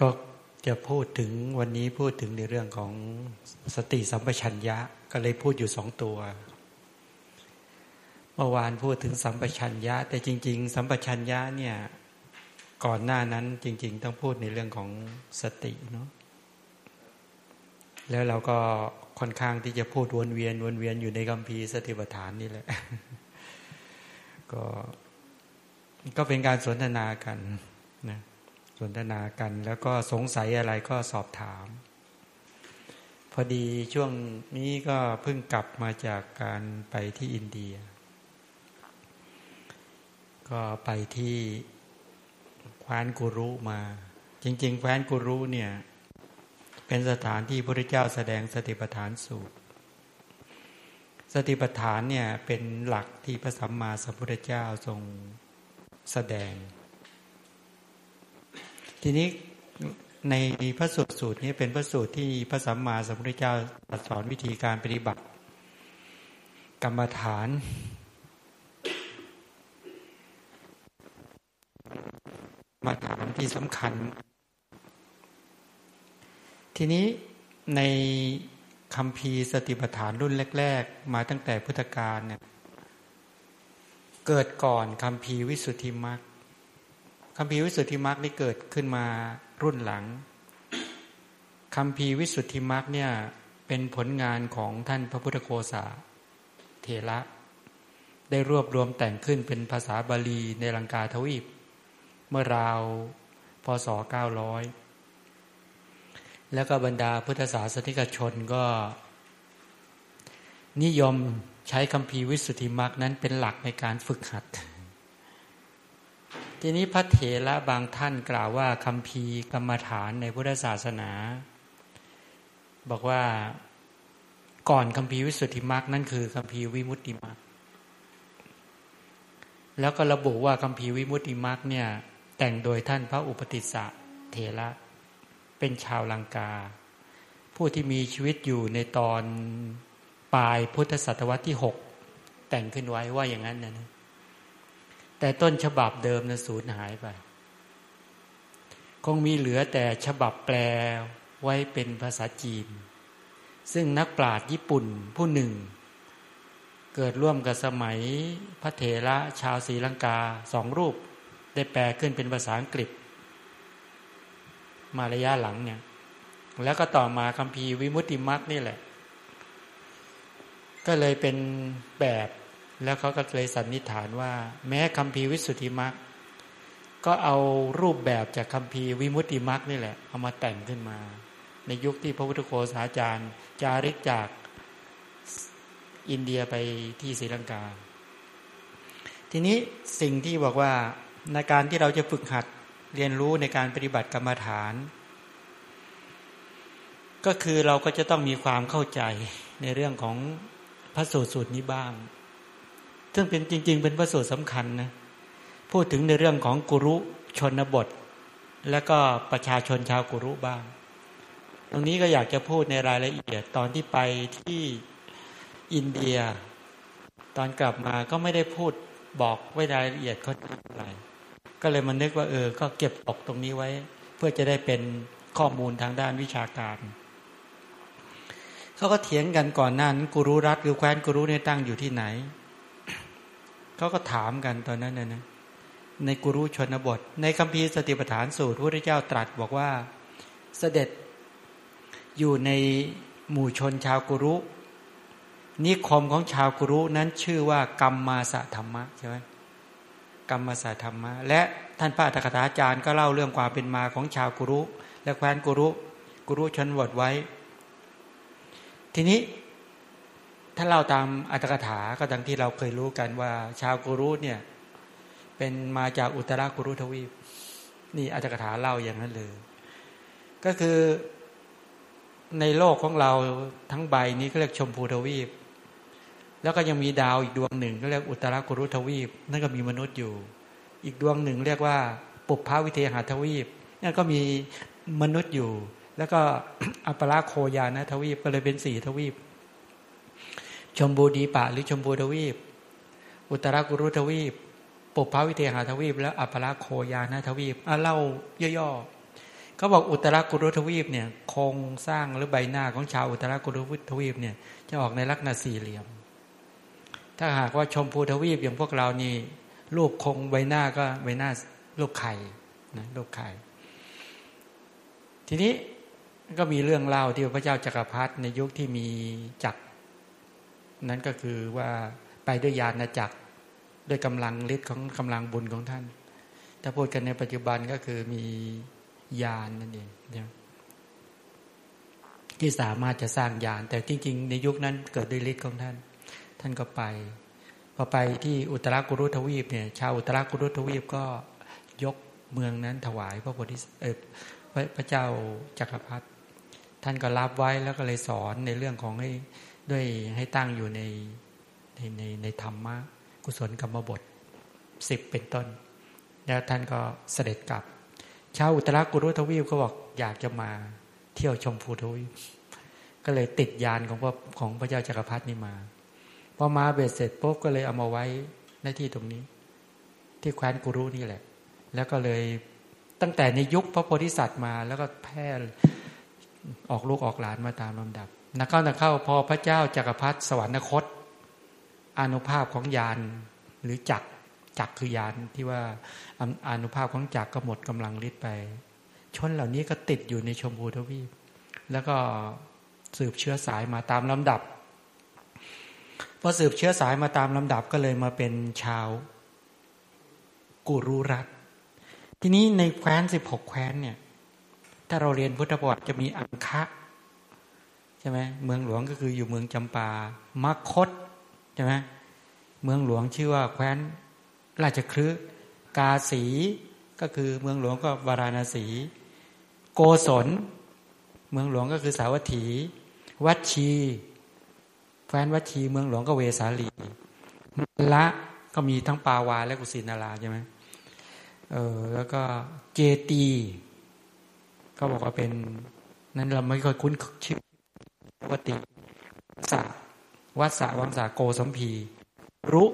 ก็จะพูดถึงวันนี้พูดถึงในเรื่องของสติสัมปชัญญะ ก็เลยพูดอยู่สองตัว เมื่อวานพูดถึงสัมปชัญญะ แต่จริง ๆ สัมปชัญญะเนี่ยก่อนหน้านั้นจริง ๆ ต้องพูดในเรื่องของสติเนาะแล้วเราก็ค่อนข้างที่จะพูดวนเวียนวนเวียนอยู่ในกัมพีสติปัฏฐานนี่แหละ ก็ก็เป็นการสนทนากันนะ สนทนากัน แล้วก็สงสัยอะไรก็สอบถาม พอดีช่วงนี้ก็เพิ่งกลับมาจากการไปที่อินเดีย ก็ไปที่แคว้นกุรุมา จริง ๆแคว้นกุรุเนี่ย เป็นสถานที่พระเจ้าแสดงสติปัฏฐานสูตรสติปัฏฐานเนี่ยเป็นหลักที่พระสัมมาสัมพุทธเจ้าทรงแสดง ทีนี้ในพระสูตรสูตรนี้เป็นพระสูตรที่พระสัมมาสัมพุทธเจ้าตรัสอนวิธีการปฏิบัติ กรรมฐาน มาฐานที่สำคัญ ทีนี้ในคำพีสติปัฏฐานรุ่นแรก ๆ มาตั้งแต่พุทธกาลเนี่ยเกิดก่อนคำพีวิสุทธิมรรค คำพีวิสุทธิมรรคนี่เกิดขึ้นมารุ่นหลังคำพีวิสุทธิมรรคเนี่ยเป็นผลงานของท่านพระพุทธโคสาเถระได้รวบรวมแต่งขึ้นเป็นภาษาบาลีในลังกาทวีป เมื่อราวพศ 900 แล้วก็บรรดาพุทธศาสนิกชนก็ นิยมใช้คำพีวิสุทธิมรรคนั้นเป็นหลักในการฝึกหัด ทีนี้พระเถระบางท่านกล่าวว่าคำพีกรรมฐานในพุทธศาสนา บอกว่าก่อนคำพีวิสุทธิมรรคนั่นคือคำพีวิมุตติมรรคแล้วก็ระบุว่าคำพีวิมุตติมรรคเนี่ย แต่งโดยท่านพระอุปติสสะเถระเป็นชาวลังกา ผู้ที่มีชีวิตอยู่ในตอนปลายพุทธศตวรรษที่หกแต่งขึ้นไว้ว่าอย่างนั้นนะนะ แต่ต้นฉบับเดิมนะสูญหายไป คงมีเหลือแต่ฉบับแปลไว้เป็นภาษาจีน ซึ่งนักปราชญ์ญี่ปุ่นผู้หนึ่ง เกิดร่วมกับสมัยพระเถระชาวศรีลังกาสองรูป ได้แปลขึ้นเป็นภาษาอังกฤษ มาระยะหลังเนี่ย แล้วก็ต่อมาคัมภีร์วิมุตติมักนี่แหละ ก็เลยเป็นแบบ แล้วเขาก็เลยสันนิษฐานว่า แม้คำพีวิสุทธิมรรคก็เอารูปแบบจากคำพีวิมุตติมรรคนี่แหละ เอามาแต่งขึ้นมา ในยุคที่พระพุทธโฆษาจารย์ จาริกจากอินเดียไปที่ศรีลังกา ทีนี้สิ่งที่บอกว่าในการที่เราจะฝึกหัดเรียนรู้ในการปฏิบัติกรรมฐาน ก็คือเราก็จะต้องมีความเข้าใจในเรื่องของพระสูตรสูตรนี้บ้าง ซึ่งเป็นจริง ๆ เป็นพระสูตรสำคัญนะพูดถึงในเรื่องของกุรุชนบท และก็ประชาชนชาวกุรุบ้าง ตรงนี้ก็อยากจะพูดในรายละเอียดตอนที่ไปที่อินเดีย ตอนกลับมาก็ไม่ได้พูดบอกไว้รายละเอียดเขาอะไร ก็เลยมานึกว่าเออ ก็เก็บตกตรงนี้ไว้ เพื่อจะได้เป็นข้อมูลทางด้านวิชาการเขาก็เถียงกันก่อนหน้านั้นกุรุรัตหรือแคว้นกุรุเนี่ยตั้งอยู่ที่ไหน เขาก็ถามกันตอนนั้นนะนะในกุรุชนบท ในคัมภีร์สติปัฏฐานสูตรพระเจ้าตรัสบอกว่าเสด็จอยู่ในหมู่ชนชาวกุรุ นิคมของชาวกุรุนั้นชื่อว่ากรรมมาสธรรมะใช่ไหมกรรมมาสธรรมะและท่านพระอัฏฐกถาจารย์ก็เล่าเรื่องความเป็นมาของชาวกุรุ และแคว้นกุรุกุรุชนบทไว้ ทีนี้ ถ้าเราตามอัตถกถาก็ดังที่เราเคยรู้กันว่า ชาวกุรุเนี่ย เป็นมาจากอุตรากุรุทวีป นี่อัตถกถาเล่าอย่างนั้นเลย ก็คือในโลกของเราทั้งใบนี้ก็เรียกชมพูทวีป แล้วก็ยังมีดาวอีกดวงหนึ่งก็เรียกอุตรากุรุทวีป นั่นก็มีมนุษย์อยู่ อีกดวงหนึ่งเรียกว่า ปุพพาวิเทหาทวีปนั่นก็มีมนุษย์อยู่ แล้วก็อัปราโคยานะทวีปก็เลยเป็นสี่ทวีป ชมบูดีปะหรือชมบูทวีป อุตรากุรุทวีปปุพพวิเทหาทวีป แล้วอัปราโคยานะทวีปอะเล่าย่อๆเขาบอกอุตรากุรุทวีปเนี่ยโครงสร้างหรือใบหน้าของชาวอุตรากุรุทวีปเนี่ยจะออกในลักษณะสี่เหลี่ยม ถ้าหากว่าชมพูทวีปอย่างพวกเรานี่รูปคงใบหน้าก็ใบหน้ารูปไข่นะรูปไข่ ทีนี้ก็มีเรื่องเล่าที่พระเจ้าจักรพรรดิในยุคที่มีจักร นั้นก็คือว่าไปด้วยยานจักรด้วยกำลังฤทธิ์ของกำลังบุญของท่าน ถ้าพูดกันในปัจจุบันก็คือมียานนั่นเองที่สามารถจะสร้างยานแต่จริง ๆ ในยุคนั้นเกิดด้วยฤทธิ์ของท่าน ท่านก็ไป พอไปที่อุตรากุรุทวีปเนี่ย ชาวอุตรากุรุทวีปก็ยกเมืองนั้นถวายพระโพธิเออพระเจ้าจักรพรรดิท่านก็รับไว้แล้วก็เลยสอนในเรื่องของให้ ด้วยให้ตั้งอยู่ในในในในธรรมะกุศลกรรมบทสิบเป็นต้น แล้วท่านก็เสด็จกลับชาวอุตรากุรุทวีปก็บอกอยากจะมาเที่ยวชมพูทวีปก็เลยติดยานของพระของพระเจ้าจักรพรรดินี่มาพอมาเบ็ดเสร็จปุ๊บก็เลยเอามาไว้ในที่ตรงนี้ ที่แคว้นกุรุนี่แหละ แล้วก็เลยตั้งแต่ในยุคพระโพธิสัตว์มา แล้วก็แพร่ออกลูกออกหลานมาตามลำดับ นักเข้านักเข้าพอพระเจ้าจักรพรรดิสวรรคตอนุภาพของยานหรือจักจักคือยานที่ว่าอนุภาพของจักก็หมดกำลังฤทธิ์ไป ชนเหล่านี้ก็ติดอยู่ในชมพูทวีป แล้วก็สืบเชื้อสายมาตามลำดับพอสืบเชื้อสายมาตามลำดับก็เลยมาเป็นชาวกุรุรัตทีนี้ในแคว้นสิบหกแคว้นเนี่ย ถ้าเราเรียนพุทธประวัติจะมีอังคะ ใช่ไหมเมืองหลวงก็คืออยู่เมืองจำปามคตใช่ไหมเมืองหลวงชื่อว่าแคว้นราชคลึกาสีก็คือเมืองหลวงก็วาราณสี โกศล เมืองหลวงก็คือสาวัตถี วัชีแคว้นวัชี เมืองหลวงก็เวสาลีละก็มีทั้งปาวาและกุสินาราใช่ไหมเออแล้วก็เจตี ก็บอกว่าเป็น นั้นเราไม่ค่อยคุ้นชื่อ วติสาวัสสะวังสาโกสัมพีรุ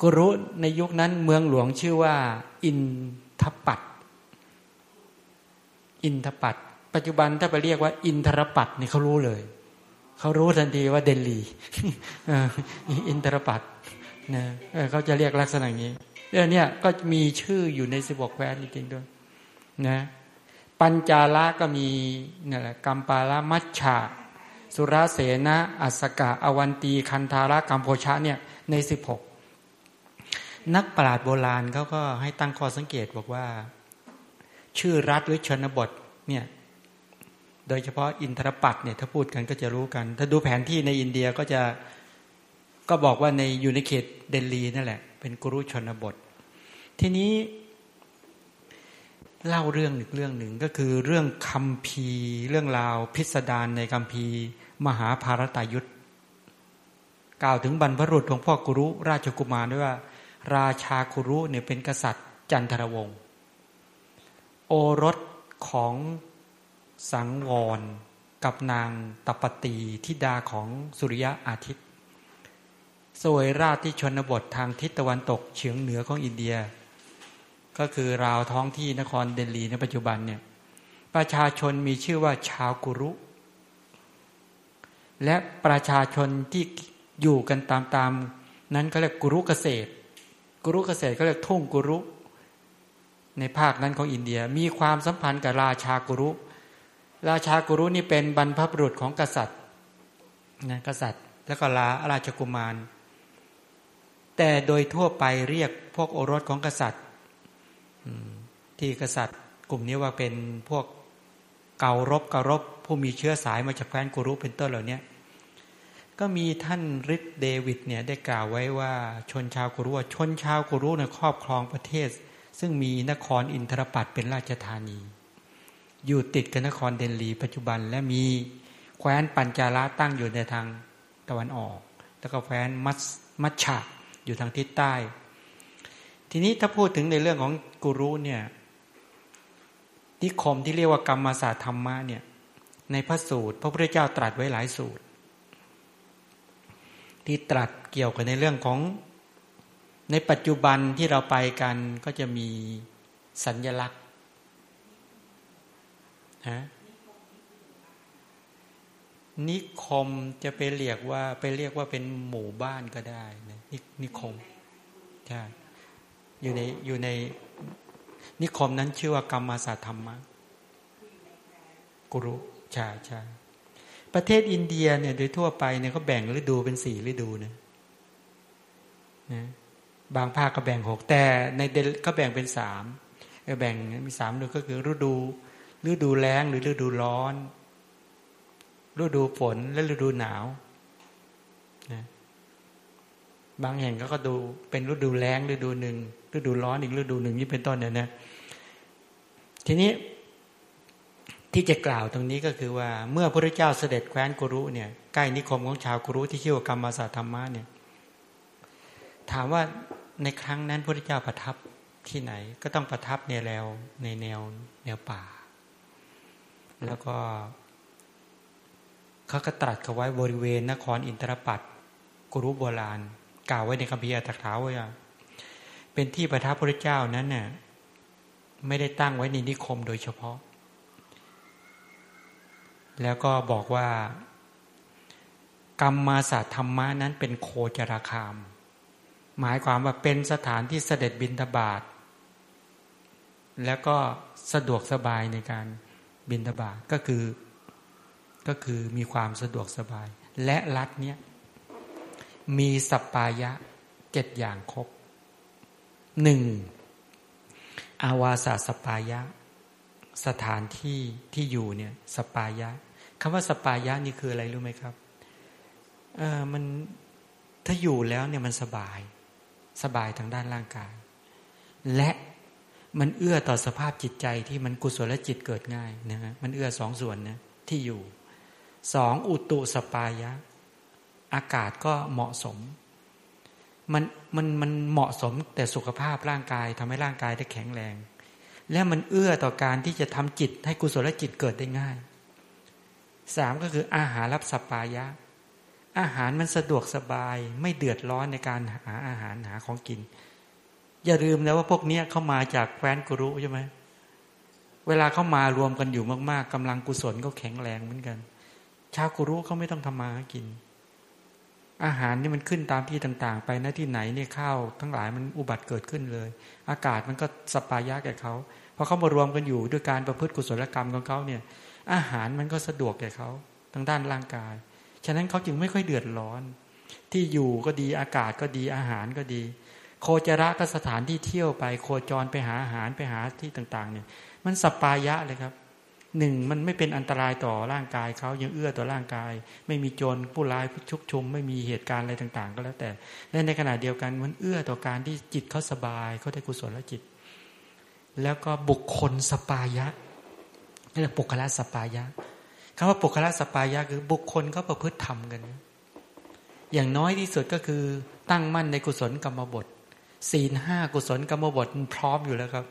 กุรุในยุคนั้นเมืองหลวงชื่อว่า อินทปัตอินทปัตปัจจุบันถ้าไปเรียกว่า อินทรปัตนี่เขารู้เลย เขารู้ทันทีว่าเดลีอินทรปัตนะเขาจะเรียกลักษณะนี้เรื่องนี้ก็มีชื่ออยู่ในสิบกแคว้นจริงๆด้วยนะ ปัญจาระก็มีนี่แหละกัมปาละมัชชาสุรเสนะอัสกะอวันตีคันธาระกัมโพชะเนี่ยในสิบหกนักปราชญ์โบราณเขาก็ให้ตั้งข้อสังเกตบอกว่า ชื่อรัฐหรือชนบทเนี่ยโดยเฉพาะอินทรปัตเนี่ยถ้าพูดกันก็จะรู้กัน ถ้าดูแผนที่ในอินเดียก็จะก็บอกว่าในอยู่ในเขตเดลีนั่นแหละ เป็นกรุชนบท ทีนี้ เล่าเรื่องอีกเรื่องหนึ่งก็คือเรื่องคำพีเรื่องราวพิสดารในคำพีมหาภารตายุทธกล่าวถึงบรรพรุษของพ่อกุรุราชกุมารด้วยว่า ราชากุรุเนี่ยเป็นกษัตริย์จันทรวงศ์โอรสของสังวรกับนางตปตีทิดาของสุริยะอาทิตย์ สวยราชที่ชนบททางทิศตะวันตกเฉียงเหนือของอินเดีย ก็คือราวท้องที่นครเดลีในปัจจุบันเนี่ยประชาชนมีชื่อว่าชาวกุรุ และประชาชนที่อยู่กันตามๆนั้นก็เรียกกุรุเกษตร กุรุเกษตรก็เรียกทุ่งกุรุ ในภาคนั้นของอินเดียมีความสัมพันธ์กับราชากุรุ ราชากุรุนี่เป็นบรรพบุรุษของกษัตริย์นะกษัตริย์ แล้วก็ลาราชกุมาร แต่โดยทั่วไปเรียกพวกโอรสของกษัตริย์ ที่กษัตริย์กลุ่มนี้ว่าเป็นพวกเการบเการบผู้มีเชื้อสายมาจากแคว้นกุรุเป็นต้นเหล่านี้ก็มีท่านริดเดวิดเนี่ยได้กล่าวไว้ว่าชนชาวกุรุชนชาวกุรุเนี่ยครอบครองประเทศ ซึ่งมีนครอินทรปัตเป็นราชธานี อยู่ติดกับนครเดนลีปัจจุบันและมีแคว้นปัญจาระตั้งอยู่ในทางตะวันออก แล้วก็แคว้นมัชมัชชะอยู่ทางทิศใต้ ทีนี้ถ้าพูดถึงในเรื่องของ กุรุเนี่ยนิคมที่เรียกว่ากรรมศาสตร์ธรรมะเนี่ย ในพระสูตร พระพุทธเจ้าตรัสไว้หลายสูตร ที่ตรัสเกี่ยวกับในเรื่องของในปัจจุบันที่เราไปกันก็จะมีสัญญลักษณ์ฮะนิคมจะไปเรียกว่าไปเรียกว่าเป็นหมู่บ้านก็ได้นะนิคมใช่อยู่ในอยู่ใน นิคมนั้นชื่อว่ากรรมศาสตร์ธรรมะกุรุใช่ใช่ประเทศอินเดียเนี่ยโดยทั่วไปเนี่ยเขาแบ่งฤดูเป็นสี่ฤดูนะนะบางภาคก็แบ่งหกแต่ในเดลก็แบ่งเป็นสามแบ่งมีสามฤดูก็คือฤดูฤดูแล้งหรือฤดูร้อน ฤดูฝนและฤดูหนาวนะบางแห่งก็ก็ดูเป็นฤดูแล้งฤดูหนึ่ง ฤดูร้อนอีกฤดูหนึ่งนี่เป็นต้นเนี่ยนะทีนี้ที่จะกล่าวตรงนี้ก็คือว่า เมื่อพระเจ้าเสด็จแคว้นกุรุเนี่ยใกล้นิคมของชาวกุรุที่ชื่อว่ากรรมศาสตรธรรมะเนี่ยถามว่าในครั้งนั้นพระเจ้าประทับที่ไหนก็ต้องประทับในแนวในแนวแนวป่า แล้วก็เขาก็ตรัสเขาไว้บริเวณนครอินทรปัตกุรุโบราณ กล่าวไว้ในคัมภีร์อัตถกถาว่า เป็นที่ประทับพระเจ้านั้นเนี่ยไม่ได้ตั้งไว้ในนิคมโดยเฉพาะ แล้วก็บอกว่า กรรมมาศาสตร์ธรรมะนั้นเป็นโคจราคาม หมายความว่าเป็นสถานที่เสด็จบินทบาทแล้วก็สะดวกสบายในการบินทบาทก็คือก็คือมีความสะดวกสบาย และรัฐเนี้ยมีสปายะเจ็ดอย่างครบ หนึ่งอาวาสาสปายะ สถานที่ที่อยู่เนี่ย สปายะคำว่าสปายะนี่คืออะไรรู้ไหมครับเออมันถ้าอยู่แล้วเนี่ยมันสบาย สบายทางด้านร่างกาย และมันเอื้อต่อสภาพจิตใจที่มันกุศลจิตเกิดง่ายนะฮะมันเอื้อสองส่วนนะที่อยู่สองอุตุสปายะ อากาศก็เหมาะสม มันมันมันเหมาะสมแต่สุขภาพร่างกายทำให้ร่างกายได้แข็งแรง และมันเอื้อต่อการที่จะทำจิตให้กุศลจิตเกิดได้ง่ายสามก็คืออาหารรับสปายะ อาหารมันสะดวกสบายไม่เดือดร้อนในการหาอาหารหาของกิน อย่าลืมนะว่าพวกนี้เข้ามาจากแคว้นกุรุใช่ไหมเวลาเข้ามารวมกันอยู่มาก ๆกำลังกุศลก็แข็งแรงเหมือนกัน ชาวกุรุเขาไม่ต้องทำมากิน อาหารนี่มันขึ้นตามที่ต่างๆ ไปนะที่ไหนเนี่ยข้าวทั้งหลายมันอุบัติเกิดขึ้นเลย อากาศมันก็สปายะแก่เขาพอเขามารวมกันอยู่ด้วยการประพฤติกุศลกรรมของเขาเนี่ย อาหารมันก็สะดวกแก่เขาทางด้านร่างกาย ฉะนั้นเขาจึงไม่ค่อยเดือดร้อน ที่อยู่ก็ดีอากาศก็ดีอาหารก็ดี โคจระก็สถานที่เที่ยวไป โคจรไปหาอาหารไปหาที่ต่างๆ เนี่ย มันสปายะเลยครับ หนึ่งมันไม่เป็นอันตรายต่อร่างกายเขายังเอื้อต่อร่างกาย ไม่มีโจรผู้ร้ายผู้ชุกชุม ไม่มีเหตุการณ์อะไรต่าง ๆ ก็แล้วแต่และในขณะเดียวกันมันเอื้อต่อการที่จิตเขาสบายเขาได้กุศลและจิต แล้วก็บุคคลสปายะนี่แหละปุคละสปายะคำว่าปุคละสปายะคือบุคคลก็ประพฤติธรรมกัน อย่างน้อยที่สุดก็คือตั้งมั่นในกุศลกรรมบทศีลห้ากุศลกรรมบทพร้อมอยู่แล้วครับ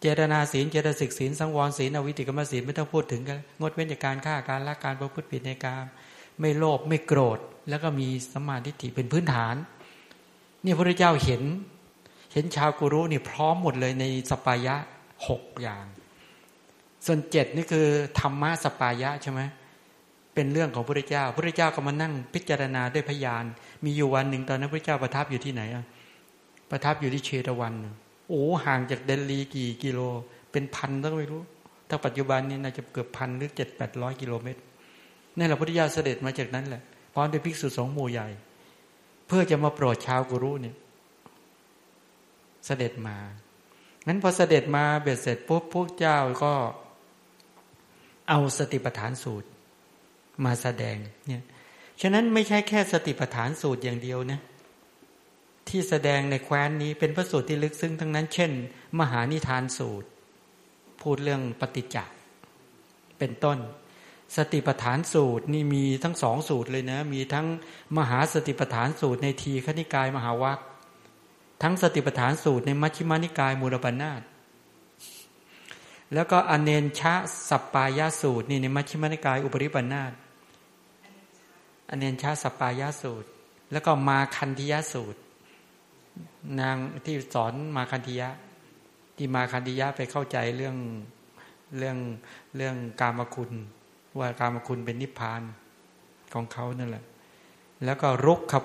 เจตนาศีลเจตสิกศีลสังวรศีลอวิติกรรมศีลไม่ต้องพูดถึงกันงดเว้นจากการฆ่าการละการประพฤติผิดในการไม่โลภไม่โกรธ แล้วก็มีสมาธิิเป็นพื้นฐานนี่พระเจ้าเห็น เห็นชาวกุรุนี่พร้อมหมดเลยในสปายะหกอย่าง ส่วนเจ็ดนี่คือธรรมะสปายะใช่ไหมเป็นเรื่องของพระเจ้าพระเจ้าก็มานั่งพิจารณาด้วยพยาน มีอยู่วันหนึ่งตอนนั้นพระเจ้าประทับอยู่ที่ไหนอะประทับอยู่ที่เชตวัน โอ้ห่างจากเดลีกี่กิโล เป็นพันต้องไม่รู้ ถ้าปัจจุบันนี้น่าจะเกือบพันหรือเจ็ดแปดร้อยกิโลเมตรนี่แหละพุทธิยาเสด็จมาจากนั้นแหละพร้อมด้วยภิกษุสองหมู่ใหญ่ เพื่อจะมาโปรดชาวกุรุเนี่ย เสด็จมางั้นพอเสด็จมาเบ็ดเสร็จปุ๊บพวกเจ้าก็เอาสติปัฏฐานสูตรมาแสดงเนี่ยฉะนั้นไม่ใช่แค่สติปัฏฐานสูตรอย่างเดียวนะ ที่แสดงในแคว้นนี้เป็นพระสูตรที่ลึกซึ้งทั้งนั้น เช่น มหานิทานสูตร พูดเรื่องปฏิจจ์เป็นต้น สติปัฏฐานสูตรนี่มีทั้งสองสูตรเลยนะ มีทั้งมหาสติปัฏฐานสูตรในทีขณิกายมหาวัคทั้งสติปัฏฐานสูตรในมัชฌิมานิกายมูลปัญนาตแล้วก็อเนนชะสัปปายาสูตรนี่ในมัชฌิมานิกายอุปริปันาตอเนนชะสัปปายาสูตร แล้วก็มาคันธิยาสูตร นางที่สอนมาคันธิยะ ที่มาคันธิยะไปเข้าใจเรื่องเรื่องเรื่องกามคุณ ว่ากามคุณเป็นนิพพานของเขานั่นแหละ แล้วก็รุกขับ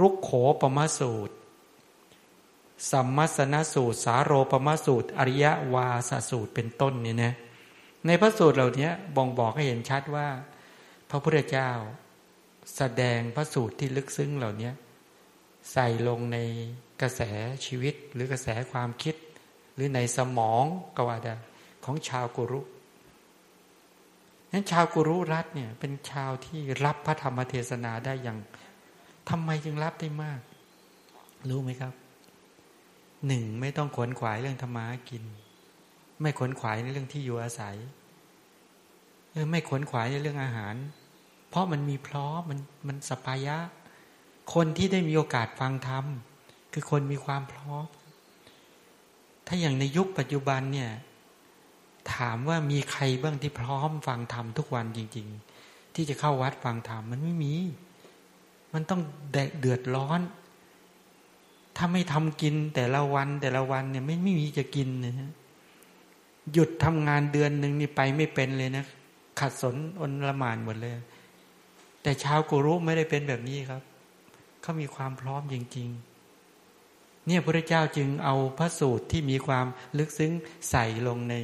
รุกโขปมาสูตรสัมมัสนสูตร สาโรปมาสูตร อริยวาสสูตรเป็นต้นเนี่ยนะในพระสูตรเหล่านี้บ่งบอกให้เห็นชัดว่า พระพุทธเจ้าแสดงพระสูตรที่ลึกซึ้งเหล่านี้ใส่ลงใน กระแสชีวิตหรือกระแสความคิด หรือในสมองก็ว่าได้ของชาวกุรุนั้นชาวกุรุรัฐเนี่ยเป็นชาวที่รับพระธรรมเทศนาได้อย่างทำไมจึงรับได้มาก รู้ไหมครับหนึ่งไม่ต้องขวนขวายเรื่องธรรมากิน ไม่ขวนขวายในเรื่องที่อยู่อาศัยไม่ขวนขวายในเรื่องอาหาร เพราะมันมีพร้อมมันมันสปายะ คนที่ได้มีโอกาสฟังธรรม คือคนมีความพร้อม ถ้าอย่างในยุคปัจจุบันเนี่ย ถามว่ามีใครบ้างที่พร้อมฟังธรรมทุกวันจริง ๆ ที่จะเข้าวัดฟังธรรมมันไม่มี มันต้องเดือดร้อน ถ้าไม่ทำกินแต่ละวันแต่ละวันเนี่ยไม่ไม่มีจะกินนะฮะหยุดทำงานเดือนหนึ่งนี่ไปไม่เป็นเลยนะ ขัดสนอนละมานหมดเลย แต่ชาวกุรุไม่ได้เป็นแบบนี้ครับ เขามีความพร้อมจริง ๆ เนี่ยพระเจ้าจึงเอาพระสูตรที่มีความลึกซึ้งใส่ลงใน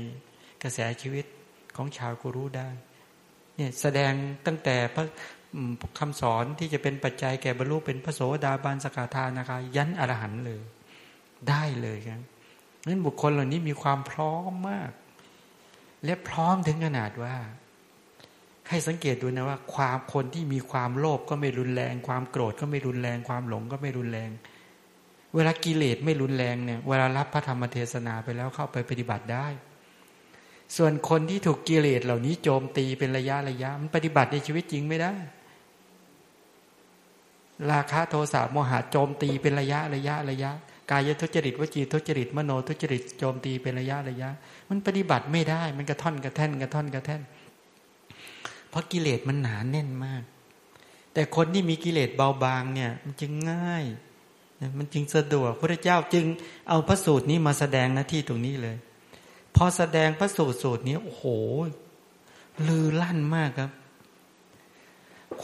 กระแสชีวิตของชาวกุรุได้เนี่ยแสดงตั้งแต่พระคำสอนที่จะเป็นปัจจัยแก่บรรลุเป็นพระโสดาบันสกทานะคะยันอรหันเลย ได้เลยครับนั้นบุคคลเหล่านี้มีความพร้อมมาก และพร้อมถึงขนาดว่า ให้สังเกตดูนะว่า ความคนที่มีความโลภก็ไม่รุนแรง ความโกรธก็ไม่รุนแรง ความหลงก็ไม่รุนแรง เวลากิเลสไม่รุนแรงเนี่ยเวลารับพระธรรมเทศนาไปแล้วเข้าไปปฏิบัติได้ ส่วนคนที่ถูกกิเลสเหล่านี้โจมตีเป็นระยะระยะ มันปฏิบัติในชีวิตจริงไม่ได้ ราคะโทสะโมหะโจมตีเป็นระยะระยะระยะ กายทุจริตวจีทุจริตมโนทุจริตโจมตีเป็นระยะระยะ มันปฏิบัติไม่ได้ มันกระท่อนกระแท่นกระท่อนกระแท่น เพราะกิเลสมันหนาแน่นมาก แต่คนที่มีกิเลสเบาบางเนี่ย มันจึงง่าย มันจึงสะดวกพระเจ้าจึงเอาพระสูตรนี้มาแสดงหน้าที่ตรงนี้เลย พอแสดงพระสูตรสูตรนี้โอ้โห ลือลั่นมากครับ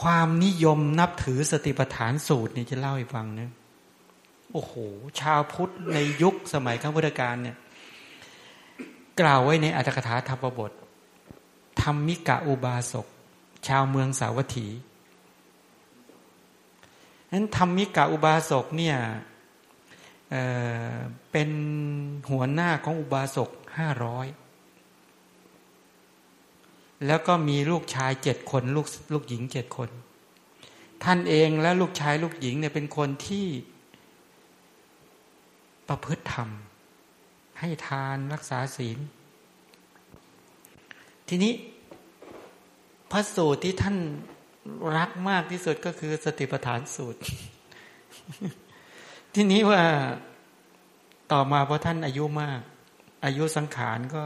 ความนิยมนับถือสติปัฏฐานสูตรนี่จะเล่าให้ฟังนะโอ้โห ชาวพุทธในยุคสมัยข้างพุทธกาลเนี่ย กล่าวไว้ในอัตถกถาธรรมบทธรรมิกะอุบาสก ชาวเมืองสาวัตถี นั้นธรรมิกะอุบาสกเนี่ยเเป็นหัวหน้าของอุบาสกห้าร้อยแล้วก็มีลูกชายเจ็ดคนลูกลูกหญิงเจ็ดคน ท่านเองและลูกชายลูกหญิงเนี่ยเป็นคนที่ประพฤติธรรม ให้ทานรักษาศีล ทีนี้พระสูตรที่ท่าน รักมากที่สุดก็คือสติปัฏฐานสูตร ทีนี้ว่าต่อมาเพราะท่านอายุมาก อายุสังขารก็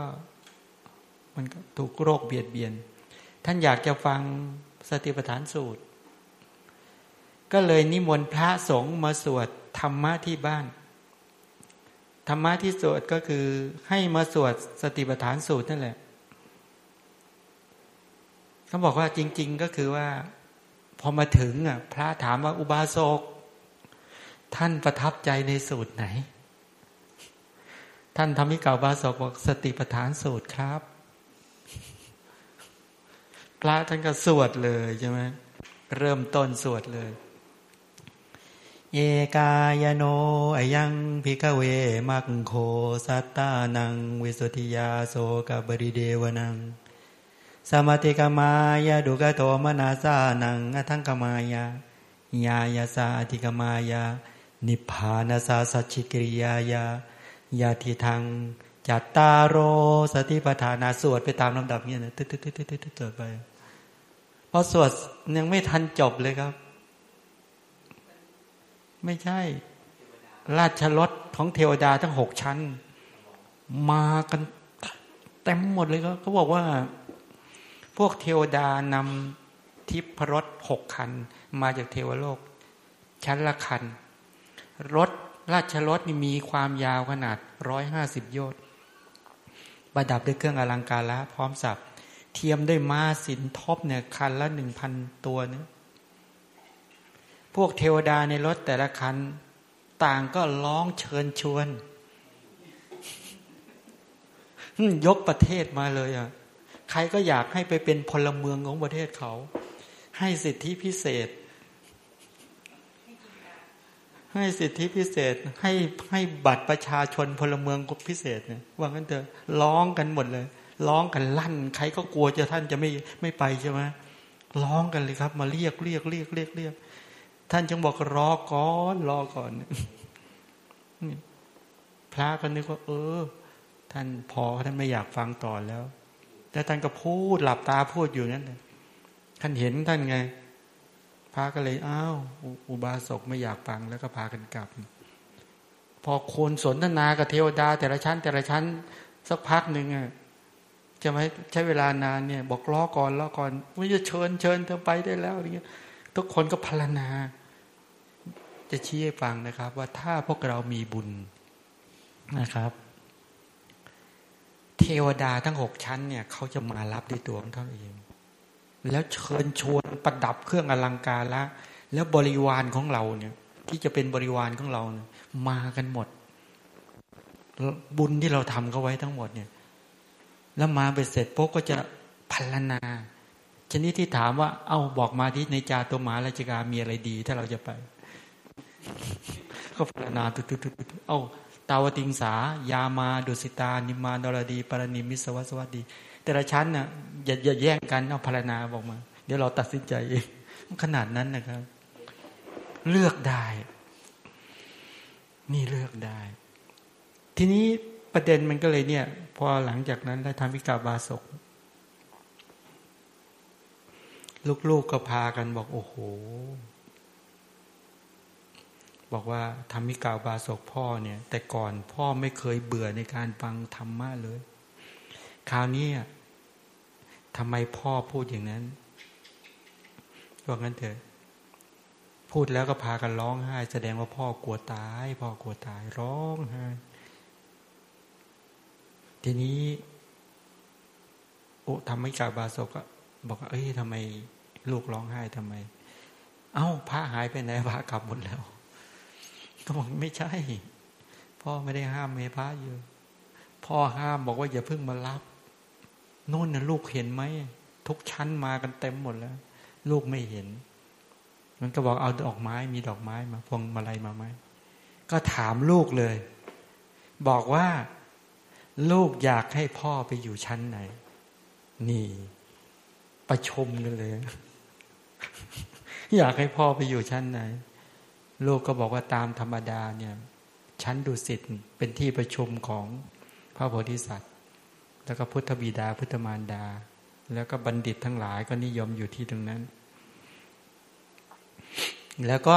มันก็ถูกโรคเบียดเบียน ท่านอยากจะฟังสติปัฏฐานสูตร ก็เลยนิมนต์พระสงฆ์มาสวดธรรมะที่บ้าน ธรรมะที่สวดก็คือให้มาสวดสติปัฏฐานสูตรนั่นแหละ เขาบอกว่าจริง ๆ ก็คือว่า พอมาถึงอะ พระถามว่าอุบาสกท่านประทับใจในสูตรไหน ท่านทำให้เก่าบาศกบอกสติปัฏฐานสูตรครับ พระท่านก็สวดเลยใช่ไหมเริ่มต้นสวดเลยเอกายโนอยังพิกเวมักโคสัตตานัง วิสุทธิยาโสกบริเดวนัง สมาติกมายาดุกโตมนาสานังอทังกมายายายาสาติกมายา นิพพานาสาสัจฉิกิริยายายาทิทางจัตตาโรสติปัฏฐานาสวดไปตามลำดับเนี่ยนะตึ๊ดตึ๊ดตึ๊ดตึ๊ดตึ๊ดไปพอสวดยังไม่ทันจบเลยครับ ไม่ใช่ ราชรถของเทวดาทั้งหกชั้น มากันเต็มหมดเลยก็เขาบอกว่า พวกเทวดานำทิพรถหกคัน มาจากเทวโลก ชั้นละคัน รถราชรถนี่มีความยาวขนาดร้อยห้าสิบโยชน์ประดับด้วยเครื่องอลังการละพร้อมสับเทียมด้วยม้าสินทบเนี่ยคันละหนึ่งพันตัวเนี่ยพวกเทวดาในรถแต่ละคัน ต่างก็ร้องเชิญชวน ยกประเทศมาเลยอะ ใครก็อยากให้ไปเป็นพลเมืองของประเทศเขา ให้สิทธิพิเศษ ให้สิทธิพิเศษ ให้ให้บัตรประชาชนพลเมืองพิเศษเนี่ยว่างั้นเถอะร้องกันหมดเลย ร้องกันลั่น ใครก็กลัวจะท่านจะไม่ไม่ไปใช่ไหมร้องกันเลยครับ มาเรียกเรียกเรียกเรียกเรียกท่านจึงบอกรอก่อนรอก่อนพระก็นึกว่า เออ ท่านพอท่านไม่อยากฟังต่อแล้ว แต่ท่านก็พูดหลับตาพูดอยู่นั่นเลยท่านเห็นท่านไงพระก็เลยอ้าวอุบาสกไม่อยากฟังแล้วก็พากันกลับ พอคนสนทนากับเทวดา แต่ละชั้น แต่ละชั้น สักพักหนึ่งอะจะไม่ใช้เวลานานเนี่ย บอกล้อก่อนล้อก่อนไม่จะเชิญเชิญเธอไปได้แล้วอะไรเงี้ยทุกคนก็พารณาจะชี้ให้ฟังนะครับ ว่าถ้าพวกเรามีบุญนะครับ เทวดาทั้งหกชั้นเนี่ยเขาจะมารับด้วยตัวของเขาเอง แล้วเชิญชวนประดับเครื่องอลังการละ แล้วบริวารของเราเนี่ย ที่จะเป็นบริวารของเราเนี่ยมากันหมด บุญที่เราทำเขาไว้ทั้งหมดเนี่ย แล้วมาไปเสร็จปุ๊บก็จะพัลนา ชนิดที่ถามว่า เอา้าบอกมาที่ในจาตัวหมาราชการมีอะไรดี ถ้าเราจะไป ก็พัลนาตุตุตุเอ้า ตาวติงสา ยามา ดุสิตา นิมาดรดีปรณิมิสวัสวัสดี แต่ละชั้นน่ะอย่าอย่าแย่งกันเอาพารณาบอกมา เดี๋ยวเราตัดสินใจเองขนาดนั้นนะครับ เลือกได้ นี่เลือกได้ ทีนี้ประเด็นมันก็เลยเนี่ย พอหลังจากนั้นได้ทำวิกาบาศกลูกๆก็พากันบอก โอ้โห บอกว่าทำมิกาบาศกพ่อเนี่ย แต่ก่อนพ่อไม่เคยเบื่อในการฟังธรรมะเลย คราวนี้ทำไมพ่อพูดอย่างนั้นว่างั้นเถอะ พูดแล้วก็พากันร้องไห้ แสดงว่าพ่อกลัวตาย พ่อกลัวตายร้องไห้ ทีนี้โอ้ทำมิกาบาศก็บอกว่าเอ้ยทำไมลูกร้องไห้ทำไม เอา้าพระหายไปไหนพระกลับหมดแล้ว ก็บอกไม่ใช่ พ่อไม่ได้ห้ามเมพระอยู่ พ่อห้ามบอกว่าอย่าเพิ่งมารับนู่นนะลูกเห็นไหมทุกชั้นมากันเต็มหมดแล้ว ลูกไม่เห็น มันก็บอกเอาดอกไม้มีดอกไม้มา พวงมาลัยมาไหมก็ถามลูกเลย บอกว่า ลูกอยากให้พ่อไปอยู่ชั้นไหน นี่ ประชมกันเลย อยากให้พ่อไปอยู่ชั้นไหน ลูกก็บอกว่าตามธรรมดาเนี่ยชั้นดุสิตเป็นที่ประชุมของพระโพธิสัตว์ แล้วก็พุทธบิดาพุทธมารดา แล้วก็บัณฑิตทั้งหลายก็นิยมอยู่ที่ตรงนั้น แล้วก็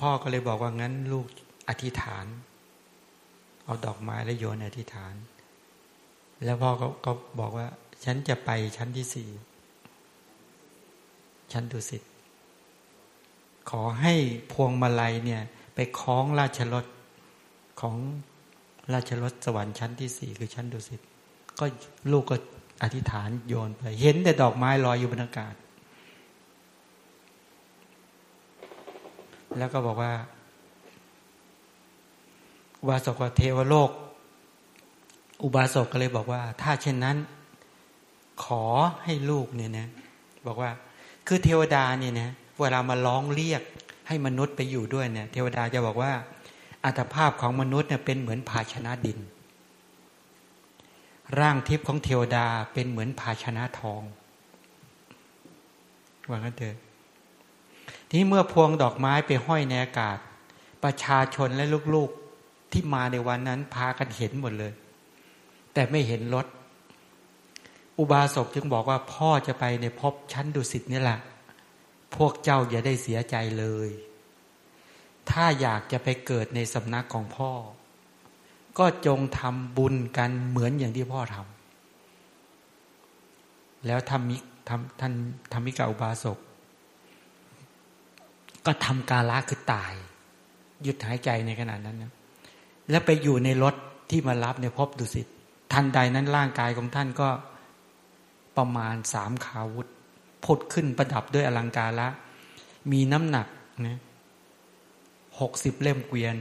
พ่อก็เลยบอกว่างั้นลูกอธิษฐาน เอาดอกไม้และโยนอธิษฐาน แล้วพ่อก็ก็บอกว่า ฉันจะไปชั้นที่สี่ ชั้นดุสิตขอให้พวงมาลัยเนี่ย ไปคล้องราชรถของราชรถสวรรค์ชั้นที่สี่คือชั้นดุสิตก็ลูกก็อธิษฐานโยนไป เห็นแต่ดอกไม้ลอยอยู่บนอากาศ แล้วก็บอกว่าอุบาสกเทวโลก อุบาสกก็เลยบอกว่า ถ้าเช่นนั้น ขอให้ลูกเนี่ยนะ บอกว่า คือเทวดาเนี่ยนะเวลามาร้องเรียกให้มนุษย์ไปอยู่ด้วยเนี่ย เทวดาจะบอกว่าอัตภาพของมนุษย์เนี่ยเป็นเหมือนภาชนะดิน ร่างทิพย์ของเทวดาเป็นเหมือนภาชนะทองว่างั้นเถอะที่เมื่อพวงดอกไม้ไปห้อยในอากาศ ประชาชนและลูกๆที่มาในวันนั้นพากันเห็นหมดเลย แต่ไม่เห็นรถ อุบาสกจึงบอกว่าพ่อจะไปในภพชั้นดุสิตนี่แหละ พวกเจ้าอย่าได้เสียใจเลย ถ้าอยากจะไปเกิดในสำนักของพ่อ ก็จงทำบุญกันเหมือนอย่างที่พ่อทำแล้วทำมิทำท่านทำมิกาอุบาสก ก็ทำกาละคือตาย หยุดหายใจในขณะนั้นนะแล้วไปอยู่ในรถที่มารับในพบดุสิตทันใดนั้นร่างกายของท่านก็ ประมาณสามขาวุธพดขึ้นประดับด้วยอลังการละ มีน้ำหนักนะหกสิบเล่มเกวียน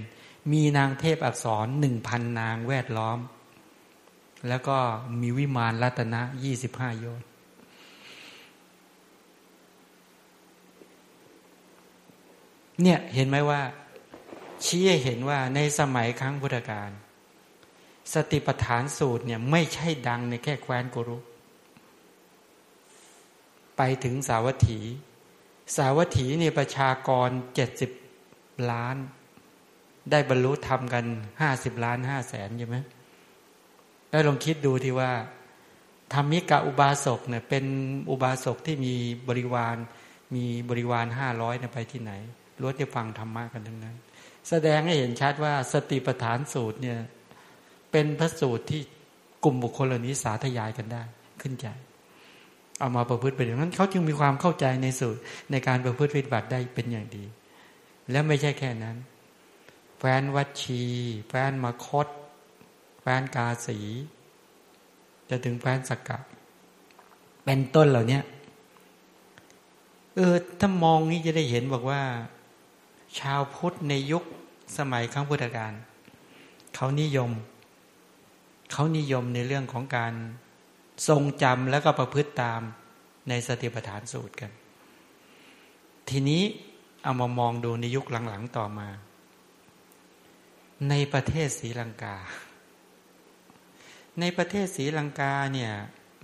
มีนางเทพอักษรหนึ่งพันนางแวดล้อม แล้วก็มีวิมานรัตนะยี่สิบห้าโยชนเนี่ยเห็นไหมว่า ชี้ให้เห็นว่าในสมัยครั้งพุทธกาลสติปัฏฐานสูตรเนี่ยไม่ใช่ดังในแค่แคว้นกุรุ ไปถึงสาวัตถี สาวัตถีเนี่ยประชากรเจ็ดสิบล้าน ได้บรรลุธรรมกันห้าสิบล้านห้าแสนใช่ไหมแล้วลองคิดดูที่ว่าธรรมิกะอุบาสกเนี่ยเป็นอุบาสกที่มีบริวาร มีบริวารห้าร้อยเนี่ยไปที่ไหนล้วนจะฟังธรรมะกันทั้งนั้น แสดงให้เห็นชัดว่าสติปัฏฐานสูตรเนี่ยเป็นพระสูตรที่กลุ่มบุคคลเหล่านี้สาธยายกันได้ ขึ้นใจ เอามาประพฤติไปอย่างนั้นเขาจึงมีความเข้าใจในสูตรในการประพฤติปฏิบัติได้เป็นอย่างดี และไม่ใช่แค่นั้น แฟนวัชี แฟนมาคต แฟนกาสี จะถึงแฟนสกกะเป็นต้นเหล่านี้เออถ้ามองนี้จะได้เห็นบอกว่า ชาวพุทธในยุคสมัยครั้งพุทธกาลเขานิยม เขานิยมในเรื่องของการ ทรงจำแล้วก็ประพฤติตามในสติปัฏฐานสูตรกัน ทีนี้เอามามองดูในยุคหลังๆต่อมา ในประเทศศรีลังกา ในประเทศศรีลังกาเนี่ย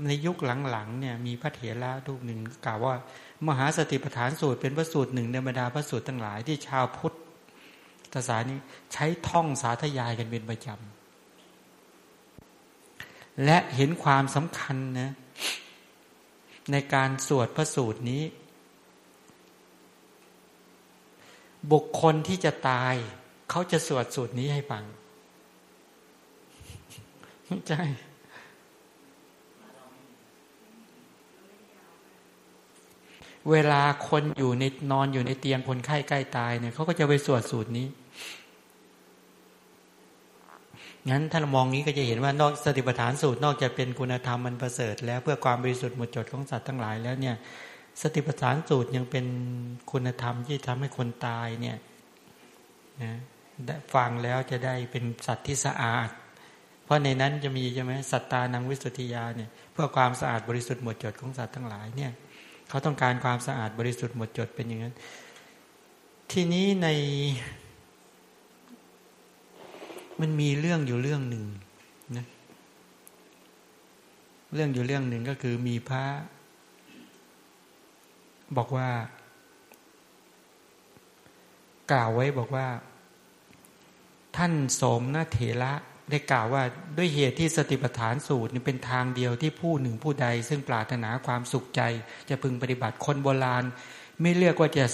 ในยุคหลังๆเนี่ยมีพระเถระรูปหนึ่งกล่าวว่า มหาสติปัฏฐานสูตรเป็นพระสูตรหนึ่งในบรรดาพระสูตรทั้งหลายที่ชาวพุทธศาสนี้ใช้ท่องสาธยายกันเป็นประจำ และเห็นความสำคัญนะในการสวดพระสูตรนี้ บุคคลที่จะตาย เขาจะสวดสูตรนี้ให้ฟังใช่เวลาคนอยู่ในนอนอยู่ในเตียงคนไข้ใกล้ตายเนี่ยเขาก็จะไปสวดสูตรนี้ งั้นถ้าเรามองนี้ก็จะเห็นว่านอกสติปัฏฐานสูตรนอกจากเป็นคุณธรรมมันประเสริฐ แล้วเพื่อความบริสุทธิ์หมดจดของสัตว์ทั้งหลายแล้วเนี่ยสติปัฏฐานสูตรยังเป็นคุณธรรมที่ทำให้คนตายเนี่ยนะฟังแล้วจะได้เป็นสัตว์ที่สะอาด เพราะในนั้นจะมีใช่ไหมสัตตานังวิสุทธิยาเนี่ยเพื่อความสะอาดบริสุทธิ์หมดจดของสัตว์ทั้งหลายเนี่ยเขาต้องการความสะอาดบริสุทธิ์หมดจดเป็นอย่างนั้น ทีนี้ใน มันมีเรื่องอยู่เรื่องหนึ่งนะเรื่องอยู่เรื่องหนึ่งก็คือมีพระ บอกว่า กล่าวไว้บอกว่า ท่านสมนาเถระได้กล่าวว่าด้วยเหตุที่สติปัฏฐานสูตรนี่เป็นทางเดียวที่ผู้หนึ่งผู้ใด ซึ่งปรารถนาความสุขใจ จะพึงปฏิบัติคนโบราณ ไม่เลือกว่าจะ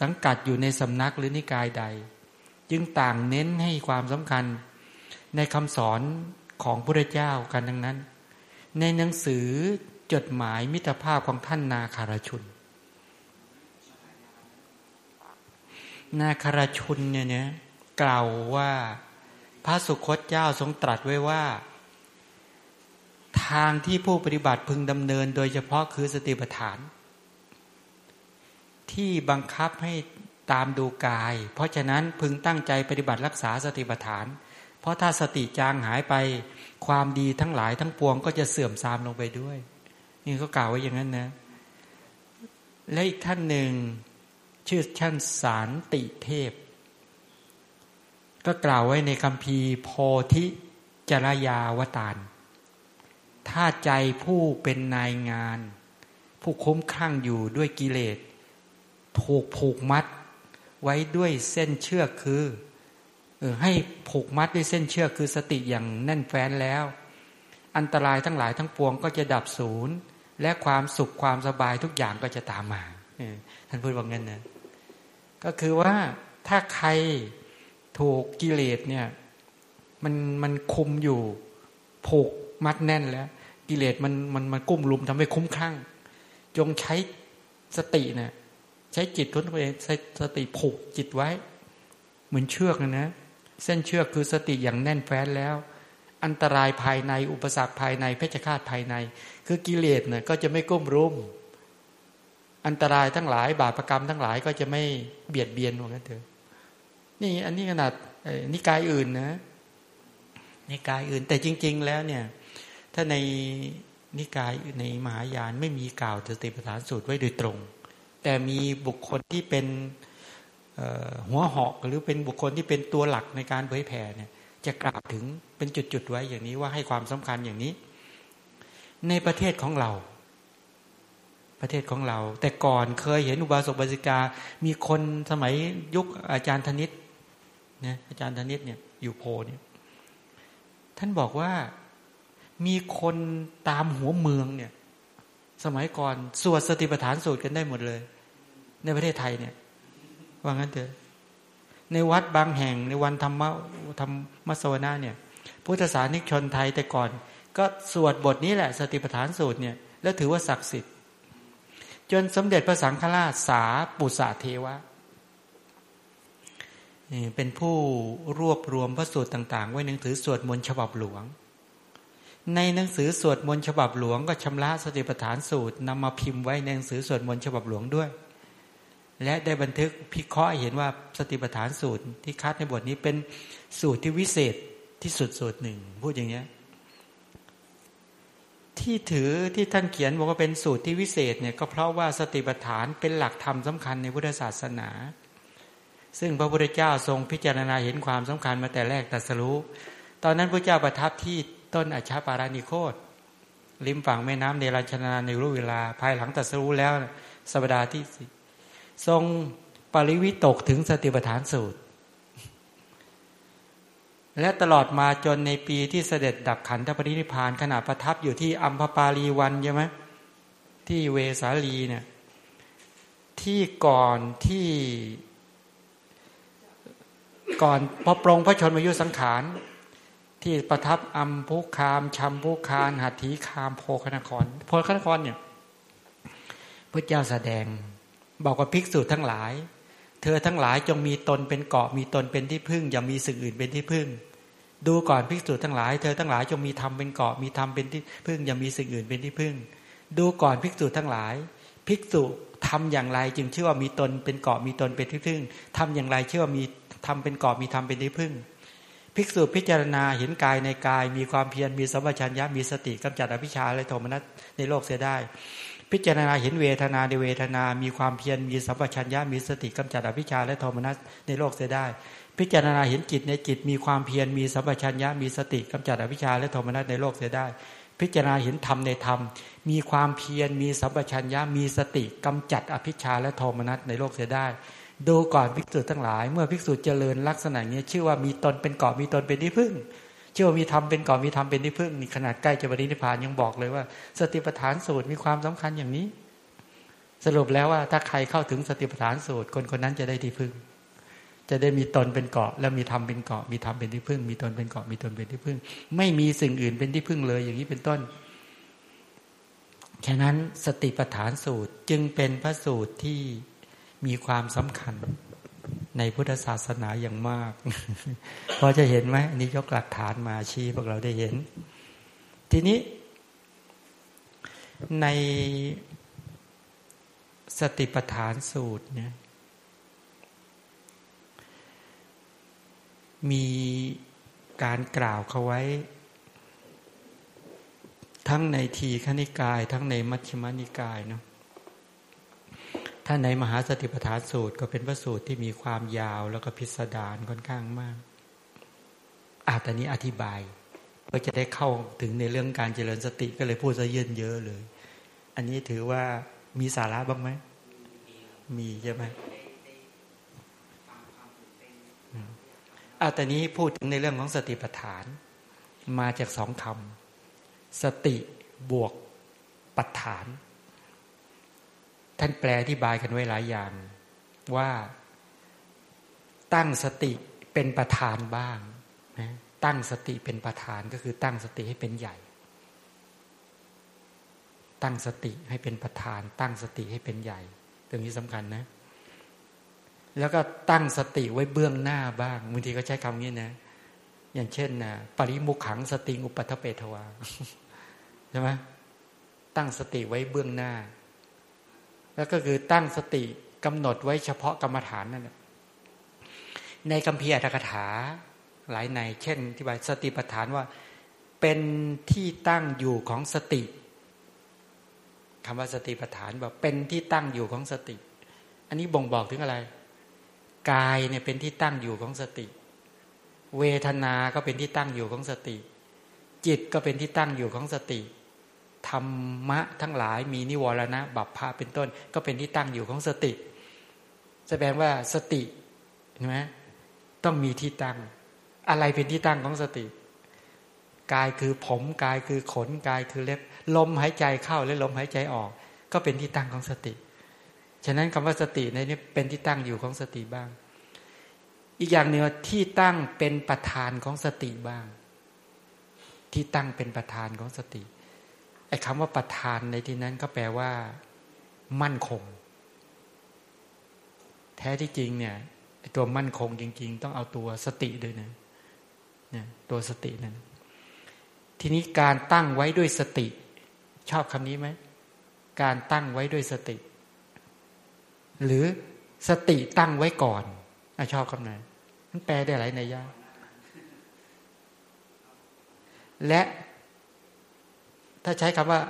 สังกัดอยู่ในสำนักหรือนิกายใด จึงต่างเน้นให้ความสำคัญ ในคำสอนของพระเจ้ากันดังนั้น ในหนังสือจดหมายมิตรภาพของท่านนาคารชุน นาคารชุนเนี่ยเนี่ยกล่าวว่าพระสุคตเจ้าทรงตรัสไว้ว่า ทางที่ผู้ปฏิบัติพึงดำเนิน โดยเฉพาะคือสติปัฏฐาน ที่บังคับให้ ตามดูกาย เพราะฉะนั้นพึงตั้งใจปฏิบัติรักษาสติปัฏฐาน เพราะถ้าสติจางหายไปความดีทั้งหลายทั้งปวงก็จะเสื่อมทรามลงไปด้วย นี่เขากล่าวไว้อย่างนั้นนะ และอีกท่านหนึ่งชื่อท่านสารติเทพ ก็กล่าวไว้ในคำพีโพธิจรยาวตารถ้าใจผู้เป็นนายงาน ผู้คุ้มครั่งอยู่ด้วยกิเลส ถูกผูกมัด ไว้ด้วยเส้นเชือกคือเออให้ผูกมัดด้วยเส้นเชือกคือสติอย่างแน่นแฟ้นแล้ว อันตรายทั้งหลายทั้งปวงก็จะดับศูนย์ และความสุขความสบายทุกอย่างก็จะตามมาท่านพูดว่างั้นนะก็คือว่าถ้าใครถูกกิเลสเนี่ย มันมันคุมอยู่ ผูกมัดแน่นแล้ว กิเลสมันมันมันกุ้มลุมทำให้คุ้มคลั่ง จงใช้สติเนี่ย ใช้จิตทุนตัวเองใช้สติผูกจิตไว้ เหมือนเชือกนะนะ เส้นเชือกคือสติอย่างแน่นแฟ้นแล้ว อันตรายภายในอุปสรรคภายในเพชฌฆาตภายใน คือกิเลสเนี่ยก็จะไม่ก้มรุมอันตรายทั้งหลาย บาปรกรรมทั้งหลายก็จะไม่เบียดเบียนว่างั้นเถอะนี่อันนี้ขนาดนิกายอื่นนะนิกายอื่น แต่จริง ๆ แล้วเนี่ย ถ้าในนิกายในมหายานไม่มีกล่าวสติปัฏฐานสูตรไว้โดยตรง แต่มีบุคคลที่เป็นหัวหอกหรือเป็นบุคคลที่เป็นตัวหลักในการเผยแผ่เนี่ยจะกล่าวถึงเป็นจุดๆไว้อย่างนี้ว่าให้ความสำคัญอย่างนี้ ในประเทศของเรา ประเทศของเรา แต่ก่อนเคยเห็นอุบาสกบาสิกา มีคนสมัยยุคอาจารย์ธนิตนะอาจารย์ธนิตเนี่ยอยู่โพเนี่ยท่านบอกว่ามีคนตามหัวเมืองเนี่ย สมัยก่อนสวดสติปัฏฐานสูตรกันได้หมดเลย ในประเทศไทยเนี่ย ว่างั้นเถอะ ในวัดบางแห่งในวันธรรมะธรรมสวนาเนี่ย พุทธศาสนิกชนไทยแต่ก่อน ก็สวดบทนี้แหละ สติปัฏฐานสูตรเนี่ย แล้วถือว่าศักดิ์สิทธิ์ จนสมเด็จพระสังฆราชสาปุษาเทวะเป็นผู้รวบรวมพระสูตรต่างๆ ไว้หนังสือสวดมนต์ฉบับหลวง ในหนังสือสวดมนต์ฉบับหลวง ก็ชำระสติปัฏฐานสูตรนำมาพิมพ์ไว้ในหนังสือสวดมนต์ฉบับหลวงด้วย และได้บันทึกพิเคราะห์เห็นว่าสติปัฏฐานสูตรที่คัดในบทนี้เป็นสูตรที่วิเศษที่สุดสูตรหนึ่ง พูดอย่างนี้ที่ถือที่ท่านเขียนบอกว่าเป็นสูตรที่วิเศษเนี่ยก็เพราะว่าสติปัฏฐานเป็นหลักธรรมสำคัญในพุทธศาสนา ซึ่งพระพุทธเจ้าทรงพิจารณาเห็นความสำคัญมาแต่แรกตัสรู้ ตอนนั้นพระเจ้าประทับที่ต้นอัชาปารานิโคตริมฝั่งแม่น้ำเนรัญชนาในรู้เวลาภายหลังตัสรู้แล้วสัปดาห์ที่ ทรงปริวิตกถึงสติปัฏฐานสูตร และตลอดมาจนในปีที่เสด็จดับขันธปรินิพานขณะประทับอยู่ที่อัมพปาลีวันใช่ไหมที่เวสาลีเนี่ยที่ก่อนที่ก่อนพอปรงพระชนมายุสังขาร ที่ประทับอัมพุคามชัมพุคานหัตถีคามโพคนครโพคนครเนี่ยพระเจ้าแสดง บอกว่าภิกษุทั้งหลาย เธอทั้งหลายจงมีตนเป็นเกาะมีตนเป็นที่พึ่ง อย่ามีสิ่งอื่นเป็นที่พึ่ง ดูก่อนภิกษุทั้งหลาย เธอทั้งหลายจงมีธรรมเป็นเกาะมีธรรมเป็นที่พึ่ง อย่ามีสิ่งอื่นเป็นที่พึ่ง ดูก่อนภิกษุทั้งหลาย ภิกษุทำอย่างไรจึงชื่อว่ามีตนเป็นเกาะมีตนเป็นที่พึ่งทำอย่างไรชื่อว่ามีทำเป็นเกอบมีทำเป็นที่พึ่ง ภิกษุพิจารณาเห็นกายในกาย มีความเพียรมีสัมปชัญญะมีสติกำจัดอภิชาและโทมนัสในโลกเสียได้ พิจารณาเห็นเวทนาในเวทนา มีความเพียรมีสัมปชัญญะมีสติกำจัดอภิชาและโทมนัสในโลกเสียได้ พิจารณาเห็นจิตในจิต มีความเพียรมีสัมปชัญญะมีสติกำจัดอภิชาและโทมนัสในโลกเสียได้ พิจารณาเห็นธรรมในธรรม มีความเพียรมีสัมปชัญญะมีสติกำจัดอภิชาและโทมนัสในโลกเสียได้ดูก่อนภิกษุทั้งหลาย เมื่อภิกษุเจริญลักษณะนี้ชื่อว่ามีตนเป็นเกาะมีตนเป็นที่พึ่ง ชื่อว่ามีธรรมเป็นเกาะมีธรรมเป็นที่พึ่งนี่ขนาดใกล้จะบริณิพานยังบอกเลยว่า สติปัฏฐานสูตรมีความสำคัญอย่างนี้ สรุปแล้วว่า ถ้าใครเข้าถึงสติปัฏฐานสูตรคนคนนั้นจะได้ที่พึ่ง จะได้มีตนเป็นเกาะ แล้วมีธรรมเป็นเกาะ มีธรรมเป็นที่พึ่ง มีตนเป็นเกาะมีตนเป็นที่พึ่ง ไม่มีสิ่งอื่นเป็นที่พึ่งเลย อย่างนี้เป็นต้นฉะนั้นสติปัฏฐานสูตรจึงเป็นพระสูตรที่มีความสำคัญ ในพุทธศาสนาอย่างมากพอจะเห็นไหมอันนี้ยกหลักฐานมาชี้พวกเราได้เห็น ทีนี้ ในสติปัฏฐานสูตรเนี่ยมีการกล่าวเขาไว้ ทั้งในทีขณิกาย ทั้งในมัชฌิมานิกายเนาะ ถ้าในมหาสติปัฏฐานสูตรก็เป็นพระสูตรที่มีความยาวแล้วก็พิสดารค่อนข้างมาก อาตอนนี้อธิบายก็จะได้เข้าถึงในเรื่องการเจริญสติก็เลยพูดซะเยินเยอะเลย อันนี้ถือว่ามีสาระบ้างไหม มีใช่ไหมอาตอนนี้พูดถึงในเรื่องของสติปัฏฐาน มาจากสองคำสติบวกปัฏฐาน ท่านแปลที่บายกันไว้หลายอย่าง ว่าตั้งสติเป็นประธานบ้างนะตั้งสติเป็นประธานก็คือตั้งสติให้เป็นใหญ่ ตั้งสติให้เป็นประธาน ตั้งสติให้เป็นใหญ่ ตรงนี้สำคัญนะ แล้วก็ตั้งสติไว้เบื้องหน้าบ้างบางทีก็ใช้คำนี้นะ อย่างเช่นนะปริมุขขังสติอุปัฏเปทวาใช่ไหมตั้งสติไว้เบื้องหน้า แล้วก็คือตั้งสติกำหนดไว้เฉพาะกรรมฐานนั่นแหละในคำพีอัตถกถาหลายใน เช่นที่บายสติปัฏฐานว่า เป็นที่ตั้งอยู่ของสติคำว่าสติปัฏฐานบอกเป็นที่ตั้งอยู่ของสติ อันนี้บ่งบอกถึงอะไร กายเนี่ยเป็นที่ตั้งอยู่ของสติ เวทนาก็เป็นที่ตั้งอยู่ของสติ จิตก็เป็นที่ตั้งอยู่ของสติ ธรรมะทั้งหลายมีนิวรณะ บัพพาเป็นต้น ก็เป็นที่ตั้งอยู่ของสติ แสดงว่าสติเห็นไหมต้องมีที่ตั้ง อะไรเป็นที่ตั้งของสติ กายคือผมกายคือขนกายคือเล็บ ลมหายใจเข้าและลมหายใจออก ก็เป็นที่ตั้งของสติ ฉะนั้นคำว่าสติในนี้เป็นที่ตั้งอยู่ของสติบ้าง อีกอย่างหนึ่งที่ตั้งเป็นประธานของสติบ้าง ที่ตั้งเป็นประธานของสติ ไอ้คำว่าประธานในที่นั้นก็แปลว่า มั่นคง แท้ที่จริงเนี่ยตัวมั่นคงจริง ๆ ต้องเอาตัวสติด้วยนะเนี่ยตัวสตินั้น ทีนี้การตั้งไว้ด้วยสติ ชอบคำนี้ไหมการตั้งไว้ด้วยสติ หรือสติตั้งไว้ก่อนอชอบคำไหนมันแปลได้หลายในยะและ ถ้าใช้คำว่า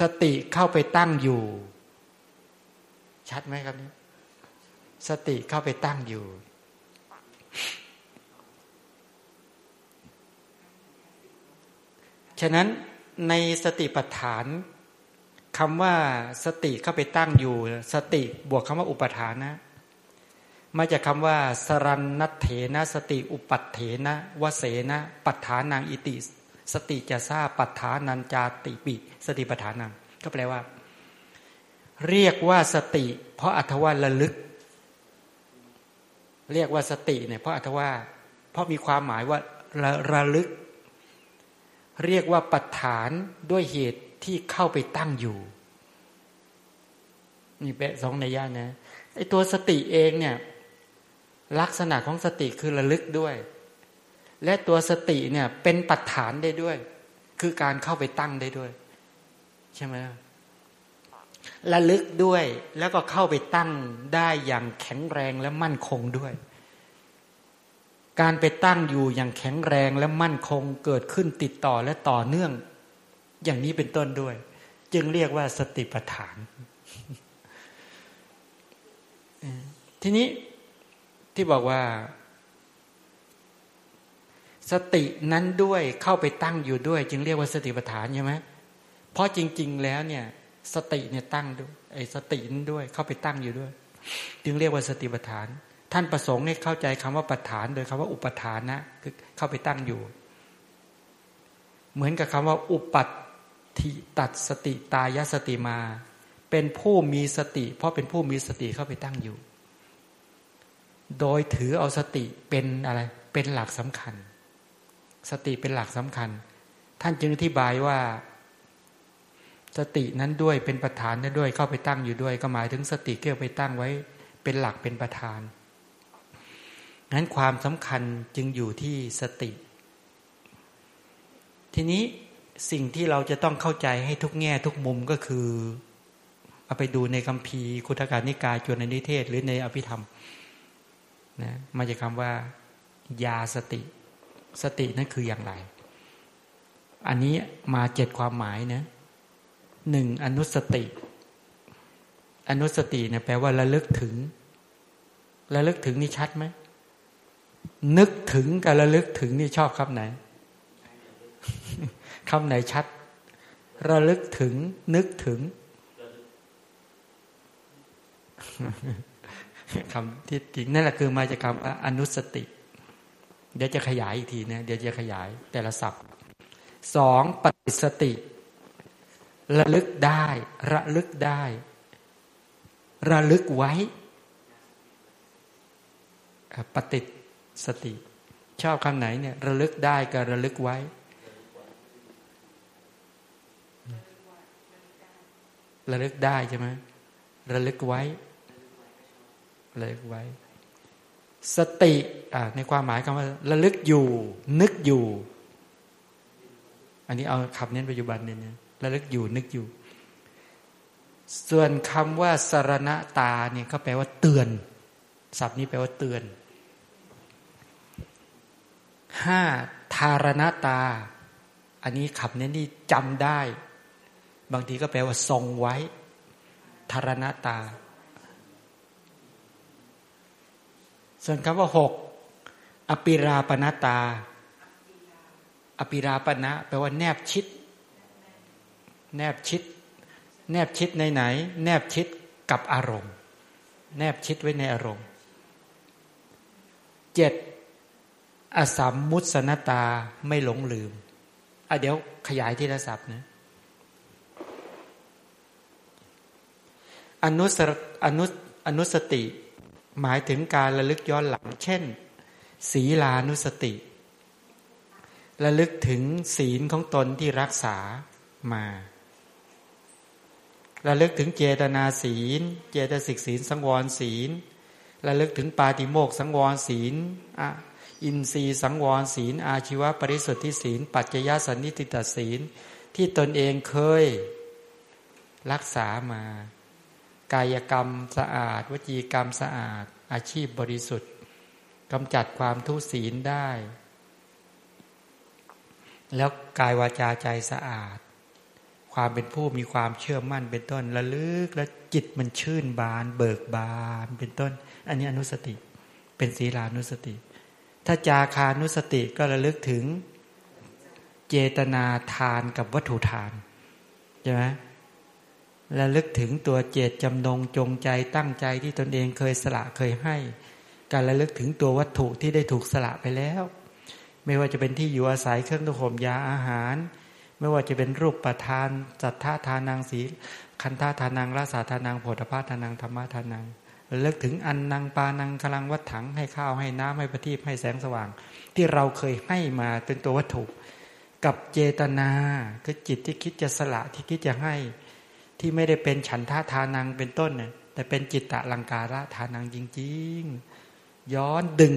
สติเข้าไปตั้งอยู่ ชัดไหมครับนี้สติเข้าไปตั้งอยู่ ฉะนั้นในสติปัฏฐานคำว่าสติเข้าไปตั้งอยู่ สติบวกคำว่าอุปทานนะมาจากคำว่า สรันนัตเถนะ สติอุปัตเถนะวเสนะ ปัฏฐานางอิติ สติจะทราปัฏฐานันจาติปิ สติปัฏฐานังก็แปลว่า เรียกว่าสติ เพราะอัตว่าระลึก เรียกว่าสติเนี่ยเพราะอัตว่า เพราะมีความหมายว่าระระลึก เรียกว่าปัฏฐานด้วยเหตุที่เข้าไปตั้งอยู่นี่เปะสองในย่านนะไอตัวสติเองเนี่ย ลักษณะของสติคือระลึกด้วย และตัวสติเนี่ยเป็นปัฏฐานได้ด้วย คือการเข้าไปตั้งได้ด้วย ใช่ไหมระลึกด้วยแล้วก็เข้าไปตั้งได้อย่างแข็งแรงและมั่นคงด้วย การไปตั้งอยู่อย่างแข็งแรงและมั่นคงเกิดขึ้นติดต่อและต่อเนื่อง อย่างนี้เป็นต้นด้วย จึงเรียกว่าสติปัฏฐาน ทีนี้ที่บอกว่า สตินั้นด้วยเข้าไปตั้งอยู่ด้วย จึงเรียกว่าสติปัฏฐานใช่ไหมเพราะจริง ๆ แล้วเนี่ย สติเนี่ยตั้งด้วยไอ้สตินั้นด้วยเข้าไปตั้งอยู่ด้วย จึงเรียกว่าสติปัฏฐาน ท่านประสงค์ให้เข้าใจคำว่าปัฏฐาน โดยคำว่าอุปทานนะคือเข้าไปตั้งอยู่ เหมือนกับคำว่า อุปัติตัดสติตายสติมา เป็นผู้มีสติ เพราะเป็นผู้มีสติเข้าไปตั้งอยู่ โดยถือเอาสติเป็นอะไร เป็นหลักสำคัญ สติเป็นหลักสำคัญ ท่านจึงอธิบายว่า สตินั้นด้วยเป็นประธานนั้นด้วยเข้าไปตั้งอยู่ด้วย ก็หมายถึงสติเกี่ยวไปตั้งไว้ เป็นหลักเป็นประธานนั้นความสำคัญจึงอยู่ที่สติ ทีนี้สิ่งที่เราจะต้องเข้าใจให้ทุกแง่ทุกมุมก็คือ เอาไปดูในคัมภีร์คุถการนิกายจนในนิเทศ หรือในอภิธรรมนะมาจากคำว่ายาสติ สตินั่นคืออย่างไร อันนี้มาเจ็ดความหมายนะหนึ่งอนุสติ อนุสติเนี่ยแปลว่าระลึกถึง ระลึกถึงนี่ชัดไหม นึกถึงกับระลึกถึงนี่ชอบคำไหนคำไหนชัด ระลึกถึง นึกถึงคำที่จริงนั่นแหละคือมาจากคำอนุสติ เดี๋ยวจะขยายอีกทีนะเดี๋ยวจะขยายแต่ละศัพท์สองปฏิสติ ระลึกได้ ระลึกได้ ระลึกไว้ ปฏิสติ ชอบคำไหนเนี่ย ระลึกได้กับระลึกไว้ ระลึกได้ใช่ไหมระลึกไว้ ระลึกไว้ สติในความหมายคำว่าระลึกอยู่ นึกอยู่ อันนี้เอาคำเน้นปัจจุบันเนี่ยระลึกอยู่นึกอยู่ ส่วนคำว่าสารณตาเนี่ยเขาแปลว่าเตือน ศัพท์นี้แปลว่าเตือนห้าทารณตา อันนี้ขับเน้นนี่จำได้ บางทีก็แปลว่าทรงไว้ ทารณตา ส่วนคำว่าหกอปิราปณตา อปิราปณะแปลว่าแนบชิด แนบชิด แนบชิดในไหน แนบชิดกับอารมณ์ แนบชิดไว้ในอารมณ์เจ็ดอสัมมุสนตาไม่หลงลืมอะเดี๋ยวขยายที่ละศัพท์นะอนุสอนุอนุสติ หมายถึงการระลึกย้อนหลัง เช่น ศีลานุสติ ระลึกถึงศีลของตนที่รักษามา ระลึกถึงเจตนาศีล เจตสิกศีล สังวรศีล ระลึกถึงปาติโมกสังวรศีลอินทรีย์สังวรศีล อาชีวปริสุทธิศีล ปัจจยสันนิติตศีล ที่ตนเองเคยรักษามา กายกรรมสะอาด วจีกรรมสะอาด อาชีพบริสุทธิ์กำจัดความทุศีลได้ แล้วกายวาจาใจสะอาด ความเป็นผู้มีความเชื่อมั่นเป็นต้นระลึกและจิตมันชื่นบาน เบิกบานเป็นต้น อันนี้อนุสติ เป็นศีลานุสติ ถ้าจาคานุสติก็ระลึกถึงเจตนาทานกับวัตถุทานใช่ไหม ระลึกถึงตัวเจตจำนงจงใจตั้งใจที่ตนเองเคยสละเคยให้ การระลึกถึงตัววัตถุที่ได้ถูกสละไปแล้ว ไม่ว่าจะเป็นที่อยู่อาศัยเครื่องนุ่งห่มยาอาหาร ไม่ว่าจะเป็นรูปประทานจัตตาทานังสีคันธาทานังราสาทานังโพธพาทานังธรรมทานังเลิกถึงอันนางปานังกำลังวัดถังให้ข้าวให้น้ำให้ประทีปให้แสงสว่าง ที่เราเคยให้มาเป็นตัววัตถุ กับเจตนาคือจิตที่คิดจะสละที่คิดจะให้ ที่ไม่ได้เป็นฉันทาทานังเป็นต้นเนี่ยแต่เป็นจิตตะลังการะทานังจริง ๆ ย้อนดึง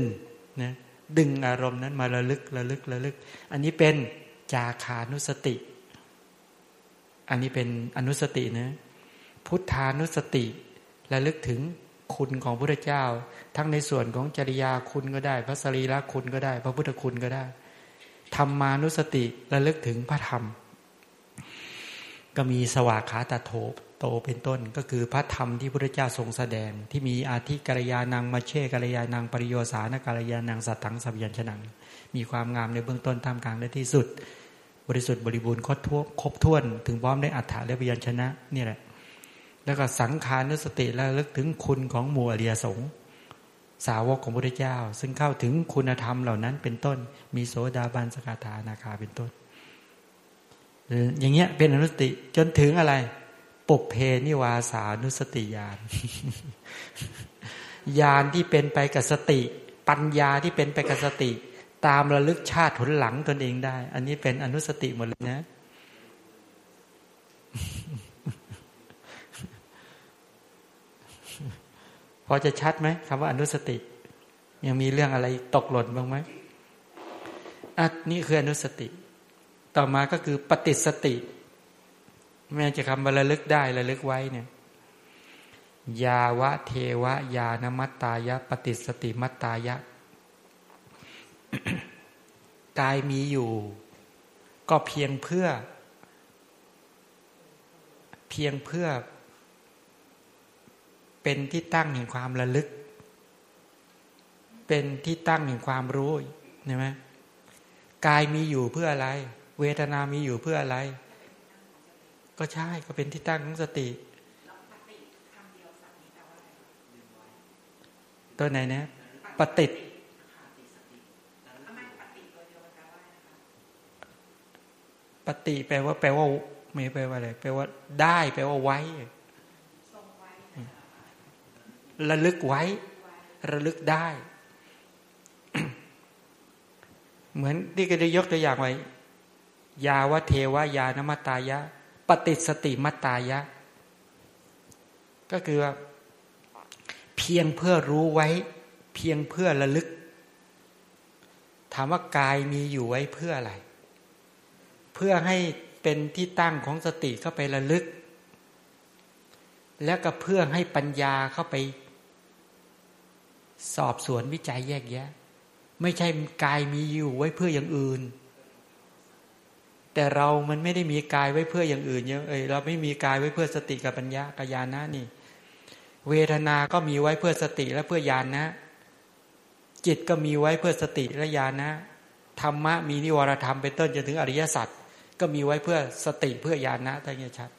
นะดึงอารมณ์นั้นมาระลึกระลึกระลึก อันนี้เป็นจาคานุสติ อันนี้เป็นอนุสตินะพุทธานุสติระลึกถึงคุณของพระเจ้า ทั้งในส่วนของจริยาคุณก็ได้ พระสรีระคุณก็ได้ พระพุทธคุณก็ได้ธรรมานุสติระลึกถึงพระธรรม ก็มีสวากขาตาโถโตเป็นต้น ก็คือพระธรรมที่พระเจ้าทรงแสดง ที่มีอาทิกัลยาณังมาเช่กัลยาณังปริโยสานกัลยาณังสัตถังสัพยัญชนะมีความงามในเบื้องต้นท่ามกลางและที่สุด บริสุทธิ์บริบูรณ์ครบถ้วนถึงพร้อมได้อัฏฐะและพยัญชนะนี่แหละ แล้วก็สังขารนุสติแล้วลึกถึงคุณของหมู่อริยสงฆ์สาวกของพระเจ้า ซึ่งเข้าถึงคุณธรรมเหล่านั้นเป็นต้น มีโสดาบันสกทานาคาเป็นต้น อย่างเงี้ยเป็นอนุสติจนถึงอะไร ปุเพนิวาสานุสติญาณญาณที่เป็นไปกับสติ ปัญญาที่เป็นไปกับสติ ตามระลึกชาติผลหลังตนเองได้ อันนี้เป็นอนุสติหมดเลยนะ พอจะชัดไหมคำว่าอนุสติ ยังมีเรื่องอะไรตกหล่นบ้างไหมอันนี้คืออนุสติ ต่อมาก็คือปฏิสติ แม่จะคำว่าระลึกได้ระลึกไว้เนี่ยยาวะเทวะ ยานมัตตายะ ปฏิสติมัตตายะ กายมีอยู่ ก็เพียงเพื่อ เพียงเพื่อ เป็นที่ตั้งแห่งความระลึก เป็นที่ตั้งแห่งความรู้เห็นไหมกายมีอยู่เพื่ออะไร เวทนามีอยู่เพื่ออะไร ก็ใช่ก็เป็นที่ตั้งของสติ ตัวไหนเนี่ยปฏิปฏิแปลว่าแปลว่าไม่แปลว่าอะไรแปลว่าได้ แปลว่าไว้ระลึกไว้ ระลึกได้ เหมือนที่ก็ได้ยกตัวอย่างไว้ ยาวะเทวายานมตายะ ปฏิสติมตตายะ ก็คือว่าเพียงเพื่อรู้ไว้ เพียงเพื่อระลึก ถามว่ากายมีอยู่ไว้เพื่ออะไร เพื่อให้เป็นที่ตั้งของสติเข้าไประลึก แล้วก็เพื่อให้ปัญญาเข้าไป สอบสวนวิจัยแยกแยะ ไม่ใช่กายมีอยู่ไว้เพื่ออย่างอื่น แต่เรามันไม่ได้มีกายไว้เพื่ออย่างอื่นเยอะเอ้ยเราไม่มีกายไว้เพื่อสติกับปัญญากัญญานะนี่ เวทนา ก็มีไว้เพื่อสติและเพื่อญาณนะ จิตก็มีไว้เพื่อสติและญาณนะธรรมะมีนิวรธรรมเป็นต้นจนถึงอริยสัจก็มีไว้เพื่อสติเพื่อญาณนะทั้งนี้ชัด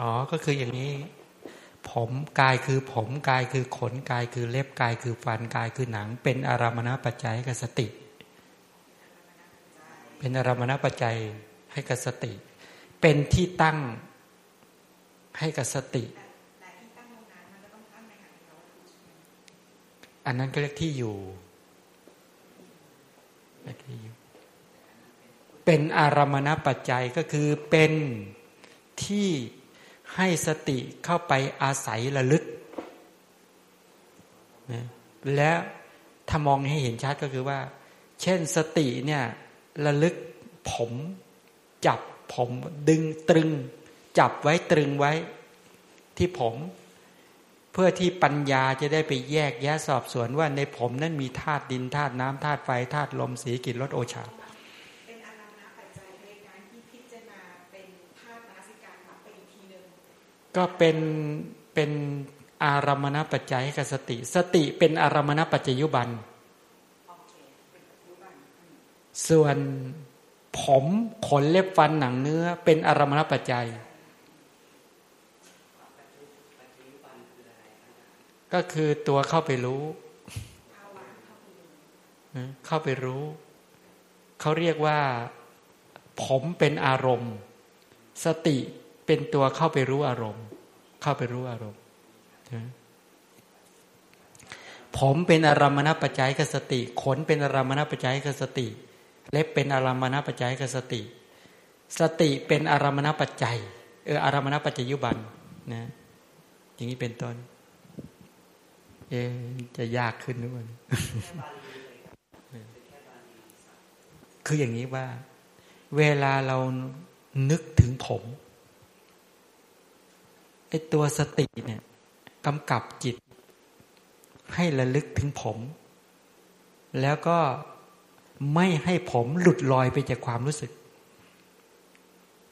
อ๋อ ก็คืออย่างนี้ ผมกายคือผมกายคือขนกายคือเล็บกายคือฟันกายคือหนัง เป็นอารามณปัจจัยให้กับสติ เป็นอารามณปัจจัยให้กับสติ เป็นที่ตั้งให้กับสติ อันนั้นก็เรียกที่อยู่เป็นอารมณปัจจัยก็คือเป็นที่ ให้สติเข้าไปอาศัยระลึกนะและถ้ามองให้เห็นชัดก็คือว่า เช่นสติเนี่ยระลึกผมจับผมดึงตรึง จับไว้ตรึงไว้ที่ผม เพื่อที่ปัญญาจะได้ไปแยกแยะสอบสวนว่าในผมนั้นมีธาตุดินธาตุน้ำธาตุไฟธาตุลมสีกลิ่นรสโอชา ก็เป็นเป็นอารมณปัจจัยกับสติ สติเป็นอารมณปัจจยุบัน ส่วนผมขนเล็บฟันหนังเนื้อ เป็นอารมณปัจจัย ก็คือตัวเข้าไปรู้ เข้าไปรู้ เขาเรียกว่า ผมเป็นอารมณ์ สติ เป็นตัวเข้าไปรู้อารมณ์ เข้าไปรู้อารมณ์ผมเป็นอารมณปัจจัยกสติ ขนเป็นอารมณปัจจัยกสติ เล็บเป็นอารมณปัจจัยกสติ สติเป็นอารมณปัจจัย เอออารมณปัจจยุบันนะอย่างนี้เป็นต้น เอจะยากขึ้นด้วยคืออย่างนี้ว่า เวลาเรานึกถึงผม ไอตัวสติเนี่ยกำกับจิต ให้ระลึกถึงผม แล้วก็ไม่ให้ผมหลุดลอยไปจากความรู้สึก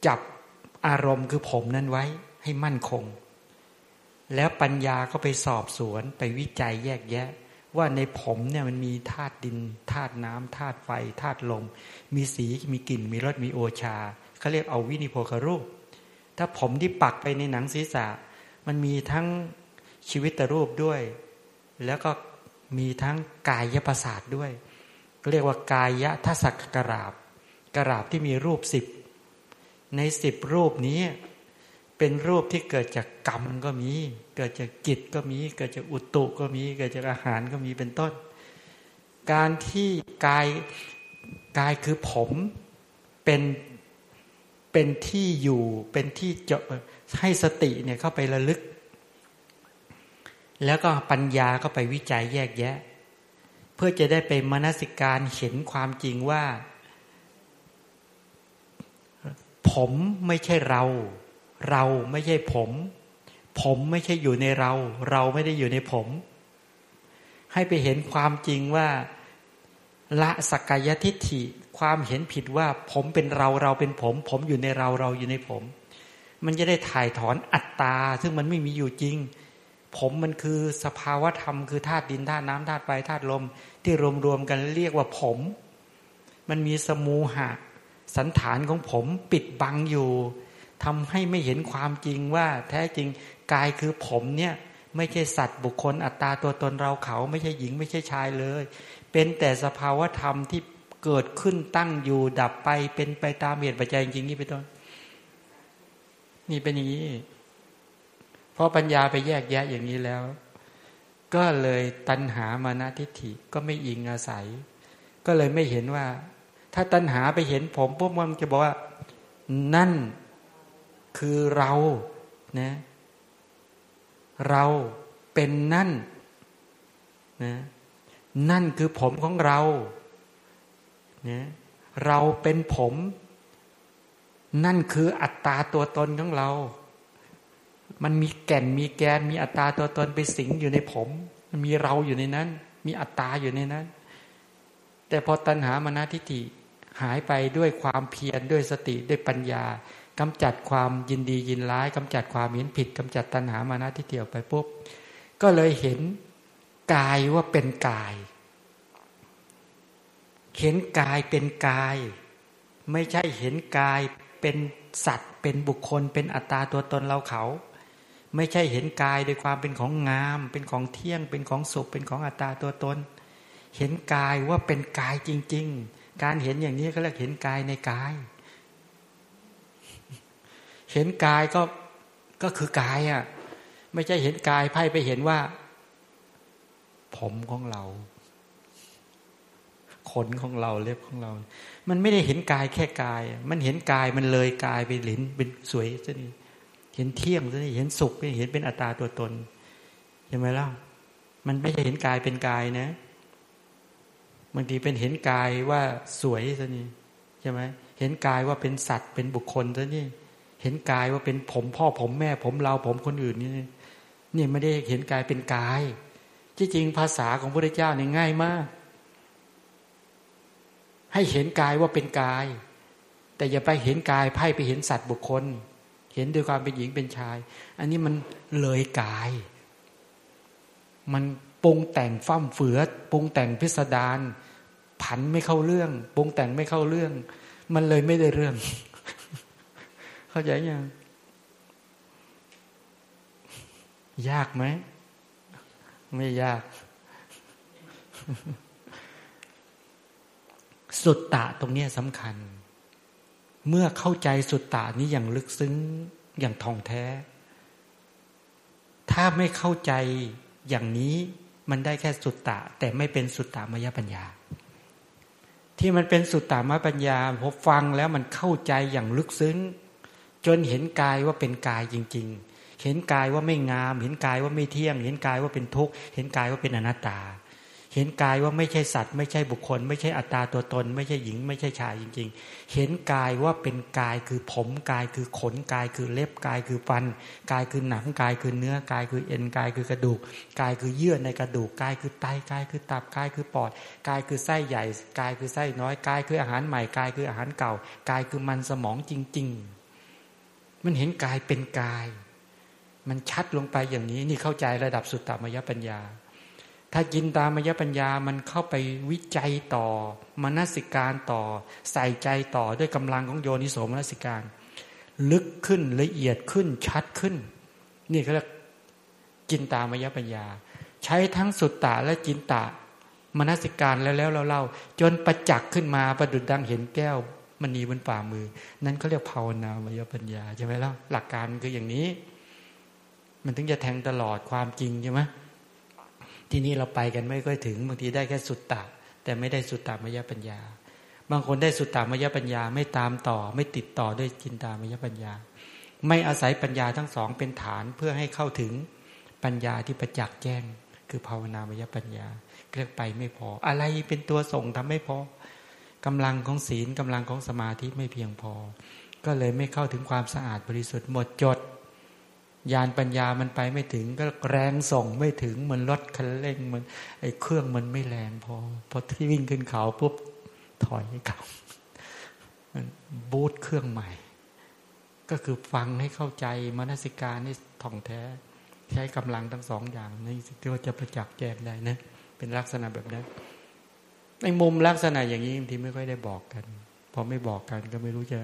จับอารมณ์คือผมนั้นไว้ให้มั่นคง แล้วปัญญาก็ไปสอบสวนไปวิจัยแยกแยะ ว่าในผมเนี่ยมันมีธาตุดินธาตุน้ำธาตุไฟธาตุลม มีสีมีกลิ่นมีรสมีโอชาเขาเรียกเอาวินิโพคารูป ถ้าผมที่ปักไปในหนังศีรษะ มันมีทั้งชีวิตรูปด้วย แล้วก็มีทั้งกายประสาทด้วย เรียกว่ากายะทัศกกราบกราบที่มีรูปสิบในสิบรูปนี้ เป็นรูปที่เกิดจากกรรมก็มี เกิดจากจิตก็มี เกิดจากอุตุก็มี เกิดจากอาหารก็มีเป็นต้น การที่กายกายคือผมเป็น เป็นที่อยู่เป็นที่จะให้สติเนี่ยเข้าไประลึก แล้วก็ปัญญาก็ไปวิจัยแยกแยะ เพื่อจะได้ไปมนสิการเห็นความจริงว่า ผมไม่ใช่เรา เราไม่ใช่ผม ผมไม่ใช่อยู่ในเรา เราไม่ได้อยู่ในผม ให้ไปเห็นความจริงว่า ละสักกายทิฏฐิ ความเห็นผิดว่าผมเป็นเราเราเป็นผม ผมอยู่ในเราเราอยู่ในผม มันจะได้ถ่ายถอนอัตตา ซึ่งมันไม่มีอยู่จริง ผมมันคือสภาวะธรรมคือธาตุดินธาตุน้ำธาตุไฟธาตุลม ที่รวมรวมกันเรียกว่าผม มันมีสมูหะ สันฐานของผมปิดบังอยู่ทำให้ไม่เห็นความจริงว่า แท้จริงกายคือผมเนี่ยไม่ใช่สัตว์บุคคลอัตตาตัวตนเราเขา ไม่ใช่หญิงไม่ใช่ชายเลย เป็นแต่สภาวะธรรมที่ เกิดขึ้นตั้งอยู่ดับไปเป็นไปตามเหตุปัจจัยจริงๆนี่ไปต้นนี่เป็นอย่างนี้เพอปัญญาไปแยกแยะอย่างนี้แล้ว ก็เลยตัณหามานาทิฏฐิก็ไม่อิงอาศัย ก็เลยไม่เห็นว่า ถ้าตัณหาไปเห็นผมปุ๊บมันจะบอกว่า นั่นคือเรานะเราเป็นนั่นนะนั่นคือผมของเรา นะเราเป็นผม นั่นคืออัตตาตัวตนของเรา มันมีแก่นมีแกน มีอัตตาตัวตนไปสิงอยู่ในผม มันมีเราอยู่ในนั้น มีอัตตาอยู่ในนั้น แต่พอตัณหามานาทิฏฐิหายไปด้วยความเพียรด้วยสติด้วยปัญญากำจัดความยินดียินร้ายกำจัดความเห็นผิดกำจัดตัณหามานาทิฏฐิออกไปปุ๊บ ก็เลยเห็นกายว่าเป็นกาย เห็นกายเป็นกาย ไม่ใช่เห็นกายเป็นสัตว์ เป็นบุคคล เป็นอัตตาตัวตนเราเขา ไม่ใช่เห็นกายโดยความเป็นของงาม เป็นของเที่ยง เป็นของสุขเป็นของอัตตาตัวตน เห็นกายว่าเป็นกายจริง ๆ การเห็นอย่างนี้ก็เรียกเห็นกายในกาย เห็นกายก็ก็คือกายอะ ไม่ใช่เห็นกายไพ่ไปเห็นว่า ผมของเรา ขนของเราเล็บของเรา มันไม่ได้เห็นกายแค่กาย มันเห็นกายมันเลยกายไปเห็นเป็นสวยซะนี่เห็นเที่ยงซะนี่เห็นสุขเห็นเป็นอัตตาตัวตนเห็นไหมล่ะมันไม่ใช่เห็นกายเป็นกายนะบางทีเป็นเห็นกายว่าสวยซะนี่ใช่ไหมเห็นกายว่าเป็นสัตว์เป็นบุคคลซะนี่เห็นกายว่าเป็นผมพ่อผมแม่ ผมเราผมคนอื่นนี่นี่ไม่ได้เห็นกายเป็นกาย ที่จริงภาษาของพระเจ้าเนี่ยง่ายมาก ให้เห็นกายว่าเป็นกาย แต่อย่าไปเห็นกายไพ่ไปเห็นสัตว์บุคคล เห็นด้วยความเป็นหญิงเป็นชาย อันนี้มันเลยกาย มันปรุงแต่งฟั่มเฟือปรุงแต่งพิสดารผันไม่เข้าเรื่องปรุงแต่งไม่เข้าเรื่อง มันเลยไม่ได้เรื่อง เข้าใจยังยากไหม ไม่ยาก สุดตะตรงนี้สำคัญ เมื่อเข้าใจสุดตะนี้อย่างลึกซึ้งอย่างท่องแท้ ถ้าไม่เข้าใจอย่างนี้มันได้แค่สุดตะ แต่ไม่เป็นสุดตามยปัญญา ที่มันเป็นสุดตามยปัญญาพอฟังแล้วมันเข้าใจอย่างลึกซึ้ง จนเห็นกายว่าเป็นกายจริง ๆ เห็นกายว่าไม่งาม เห็นกายว่าไม่เที่ยง เห็นกายว่าเป็นทุกข์เห็นกายว่าเป็นอนัตตา เห็นกายว่าไม่ใช่สัตว์ ไม่ใช่บุคคล ไม่ใช่อัตตาตัวตน ไม่ใช่หญิง ไม่ใช่ชายจริง ๆ เห็นกายว่าเป็นกายคือผมกายคือขนกายคือเล็บกายคือฟัน กายคือหนังกายคือเนื้อกายคือเอ็นกายคือกระดูกกายคือเยื่อในกระดูกกายคือไตกายคือตับกายคือปอดกายคือไส้ใหญ่กายคือไส้น้อยกายคืออาหารใหม่กายคืออาหารเก่ากายคือมันสมองจริง ๆ มันเห็นกายเป็นกาย มันชัดลงไปอย่างนี้นี่เข้าใจระดับสุตตามยปัญญา ถ้าจินตามมยปัญญามันเข้าไปวิจัยต่อมนสิการต่อ ใส่ใจต่อด้วยกำลังของโยนิโสมนสิการ ลึกขึ้นละเอียดขึ้นชัดขึ้น นี่เขาเรียกจินตามมยปัญญา ใช้ทั้งสุตตะและจินตะมนสิการแล้วแล้วเราเล่าจนประจักษ์ขึ้นมาประดุดดังเห็นแก้วมณีบนฝ่ามือ นั่นเขาเรียกภาวนามยปัญญาใช่ไหมล่ะหลักการคืออย่างนี้ มันถึงจะแทงตลอดความจริงใช่ไหม ที่นี่เราไปกันไม่ค่อยถึงบางทีได้แค่สุดตะแต่ไม่ได้สุดตามยปัญญา บางคนได้สุดตามยปัญญาไม่ตามต่อ ไม่ติดต่อด้วยจินตามยปัญญา ไม่อาศัยปัญญาทั้งสองเป็นฐานเพื่อให้เข้าถึงปัญญาที่ประจักษ์แจ้ง คือภาวนามยปัญญาเรียกไปไม่พอ อะไรเป็นตัวส่งทำไม่พอกำลังของศีลกำลังของสมาธิไม่เพียงพอ ก็เลยไม่เข้าถึงความสะอาดบริสุทธิ์หมดจด ยานปัญญามันไปไม่ถึง ก็แรงส่งไม่ถึง มันรถคันเร่งมัน ไอ้เครื่องมันไม่แรงพอ พอที่วิ่งขึ้นเขาปุ๊บถอยกลับบูตเครื่องใหม่ ก็คือฟังให้เข้าใจมนสิการนี่ท่องแท้ ใช้กำลังทั้งสองอย่างนี่ที่ว่าจะประจักษ์แจ้งได้นะเป็นลักษณะแบบนั้นในมุมลักษณะอย่างนี้บางทีไม่ค่อยได้บอกกันพอไม่บอกกันก็ไม่รู้จะ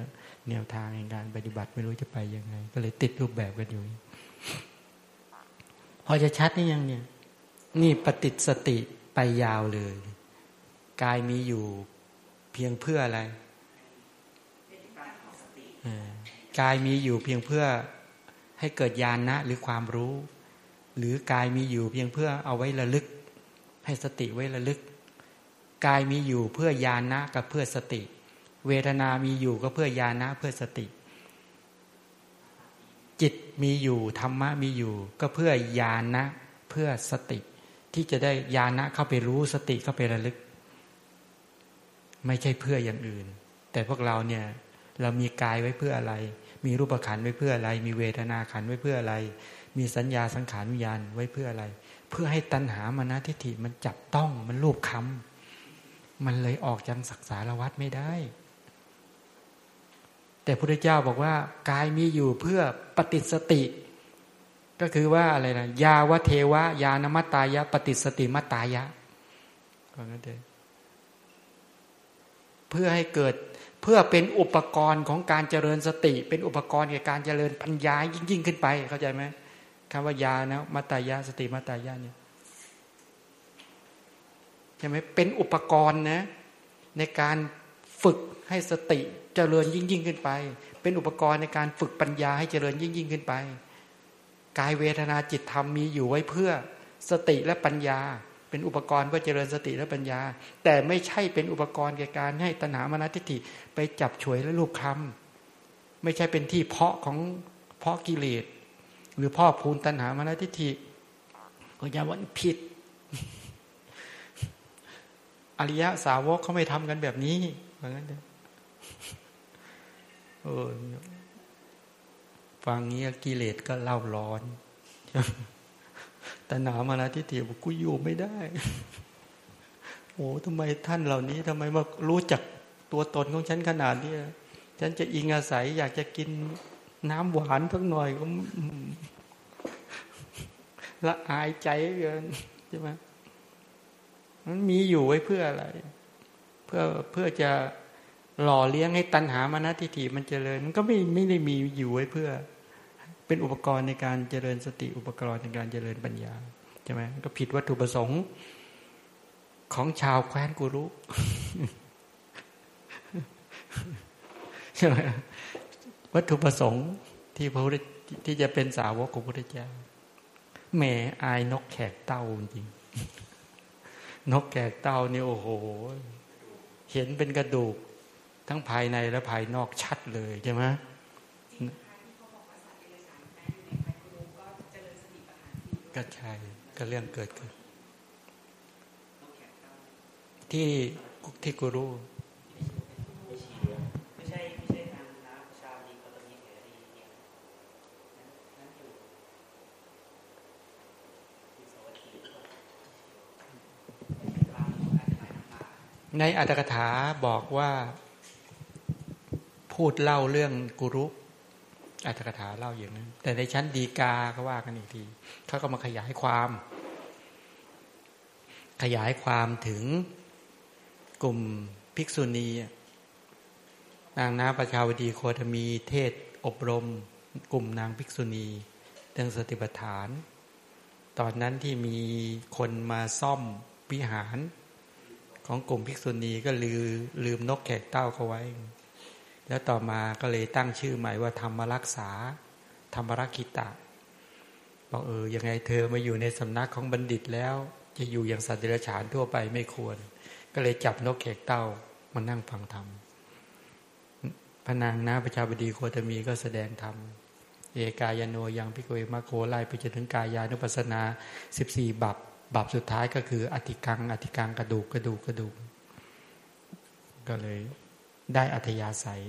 แนวทางในการปฏิบัติ ไม่รู้จะไปยังไง ก็เลยติดรูปแบบกันอยู่ อจะชัดนี่ยังเนี่ยนี่ปฏิสติไปยาวเลยกายมีอยู่เพียงเพื่ออะไรกายมีอยู่เพียงเพื่อให้เกิดญาณนะหรือความรู้ หรือกายมีอยู่เพียงเพื่อเอาไว้ระลึก ให้สติไว้ระลึก กายมีอยู่เพื่อญาณนะกับเพื่อสติ เวทนามีอยู่ก็เพื่อญาณนะเพื่อสติ มีอยู่ธรรมะมีอยู่ ก็เพื่อญาณนะเพื่อสติ ที่จะได้ญาณนะเข้าไปรู้สติเข้าไประลึก ไม่ใช่เพื่ออย่างอื่น แต่พวกเราเนี่ยเรามีกายไว้เพื่ออะไร มีรูปขันไว้เพื่ออะไร มีเวทนาขันไว้เพื่ออะไร มีสัญญาสังขารวิญญาณไว้เพื่ออะไร เพื่อให้ตัณหามานะทิฏฐิมันจับต้องมันรูปคำมันเลยออกจากสักสารวัตไม่ได้ แต่พระเจ้าบอกว่ากายมีอยู่เพื่อปฏิสติ ก็คือว่าอะไรนะยาวเทวะ ยานมัตตายะ ปฏิสติมัตตายะก็นั้นเองเพื่อให้เกิดเพื่อเป็นอุปกรณ์ของการเจริญสติ เป็นอุปกรณ์ในการเจริญปัญญายิ่งยิ่งขึ้นไป เข้าใจไหมคำว่ายานะมัตตายาสติมัตตายาเนี่ยใช่ไหมเป็นอุปกรณ์นะในการฝึกให้สติ เจริญยิ่งยิ่งขึ้นไป เป็นอุปกรณ์ในการฝึกปัญญาให้เจริญยิ่งยิ่งขึ้นไป กายเวทนาจิตธรรมมีอยู่ไว้เพื่อสติและปัญญา เป็นอุปกรณ์เพื่อเจริญสติและปัญญา แต่ไม่ใช่เป็นอุปกรณ์แก่การให้ตนามนาทิฏฐิไปจับฉวยและรูปคำไม่ใช่เป็นที่เพาะของเพาะกิเลสหรือพ่อพูนตัณหามนาทิฏฐิก็ยังว่าผิด อริยะสาวกเขาไม่ทำกันแบบนี้เหมือนกันเออฟังเงี้ยกิเลสก็เล่าร้อนแต่หนามานะทิฏฐิบอกกูอยู่ไม่ได้ โอ้ทำไมท่านเหล่านี้ทำไมมารู้จักตัวตนของฉันขนาดนี้ฉันจะอิงอาศัย อยากจะกินน้ำหวานสักหน่อยก็ละอายใจเกินใช่ไหมมันมีอยู่ไว้เพื่ออะไร เพื่อเพื่อจะ หล่อเลี้ยงให้ตัณหามานะทิฏฐิมันเจริญ มันก็ไม่ไม่ได้มีอยู่ไว้เพื่อ เป็นอุปกรณ์ในการเจริญสติอุปกรณ์ในการเจริญปัญญาใช่ไหมก็ผิดวัตถุประสงค์ของชาวแคว้นกุรุใช่ไหมวัตถุประสงค์ที่พระพุที่จะเป็นสาวกของพระพุทธเจ้าแหมอายนกแขกเต้าจริงนกแขกเต้านี่โอ้โห เห็นเป็นกระดูก ทั้งภายในและภายนอกชัดเลยใช่ไหมก็ใช่ก็เรื่องเกิดขึ้นที่ที่กูรู้ในอัตถกถาบอกว่า พูดเล่าเรื่องกุรุอัตถกถาเล่าอย่างนั้น แต่ในชั้นดีกาก็ว่ากันอีกทีเขาก็มาขยายความ ขยายความถึงกลุ่มภิกษุณี นางนาประชาวดีโคตมีเทศอบรม กลุ่มนางภิกษุณีเรื่องสติปัฏฐาน ตอนนั้นที่มีคนมาซ่อมวิหาร ของกลุ่มภิกษุณีก็ลืมลืมนกแขกเต้าเขาไว้ แล้วต่อมาก็เลยตั้งชื่อใหม่ว่าธรรมรักษา ธรรมรักขิตะบอกเออยังไงเธอมาอยู่ในสำนักของบัณฑิตแล้ว จะอยู่อย่างสัตว์เดรัจฉานทั่วไปไม่ควร ก็เลยจับนกเขกเต้ามานั่งฟังธรรมพนางนาประชาบดีโคตมีก็แสดงธรรมเอกายโนยังพิโกเอมาโคไล่ไปจนถึงกายานุปัสนาสิบสี่บับบับสุดท้ายก็คืออธิกัง อธิกังกระดูกกระดูกกระดูก ก็เลย ได้อัธยาศัย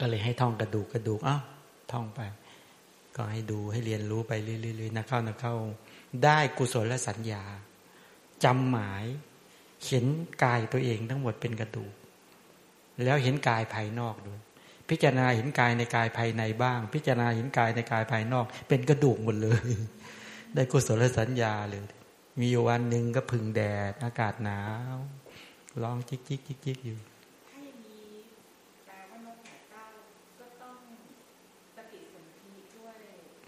ก็เลยให้ท่องกระดูกกระดูกอ้าวท่องไป ก็ให้ดูให้เรียนรู้ไปเรื่อยๆนะเข้านะเข้า ได้กุศลและสัญญาจำหมายเห็นกายตัวเองทั้งหมดเป็นกระดูก แล้วเห็นกายภายนอกด้วย พิจารณาเห็นกายในกายภายในบ้าง พิจารณาเห็นกายในกายภายนอก เป็นกระดูกหมดเลย ได้กุศลสัญญาเลย มีวันหนึ่งก็พึ่งแดดอากาศหนาวร้องจิกจิกจิกจิกอยู่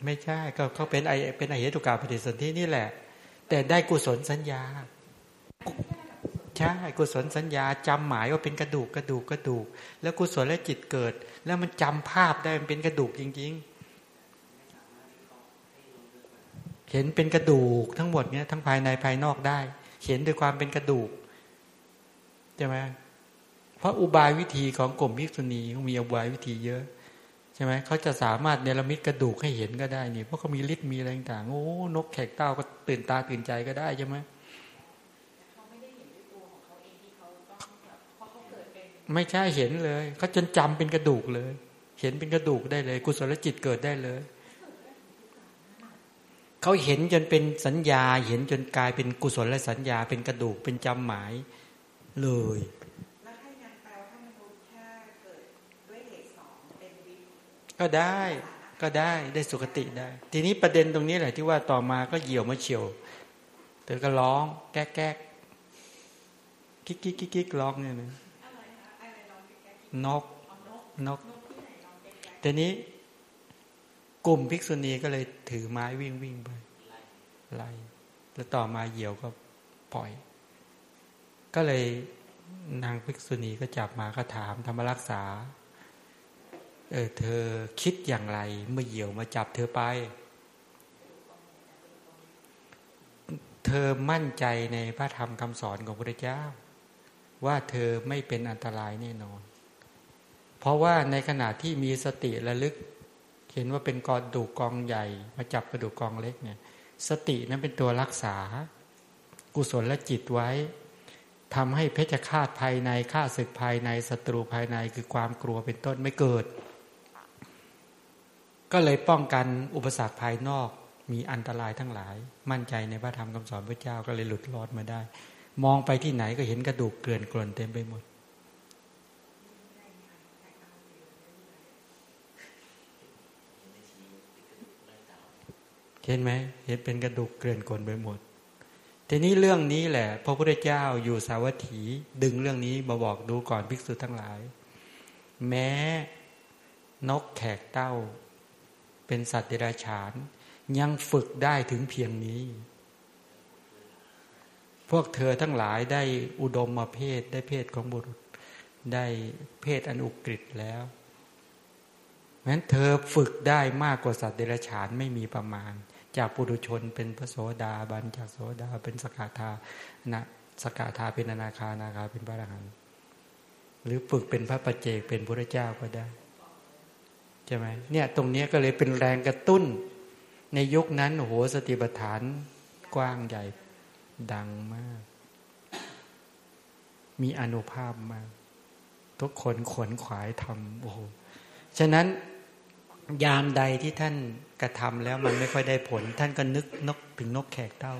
ไม่ใช่ก็เขาเป็นไอเป็นไอเหตุกาปฏิสนธินี่แหละ แต่ได้กุศลสัญญา ใช่กุศลสัญญาจำหมายว่าเป็นกระดูกกระดูกกระดูก แล้วกุศลและจิตเกิด แล้วมันจำภาพได้มันเป็นกระดูกจริง ๆ เห็นเป็นกระดูกทั้งหมดเนี้ยทั้งภายในภายนอกได้ เห็นด้วยความเป็นกระดูกใช่ไหมเพราะอุบายวิธีของกลุ่มพิกษุณีมีอุบายวิธีเยอะ ช่ไหมเขาจะสามารถเนรมิตกระดูกให้เห็นก็ได้นี่เพราะเขามีฤทธิ์มีอะไรต่างโอ้นกแขกเต้าก็ตื่นตาตื่นใจก็ได้ใช่ไหมไม่ใช่เห็นเลยเขาจนจำเป็นกระดูกเลย เห็นเป็นกระดูกได้เลย กุศลจิตเกิดได้เลยเขาเห็นจนเป็นสัญญา เห็นจนกลายเป็นกุศลและสัญญา เป็นกระดูกเป็นจำหมายเลย ก็ได้ก็ได้ได้สุคติได้ ทีนี้ประเด็นตรงนี้แหละที่ว่าต่อมาก็เหี่ยวมาเฉียวเธอก็ร้อง แก๊กแก๊กกิ๊กกิ๊กกิ๊กกิ๊กร้องเนี่ยนะนกนกทีนี้กลุ่มภิกษุณีก็เลยถือไม้วิ่งวิ่งไปไล่แล้วต่อมาเหี่ยวก็ปล่อย ก็เลยนางภิกษุณีก็จับมาก็ถามธรรมรักษา เออเธอคิดอย่างไร เมื่อเหยี่ยวมาจับเธอไป เธอมั่นใจในพระธรรมคำสอนของพระเจ้า ว่าเธอไม่เป็นอันตรายแน่นอน เพราะว่าในขณะที่มีสติระลึก เห็นว่าเป็นกอดูกกองใหญ่ มาจับกระดูกกองเล็กเนี่ย สตินั้นเป็นตัวรักษา กุศลและจิตไว้ทำให้เพชฌฆาตภายในฆ่าศึกภายในศัตรูภายในคือความกลัวเป็นต้นไม่เกิด ก็เลยป้องกันอุปสรรคภายนอกมีอันตรายทั้งหลาย มั่นใจในพระธรรมคำสอนพระเจ้าก็เลยหลุดรอดมาได้ มองไปที่ไหนก็เห็นกระดูกเกลื่อนกลนเต็มไปหมด เห็นไหมเห็นเป็นกระดูกเกลื่อนกลนไปหมดทีนี้เรื่องนี้แหละพระพุทธเจ้าอยู่สาวัตถีดึงเรื่องนี้มาบอกดูก่อนภิกษุทั้งหลาย แม้นกแขกเต้า เป็นสัตว์เดรัจฉาน ยังฝึกได้ถึงเพียงนี้ พวกเธอทั้งหลายได้อุดมมาเพศได้เพศของบุรุษ ได้เพศอนุกฤษแล้วงั้นเธอฝึกได้มากกว่าสัตว์เดรัจฉานไม่มีประมาณ จากปุถุชนเป็นพระโสดาบันจากโสดาเป็นสกทานะสกทาเป็นอนาคานาคาเป็นพระอรหันต์หรือฝึกเป็นพระปัจเจกเป็นพระเจ้าก็ได้ ใช่ไหมเนี่ยตรงนี้ก็เลยเป็นแรงกระตุ้น ในยุคนั้นโอ้โหสติปัฏฐานกว้างใหญ่ดังมาก มีอนุภาพมาก ทุกคนขวนขวายทำโอ้โหฉะนั้นยามใดที่ท่านกระทำแล้วมันไม่ค่อยได้ผล ท่านก็นึกนกถึงนกแขกเต้า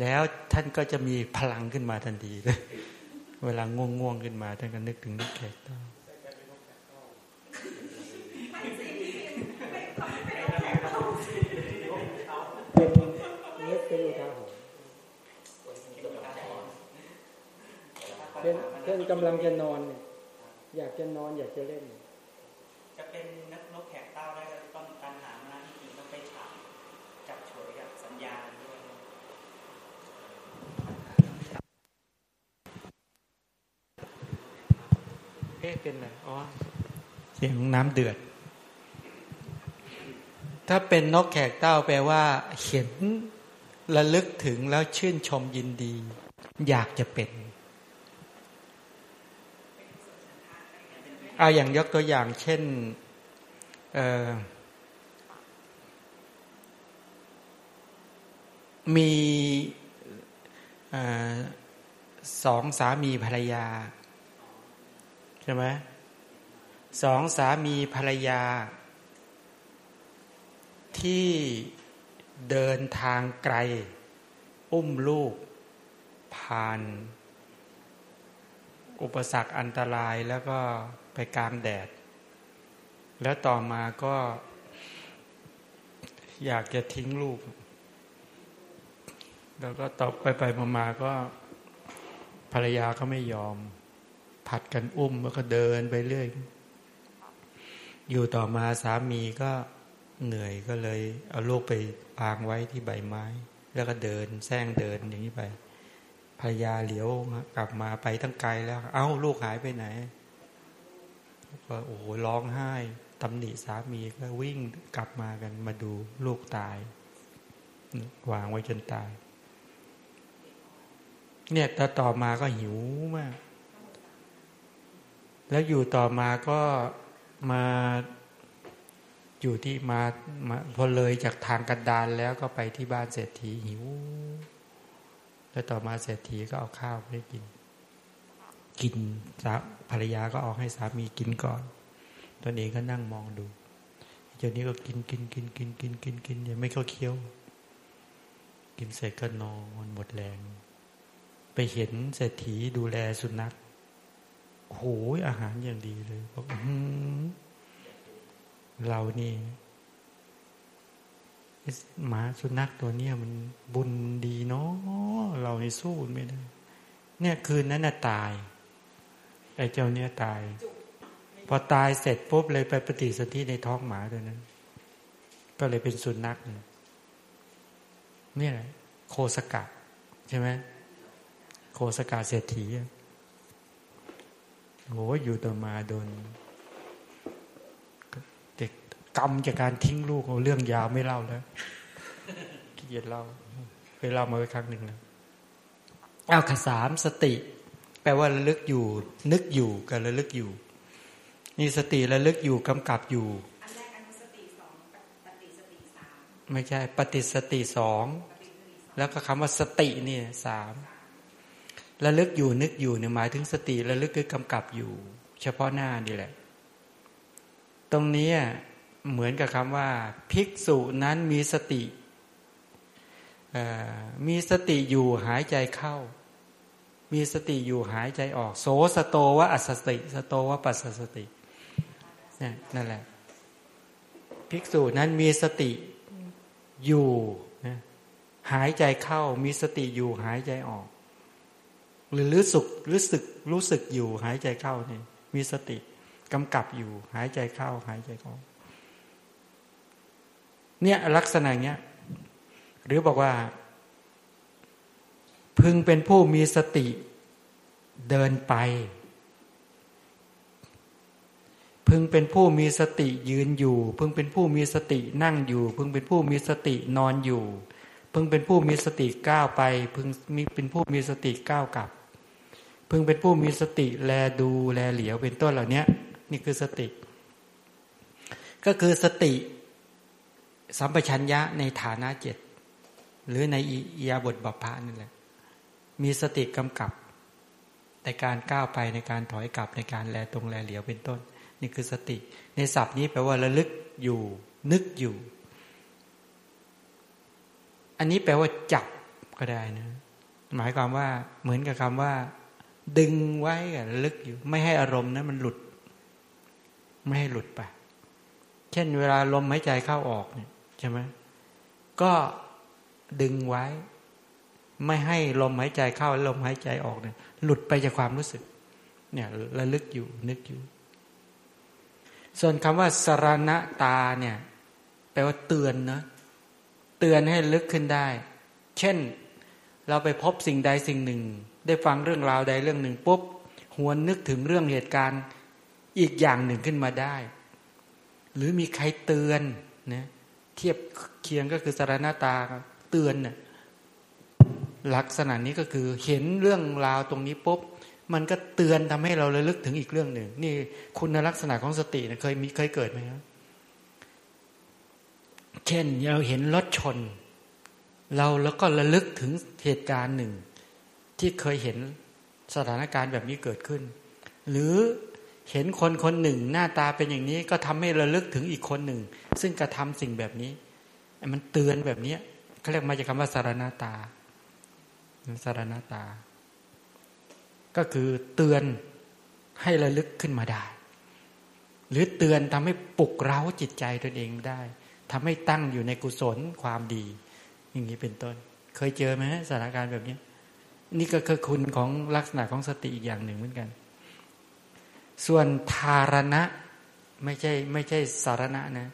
แล้วท่านก็จะมีพลังขึ้นมาทันทีเลยเวลาง่วงๆขึ้นมา ท่านก็นึกถึงนกแขกเต้าเป็นอุทาหรณ์เช่นเช่นกำลังจะนอนเนี่ยอยากจะนอนอยากจะเล่น จะเป็นนักนกแขกเต้าได้ต้องการหามาที่ต้องไปฉากจับฉวยกับสัญญาณด้วยเอ๊ะเป็นอะไรอ๋อเสียงน้ำเดือด ถ้าเป็นนกแขกเต้าแปลว่า เห็นระลึกถึงแล้วชื่นชมยินดี อยากจะเป็น เอาอย่างยกตัวอย่างเช่นมีสองสามีภรรยา ใช่ไหมสองสามีภรรยา ที่เดินทางไกล อุ้มลูก ผ่าน อุปสรรคอันตรายแล้วก็ ไปกลางแดด แล้วต่อมาก็ อยากจะทิ้งลูก แล้วก็ตอบไปไปมามาก็ ภรรยาก็ไม่ยอม ผัดกันอุ้มแล้วก็เดินไปเรื่อย อยู่ต่อมาสามีก็เหนื่อยก็เลยเอาลูกไปวางไว้ที่ใบไม้ แล้วก็เดินแซงเดินอย่างนี้ไปภรรยาเหลียวกลับมาไปตั้งไกลแล้ว เอ้าลูกหายไปไหน ก็โอ้โหร้องไห้ตำหนิสามีก็วิ่งกลับมากันมาดูลูกตาย วางไว้จนตาย เนี่ยแต่ต่อมาก็หิวมาก แล้วอยู่ต่อมาก็มาอยู่ที่มามาพอเลยจากทางกันดานแล้วก็ไปที่บ้านเศรษฐีหิว แล้วต่อมาเศรษฐีก็เอาข้าวให้กิน กินสาภรรยาก็เอาให้สามีกินก่อนตนเองก็นั่งมองดูเจ้านี้ก็กินกินกินกินกินกินกินยังไม่เข้าเคี้ยว กินเสร็จก็นอนหมดแรง ไปเห็นเศรษฐีดูแลสุนัขโอ้ยอาหารอย่างดีเลยบอกเรานี่หมาสุนัขตัวเนี้ยมันบุญดีเนาะเราให้สู้ไม่ได้ เนี่ยคืนนั้นน่ะตาย ไอ้เจ้าเนี่ยตาย พอตายเสร็จปุ๊บเลยไปปฏิสนธิในท้องหมาตัวนั้น ก็เลยเป็นสุนัขเนี่ยโคสกะใช่ไหมโคสกาเศรษฐีโหอยู่ต่อมาโดนเด็กกรรมจากการทิ้งลูกเอาเรื่องยาวไม่เล่าแล้วขี้เกียจเล่าเคยเล่ามาไว้ครั้งหนึ่งแล้วเอาขสามสติ แปลว่าระลึกอยู่ นึกอยู่กับระลึกอยู่ นี่สติระลึกอยู่กำกับอยู่อันแรกอนุสติสองปฏิสติสามไม่ใช่ ปฏิสติสองแล้วก็คำว่าสตินี่สามระลึกอยู่นึกอยู่เนี่ยหมายถึงสติระลึกคือกำกับอยู่ เฉพาะหน้านี่แหละ ตรงนี้เหมือนกับคำว่า ภิกษุนั้นมีสติมีสติอยู่หายใจเข้า มีสติอยู่หายใจออก โสสโตวะอัสติ สโตวะปัสสตินั่นแหละ ภิกษุนั้นมีสติอยู่หายใจเข้ามีสติอยู่หายใจออก หรือรู้สึกรู้สึกรู้สึกอยู่หายใจเข้าเนี่ยมีสติกำกับอยู่ หายใจเข้า หายใจออกเนี่ยลักษณะเนี้ยหรือบอกว่า พึงเป็นผู้มีสติเดินไป พึงเป็นผู้มีสติยืนอยู่ พึงเป็นผู้มีสตินั่งอยู่ พึงเป็นผู้มีสตินอนอยู่ พึงเป็นผู้มีสติก้าวไป พึงมีเป็นผู้มีสติก้าวกลับ พึงเป็นผู้มีสติแลดูแลเหลียวเป็นต้นเหล่านี้นี่คือสติ ก็คือสติ สัมปชัญญะในฐานะเจ็ดหรือในอียาบทบัพพะนั่นแหละ มีสติกำกับ ในการก้าวไปในการถอยกลับในการแลตรงแลเหลียวเป็นต้น นี่คือสติ ในศัพท์นี้แปลว่าระลึกอยู่ นึกอยู่ อันนี้แปลว่าจับก็ได้นะหมายความว่าเหมือนกับคำว่า ดึงไว้ลึกอยู่ ไม่ให้อารมณ์นั้นมันหลุด ไม่ให้หลุดไปเช่น เวลาลมหายใจเข้าออกเนี่ยใช่ไหมก็ดึงไว้ ไม่ให้ลมหายใจเข้าลมหายใจออกเนี่ยหลุดไปจากความรู้สึก เนี่ยระลึกอยู่นึกอยู่ ส่วนคำว่าสรณะตาเนี่ย แปลว่าเตือนนะเตือนให้ลึกขึ้นได้ เช่น เราไปพบสิ่งใดสิ่งหนึ่ง ได้ฟังเรื่องราวใดเรื่องหนึ่งปุ๊บหวนนึกถึงเรื่องเหตุการณ์อีกอย่างหนึ่งขึ้นมาได้ หรือมีใครเตือนนะเทียบเคียงก็คือสารณตาเตือนนะ่ะ ลักษณะนี้ก็คือเห็นเรื่องราวตรงนี้ปุ๊บมันก็เตือนทำให้เราระลึกถึงอีกเรื่องหนึ่ง นี่คุณลักษณะของสตินะเคยมีเคยเกิดไหมครับเช่นเราเห็นรถชน เราแล้วก็ระลึกถึงเหตุการณ์หนึ่ง ที่เคยเห็นสถานการณ์แบบนี้เกิดขึ้น หรือเห็นคนคนหนึ่ง หน้าตาเป็นอย่างนี้ก็ทำให้ระลึกถึงอีกคนหนึ่ง ซึ่งกระทำสิ่งแบบนี้ มันเตือนแบบนี้เขาเรียกมาจากคำว่าสารณาตา สารณาตา ก็คือเตือนให้ระลึกขึ้นมาได้ หรือเตือนทำให้ปลุกเร้าจิตใจตนเองได้ทำให้ตั้งอยู่ในกุศลความดี อย่างนี้เป็นต้น เคยเจอไหมสถานการณ์แบบนี้นี่ก็คือคุณของลักษณะของสติอีกอย่างหนึ่งเหมือนกัน ส่วนทารณะไม่ใช่ไม่ใช่สารณะนะ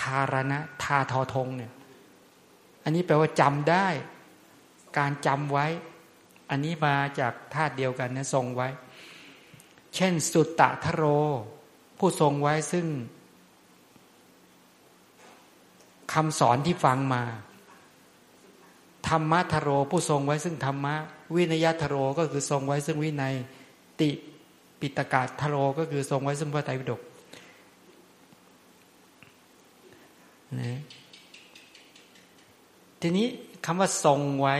ทารณะทาทอทงเนี่ย อันนี้แปลว่าจำได้ การจำไว้ อันนี้มาจากธาตุเดียวกันนะทรงไว้ เช่น สุตตะทโร ผู้ทรงไว้ซึ่งคำสอนที่ฟังมา ธรรมะทโรผู้ทรงไว้ซึ่งธรรมะ วินยทโรก็คือทรงไว้ซึ่งวินัย ติปิตกาทโรก็คือทรงไว้ซึ่งพระไตรปิฎกนะทีนี้ คำว่าทรงไว้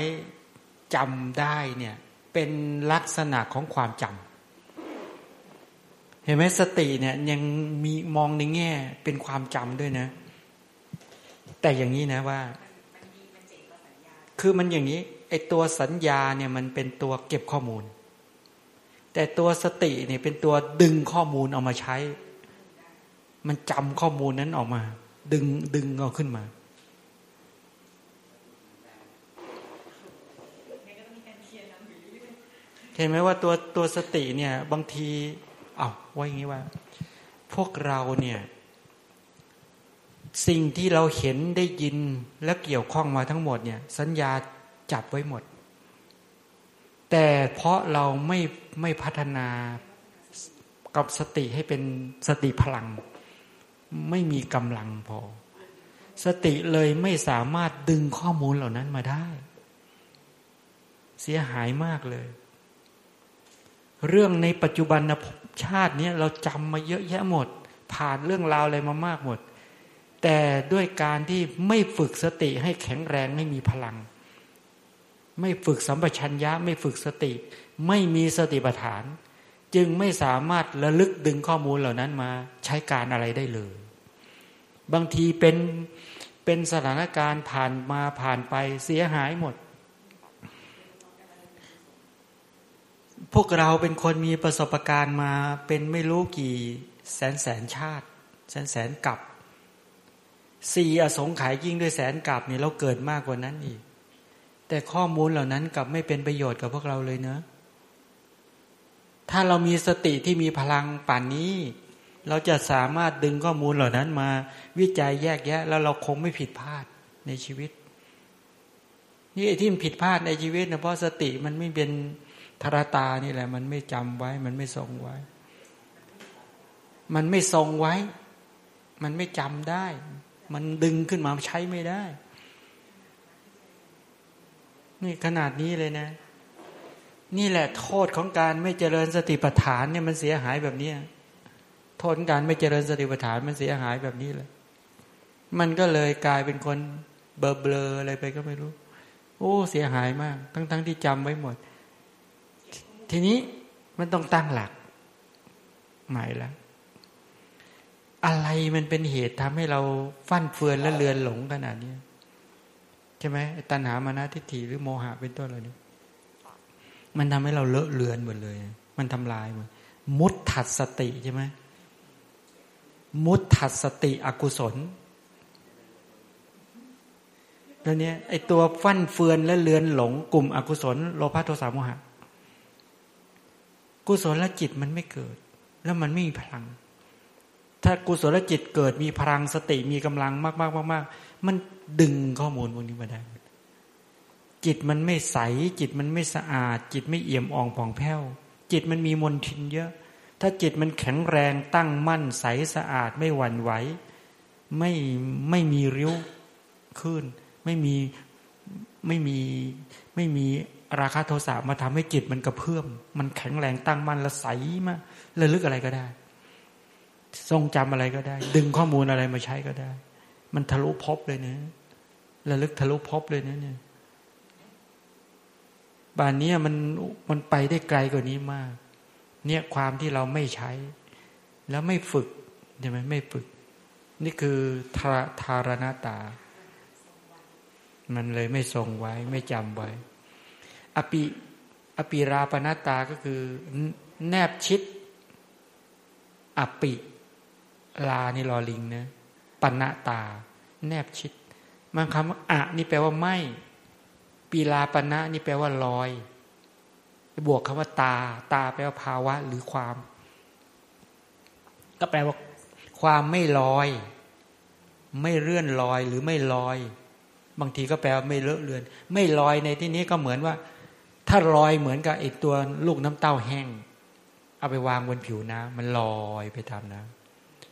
จำได้เนี่ยเป็นลักษณะของความจำเห็นไหมสติเนี่ยยังมีมองในแง่เป็นความจำด้วยนะ แต่อย่างนี้นะว่า คือมันอย่างนี้ไอตัวสัญญาเนี่ยมันเป็นตัวเก็บข้อมูล แต่ตัวสติเนี่ยเป็นตัวดึงข้อมูลเอามาใช้ มันจำข้อมูลนั้นออกมา ดึงดึงเอาขึ้นมา เห็นไหมว่าตัวตัวสติเนี่ย บางที เอาว่าอย่างนี้ว่า พวกเราเนี่ย สิ่งที่เราเห็นได้ยินและเกี่ยวข้องมาทั้งหมดเนี่ย สัญญาจับไว้หมด แต่เพราะเราไม่ไม่พัฒนากับสติให้เป็นสติพลัง ไม่มีกำลังพอ สติเลยไม่สามารถดึงข้อมูลเหล่านั้นมาได้ เสียหายมากเลย เรื่องในปัจจุบันชาตินี้เราจำมาเยอะแยะหมด ผ่านเรื่องราวอะไรมามากหมด แต่ด้วยการที่ไม่ฝึกสติให้แข็งแรงไม่มีพลัง ไม่ฝึกสัมปชัญญะไม่ฝึกสติ ไม่มีสติปัฏฐาน จึงไม่สามารถระลึกดึงข้อมูลเหล่านั้นมาใช้การอะไรได้เลย บางทีเป็นเป็นสถานการณ์ผ่านมาผ่านไปเสียหายหมด พวกเราเป็นคนมีประสบการณ์มาเป็นไม่รู้กี่แสนแสนชาติ แสนแสนกับสี่อสงไขยยิ่งด้วยแสนกับเนี่ยเราเกิดมากกว่านั้นอีก แต่ข้อมูลเหล่านั้นกลับไม่เป็นประโยชน์กับพวกเราเลยเนะ ถ้าเรามีสติที่มีพลังป่านนี้ เราจะสามารถดึงข้อมูลเหล่านั้นมาวิจัยแยกแยะ แล้วเราคงไม่ผิดพลาดในชีวิต นี่ที่มันผิดพลาดในชีวิตนะเพราะสติมันไม่เป็น ทรตานี่แหละ มันไม่จำไว้ มันไม่ทรงไว้ มันไม่ทรงไว้ มันไม่จำได้ มันดึงขึ้นมาใช้ไม่ได้ นี่ขนาดนี้เลยนะ นี่แหละโทษของการไม่เจริญสติปัฏฐานเนี่ยมันเสียหายแบบนี้โทษการไม่เจริญสติปัฏฐานมันเสียหายแบบนี้เลย มันก็เลยกลายเป็นคนเบลอเบลอะไรไปก็ไม่รู้ โอ้ เสียหายมาก ทั้งๆทที่จำไว้หมด ทีนี้มันต้องตั้งหลัก ใหม่แล้ว อะไรมันเป็นเหตุทำให้เราฟั่นเฟือนและเลือนหลงขนาดนี้ใช่ไหมตัณหามานะทิฏฐิหรือโมหะเป็นต้นอะไรนี้มันทำให้เราเลอะเลือนหมดเลย มันทำลายหมดมุดถัดสติใช่ไหมมุดถัดสติอกุศลตัวเนี้ยไอตัวฟั่นเฟือนและเลือนหลงกลุ่มอกุศล โลภะโทสะโมหะ กุศลจิตมันไม่เกิด แล้วมันไม่มีพลัง ถ้ากุศลจิตเกิดมีพลังสติมีกำลังมากมากมากมากมันดึงข้อมูลพวกนี้มาได้ จิตมันไม่ใส จิตมันไม่สะอาด จิตไม่เอี่ยมอ่องผ่องแผ้ว จิตมันมีมนทินเยอะ ถ้าจิตมันแข็งแรงตั้งมั่นใสสะอาดไม่หวั่นไหวไม่ไม่มีริ้วขึ้น ไม่มีไม่มีไม่มี ราคาโทสะมาทำให้จิตมันกระเพื่อม มันแข็งแรงตั้งมั่นละใสมากระลึกอะไรก็ได้ ทรงจำอะไรก็ได้ ดึงข้อมูลอะไรมาใช้ก็ได้ มันทะลุพบเลยเนะระลึกทะลุพบเลยนะเนี่ยบานนี้มันมันไปได้ไกลกว่านี้มาก เนี่ยความที่เราไม่ใช้ แล้วไม่ฝึกใช่ไหมไม่ฝึก นี่คือทาทารณตา มันเลยไม่ทรงไว้ ไม่จำไว้ อปิอปิราปนาตาก็คือ แนบชิด อปิลานี่รอลิงนะปนาตา แนบชิดมันคำว่าอะนี่แปลว่าไม่ปีลาปณะนี่แปลว่าลอย บวกคำว่าตา ตาแปลว่าภาวะหรือความ ก็แปลว่า ความไม่ลอย ไม่เลื่อนลอยหรือไม่ลอย บางทีก็แปลว่าไม่เลอะเลือน ไม่ลอยในที่นี้ก็เหมือนว่า ถ้าลอยเหมือนกับไอตัวลูกน้ำเต้าแห้ง เอาไปวางบนผิวน้ำมันลอยไปตามน้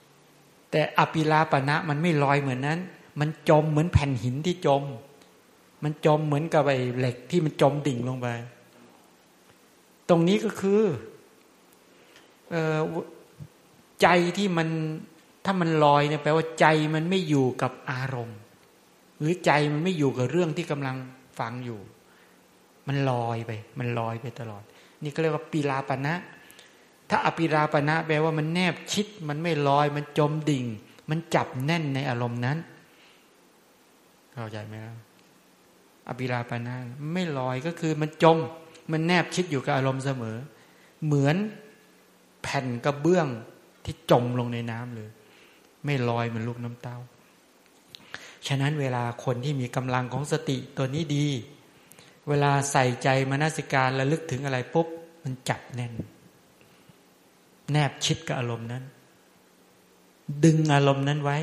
ำแต่อปิลาปณะมันไม่ลอยเหมือนนั้น มันจมเหมือนแผ่นหินที่จม มันจมเหมือนกับไอเหล็กที่มันจมดิ่งลงไป ตรงนี้ก็คืออใจที่มันถ้ามันลอยเนี่ยแปลว่าใจมันไม่อยู่กับอารมณ์ หรือใจมันไม่อยู่กับเรื่องที่กำลังฟังอยู่ มันลอยไป มันลอยไปตลอด นี่ก็เรียกว่าปีลาปณะถ้าอปิราปณะแปลว่ามันแนบชิด มันไม่ลอย มันจมดิ่ง มันจับแน่นในอารมณ์นั้น เข้าใจไหมครับอปิราปณะไม่ลอยก็คือมันจม มันแนบชิดอยู่กับอารมณ์เสมอ เหมือนแผ่นกระเบื้องที่จมลงในน้ำเลย ไม่ลอยเหมือนลูกน้ำเต้า ฉะนั้นเวลาคนที่มีกำลังของสติตัวนี้ดี เวลาใส่ใจมนสิการระลึกถึงอะไรปุ๊บ มันจับแน่น แนบชิดกับอารมณ์นั้น ดึงอารมณ์นั้นไว้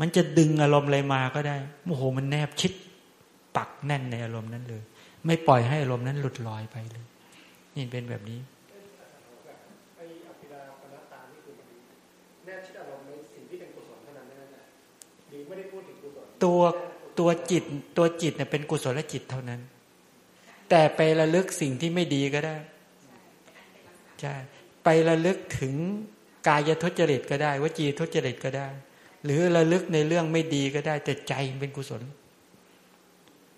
มันจะดึงอารมณ์อะไรมาก็ได้โอ้โหมันแนบชิด ปักแน่นในอารมณ์นั้นเลย ไม่ปล่อยให้อารมณ์นั้นหลุดลอยไปเลย นี่เป็นแบบนี้ตัว ตัวจิตตัวจิตเนี่ยเป็นกุศลจิตเท่านั้น แต่ไประลึกสิ่งที่ไม่ดีก็ได้ใช่ไประลึกถึงกายทุจริตก็ได้วจีทุจริตก็ได้ หรือระลึกในเรื่องไม่ดีก็ได้ แต่ใจเป็นกุศล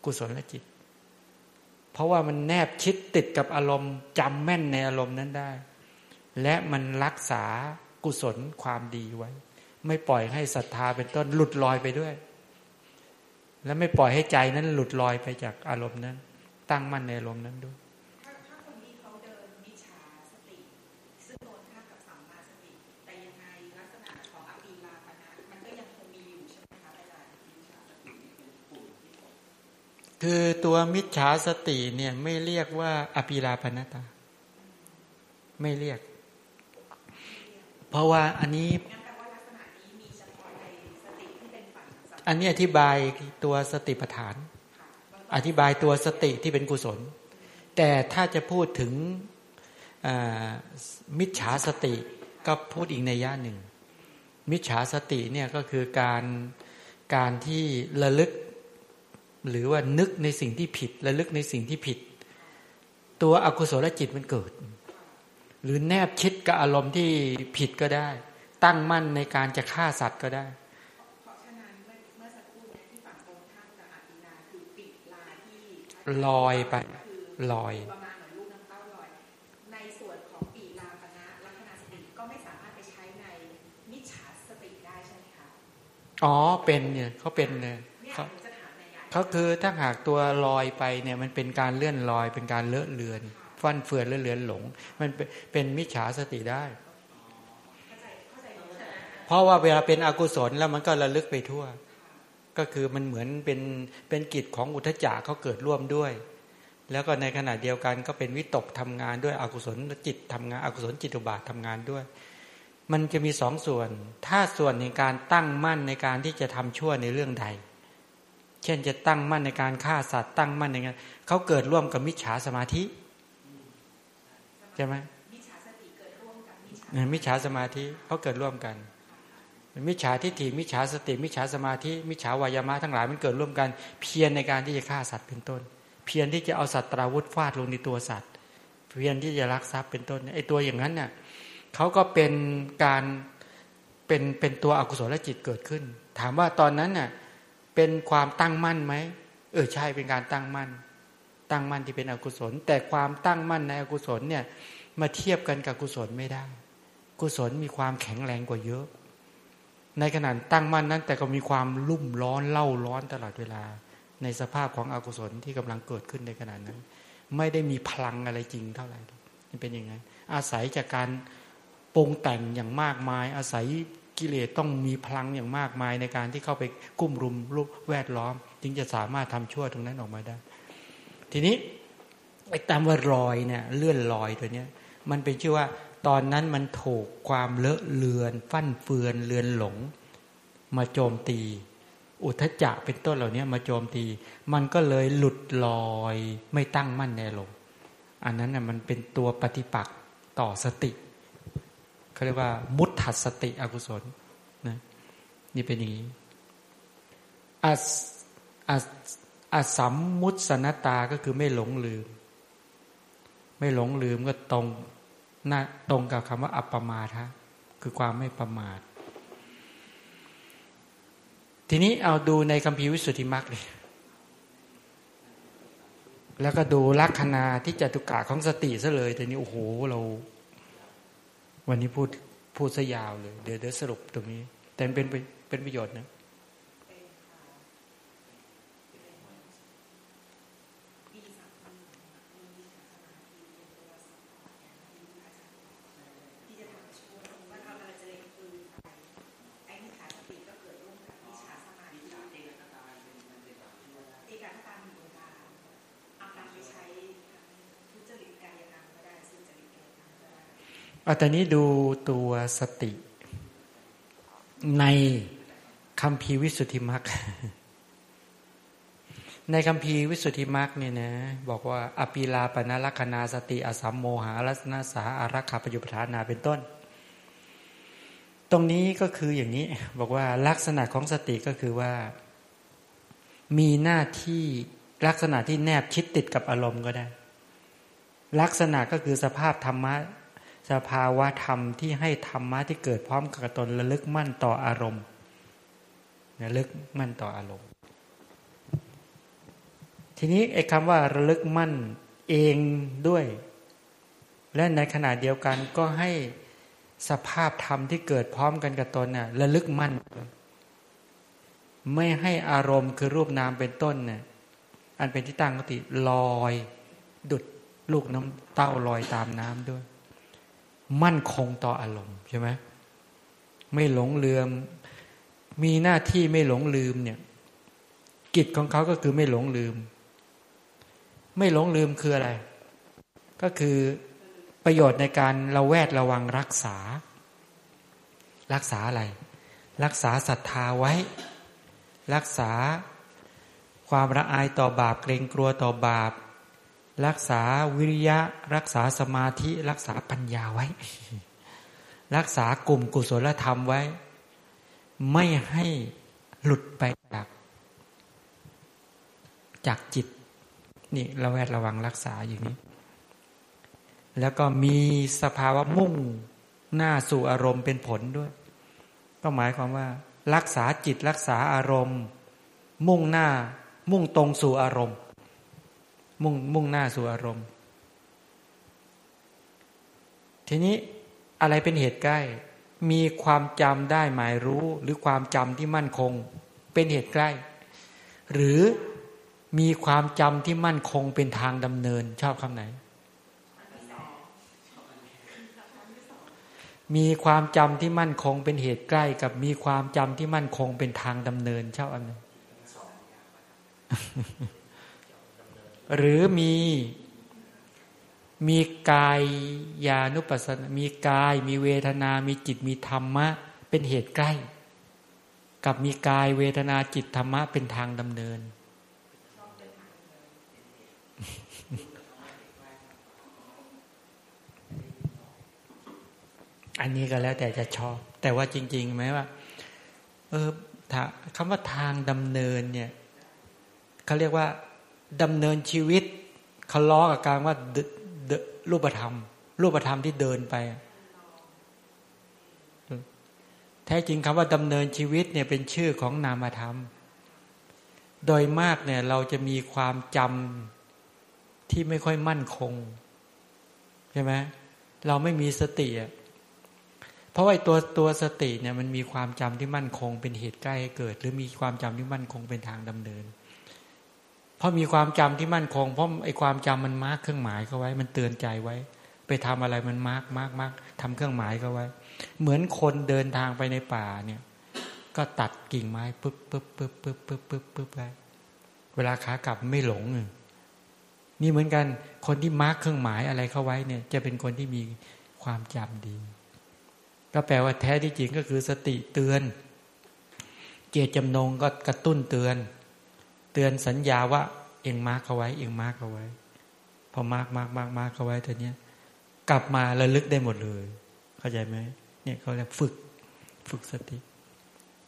กุศลและจิต เพราะว่ามันแนบชิดติดกับอารมณ์จำแม่นในอารมณ์นั้นได้ และมันรักษากุศลความดีไว้ ไม่ปล่อยให้ศรัทธาเป็นต้นหลุดลอยไปด้วย แล้วไม่ปล่อยให้ใจนั้นหลุดลอยไปจากอารมณ์นั้น ตั้งมั่นในอารมณ์นั้นด้วยคือตัวมิจฉาสติเนี่ยไม่เรียกว่าอปีลาปนตา ไม่เรียก เพราะว่าอันนี้ อันนี้อธิบายตัวสติปัฏฐาน อธิบายตัวสติที่เป็นกุศล แต่ถ้าจะพูดถึงมิจฉาสติก็พูดอีกในย่าหนึ่ง มิจฉาสติเนี่ยก็คือการการที่ระลึก หรือว่านึกในสิ่งที่ผิดระลึกในสิ่งที่ผิด ตัวอกุศลจิตมันเกิด หรือแนบชิดกับอารมณ์ที่ผิดก็ได้ ตั้งมั่นในการจะฆ่าสัตว์ก็ได้ ลอยไป ลอยในส่วนของปีลาปณะลักษณะสติก็ไม่สามารถไปใช้ในมิจฉาสติได้ใช่ไหมคะอ๋อเป็นเนี่ยเขาเป็นเนี่ยเขาเขาคือถ้าหากตัวลอยไปเนี่ยมันเป็นการเลื่อนลอยเป็นการเลอะเลือนฟันเฟือนเลอะเลือนหลง มันเป็นมิจฉาสติได้ เพราะว่าเวลาเป็นอกุศลแล้วมันก็ระลึกไปทั่ว ก็คือมันเหมือนเป็นเป็นกิจของอุทจักเขาเกิดร่วมด้วย แล้วก็ในขณะเดียวกันก็เป็นวิตกทำงานด้วยอกุศลจิตทำงานอกุศลจิตุบาททำงานด้วย มันจะมีสองส่วน ถ้าส่วนในการตั้งมั่นในการที่จะทำชั่วในเรื่องใด เช่นจะตั้งมั่นในการฆ่าสัตว์ตั้งมั่นในการเขาเกิดร่วมกับมิจฉาสมาธิใช่ไหมมิจฉาสติเกิดร่วมกับมิจฉาสมาธิเขาเกิดร่วมกัน มิจฉาทิฏฐิมิจฉาสติ มิจฉาสมาธิ มิจฉาวายามะทั้งหลายมันเกิดร่วมกัน เพียรในการที่จะฆ่าสัตว์เป็นต้น เพียรที่จะเอาสัตว์ตราวุธฟาดลงในตัวสัตว์ เพียรที่จะรักทรัพย์เป็นต้นไอ้ตัวอย่างนั้นเนี่ยเขาก็เป็นการเป็นเป็นตัวอกุศลจิตเกิดขึ้น ถามว่าตอนนั้นน่ะเป็นความตั้งมั่นไหมเออใช่เป็นการตั้งมั่น ตั้งมั่นที่เป็นอกุศล แต่ความตั้งมั่นในอกุศลเนี่ยมาเทียบกันกับกุศลไม่ได้ กุศลมีความแข็งแรงกว่าเยอะ ในขณะตั้งมั่นนั้น แต่ก็มีความรุ่มร้อนเล่าร้อนตลอดเวลา ในสภาพของอกุศลที่กำลังเกิดขึ้นในขณะนั้น ไม่ได้มีพลังอะไรจริงเท่าไหร่นี่เป็นอย่างนั้นอาศัยจากการปรุงแต่งอย่างมากมาย อาศัยกิเลสต้องมีพลังอย่างมากมายในการที่เข้าไปกุ้มรุมรูปแวดล้อม จึงจะสามารถทำชั่วตรงนั้นออกมาได้ ทีนี้ไอ้ตามว่ารอยเนี่ยเลื่อนลอยตัวเนี้ย มันเป็นชื่อว่า ตอนนั้นมันถูกความเลอะเลือน ฟั่นเฟือนเลือนหลง มาโจมตี อุทจจะเป็นต้นเหล่านี้มาโจมตี มันก็เลยหลุดลอย ไม่ตั้งมั่นในลมอันนั้นน่ะมันเป็นตัวปฏิปักษ์ต่อสติเขาเรียกว่า มุตถัสติอกุศลนะนี่เป็นอย่างนี้อัสอัสอสัมมุตสนตาก็คือไม่หลงลืม ไม่หลงลืมก็ตรง น้าตรงกับคำว่า อัปปมาทะคือความไม่ประมาท ทีนี้เอาดูในคัมภีร์วิสุทธิมรรคเลยแล้วก็ดูลักษณะที่จตุกะของสติซะเลยแต่นี้โอ้โหเรา วันนี้พูดพูดซะยาวเลย เดี๋ยวเดี๋ยวสรุปตรงนี้ แต่เป็นเป็นประโยชน์นะ อาตอนนี้ดูตัวสติ ในคำพีวิสุทธิมรรคในคำพีวิสุทธิมรรคเนี่ยนะบอกว่าอปิลาปนาลัคนาสติ อสัมโมหาลัสนาสาอารักขาปยุปทานาเป็นต้น ตรงนี้ก็คืออย่างนี้ บอกว่าลักษณะของสติก็คือว่า มีหน้าที่ลักษณะที่แนบชิดติดกับอารมณ์ก็ได้ ลักษณะก็คือสภาพธรรมะ สภาวะธรรมที่ให้ธรรมะที่เกิดพร้อมกับตนระลึกมั่นต่ออารมณ์ระลึกมั่นต่ออารมณ์ ทีนี้ไอ้คำว่าระลึกมั่นเองด้วย และในขณะเดียวกันก็ให้สภาพธรรมที่เกิดพร้อมกันกับตนน่ะระลึกมั่น ไม่ให้อารมณ์คือรูปนามเป็นต้นเนี่ยอันเป็นที่ตั้งกติลอย ดุดลูกน้ำเต้าลอยตามน้ำด้วย มั่นคงต่ออารมณ์ใช่ไหมไม่หลงลืม มีหน้าที่ไม่หลงลืมเนี่ย กิจของเขาก็คือไม่หลงลืม ไม่หลงลืมคืออะไร ก็คือประโยชน์ในการเราแวดระวังรักษา รักษาอะไร รักษาศรัทธาไว้ รักษาความละอายต่อบาปเกรงกลัวต่อบาป รักษาวิริยะ รักษาสมาธิรักษาปัญญาไว้ รักษากลุ่มกุศลธรรมไว้ ไม่ให้หลุดไปจาก จากจิต นี่เราแวดระวังรักษาอย่างนี้ แล้วก็มีสภาวะมุ่งหน้าสู่อารมณ์เป็นผลด้วย ก็หมายความว่า รักษาจิตรักษาอารมณ์ มุ่งหน้ามุ่งตรงสู่อารมณ์ มุ่งมุ่งหน้าสู่อารมณ์ ทีนี้อะไรเป็นเหตุใกล้ มีความจำได้หมายรู้หรือความจำที่มั่นคง เป็นเหตุใกล้ หรือมีความจำที่มั่นคงเป็นทางดำเนินชอบคำไหน มีความจำที่มั่นคงเป็นเหตุใกล้ กับมีความจำที่มั่นคงเป็นทางดำเนินชอบอันไหน หรือมีมีกายยานุปัสสนา มีกาย มีเวทนา มีจิต มีธรรมะ เป็นเหตุใกล้ กับมีกายเวทนาจิตธรรมะเป็นทางดำเนิน อันนี้ก็แล้วแต่จะชอบ แต่ว่าจริงๆไหมว่า เออคำว่าทางดำเนินเนี่ยเขาเรียกว่า ดำเนินชีวิตเขาล้อกับการว่ารูปธรรม รูปธรรมที่เดินไป แท้จริงคำว่าดำเนินชีวิตเนี่ยเป็นชื่อของนามธรรม โดยมากเนี่ยเราจะมีความจำที่ไม่ค่อยมั่นคงใช่ไหมเราไม่มีสติเพราะว่าตัวตัวสติเนี่ยมันมีความจำที่มั่นคง เป็นเหตุใกล้ให้เกิด หรือมีความจำที่มั่นคงเป็นทางดำเนิน เพราะมีความจำที่มั่นคง เพราะไอ้ความจำมัน mark เครื่องหมายเขาไว้ มันเตือนใจไว้ ไปทำอะไรมัน mark mark mark ทำเครื่องหมายเขาไว้ เหมือนคนเดินทางไปในป่าเนี่ย ก็ตัดกิ่งไม้ปึ๊บปึ๊บปึ๊บปึ๊บปึ๊บปึ๊บปึ๊บไปเวลาขากลับไม่หลงนี่เหมือนกันคนที่ mark เครื่องหมายอะไรเข้าไว้เนี่ย จะเป็นคนที่มีความจำดี ก็แปลว่าแท้ที่จริงก็คือสติเตือน เจตจำนงก็กระตุ้นเตือน เตือนสัญญาว่า เอง mark เอาไว้ เอง mark เอาไว้ พอ mark mark mark mark เอาไว้แต่เนี้ยกลับมาระลึกได้หมดเลย เข้าใจไหมเนี่ยเขาเรียกฝึกฝึกสติ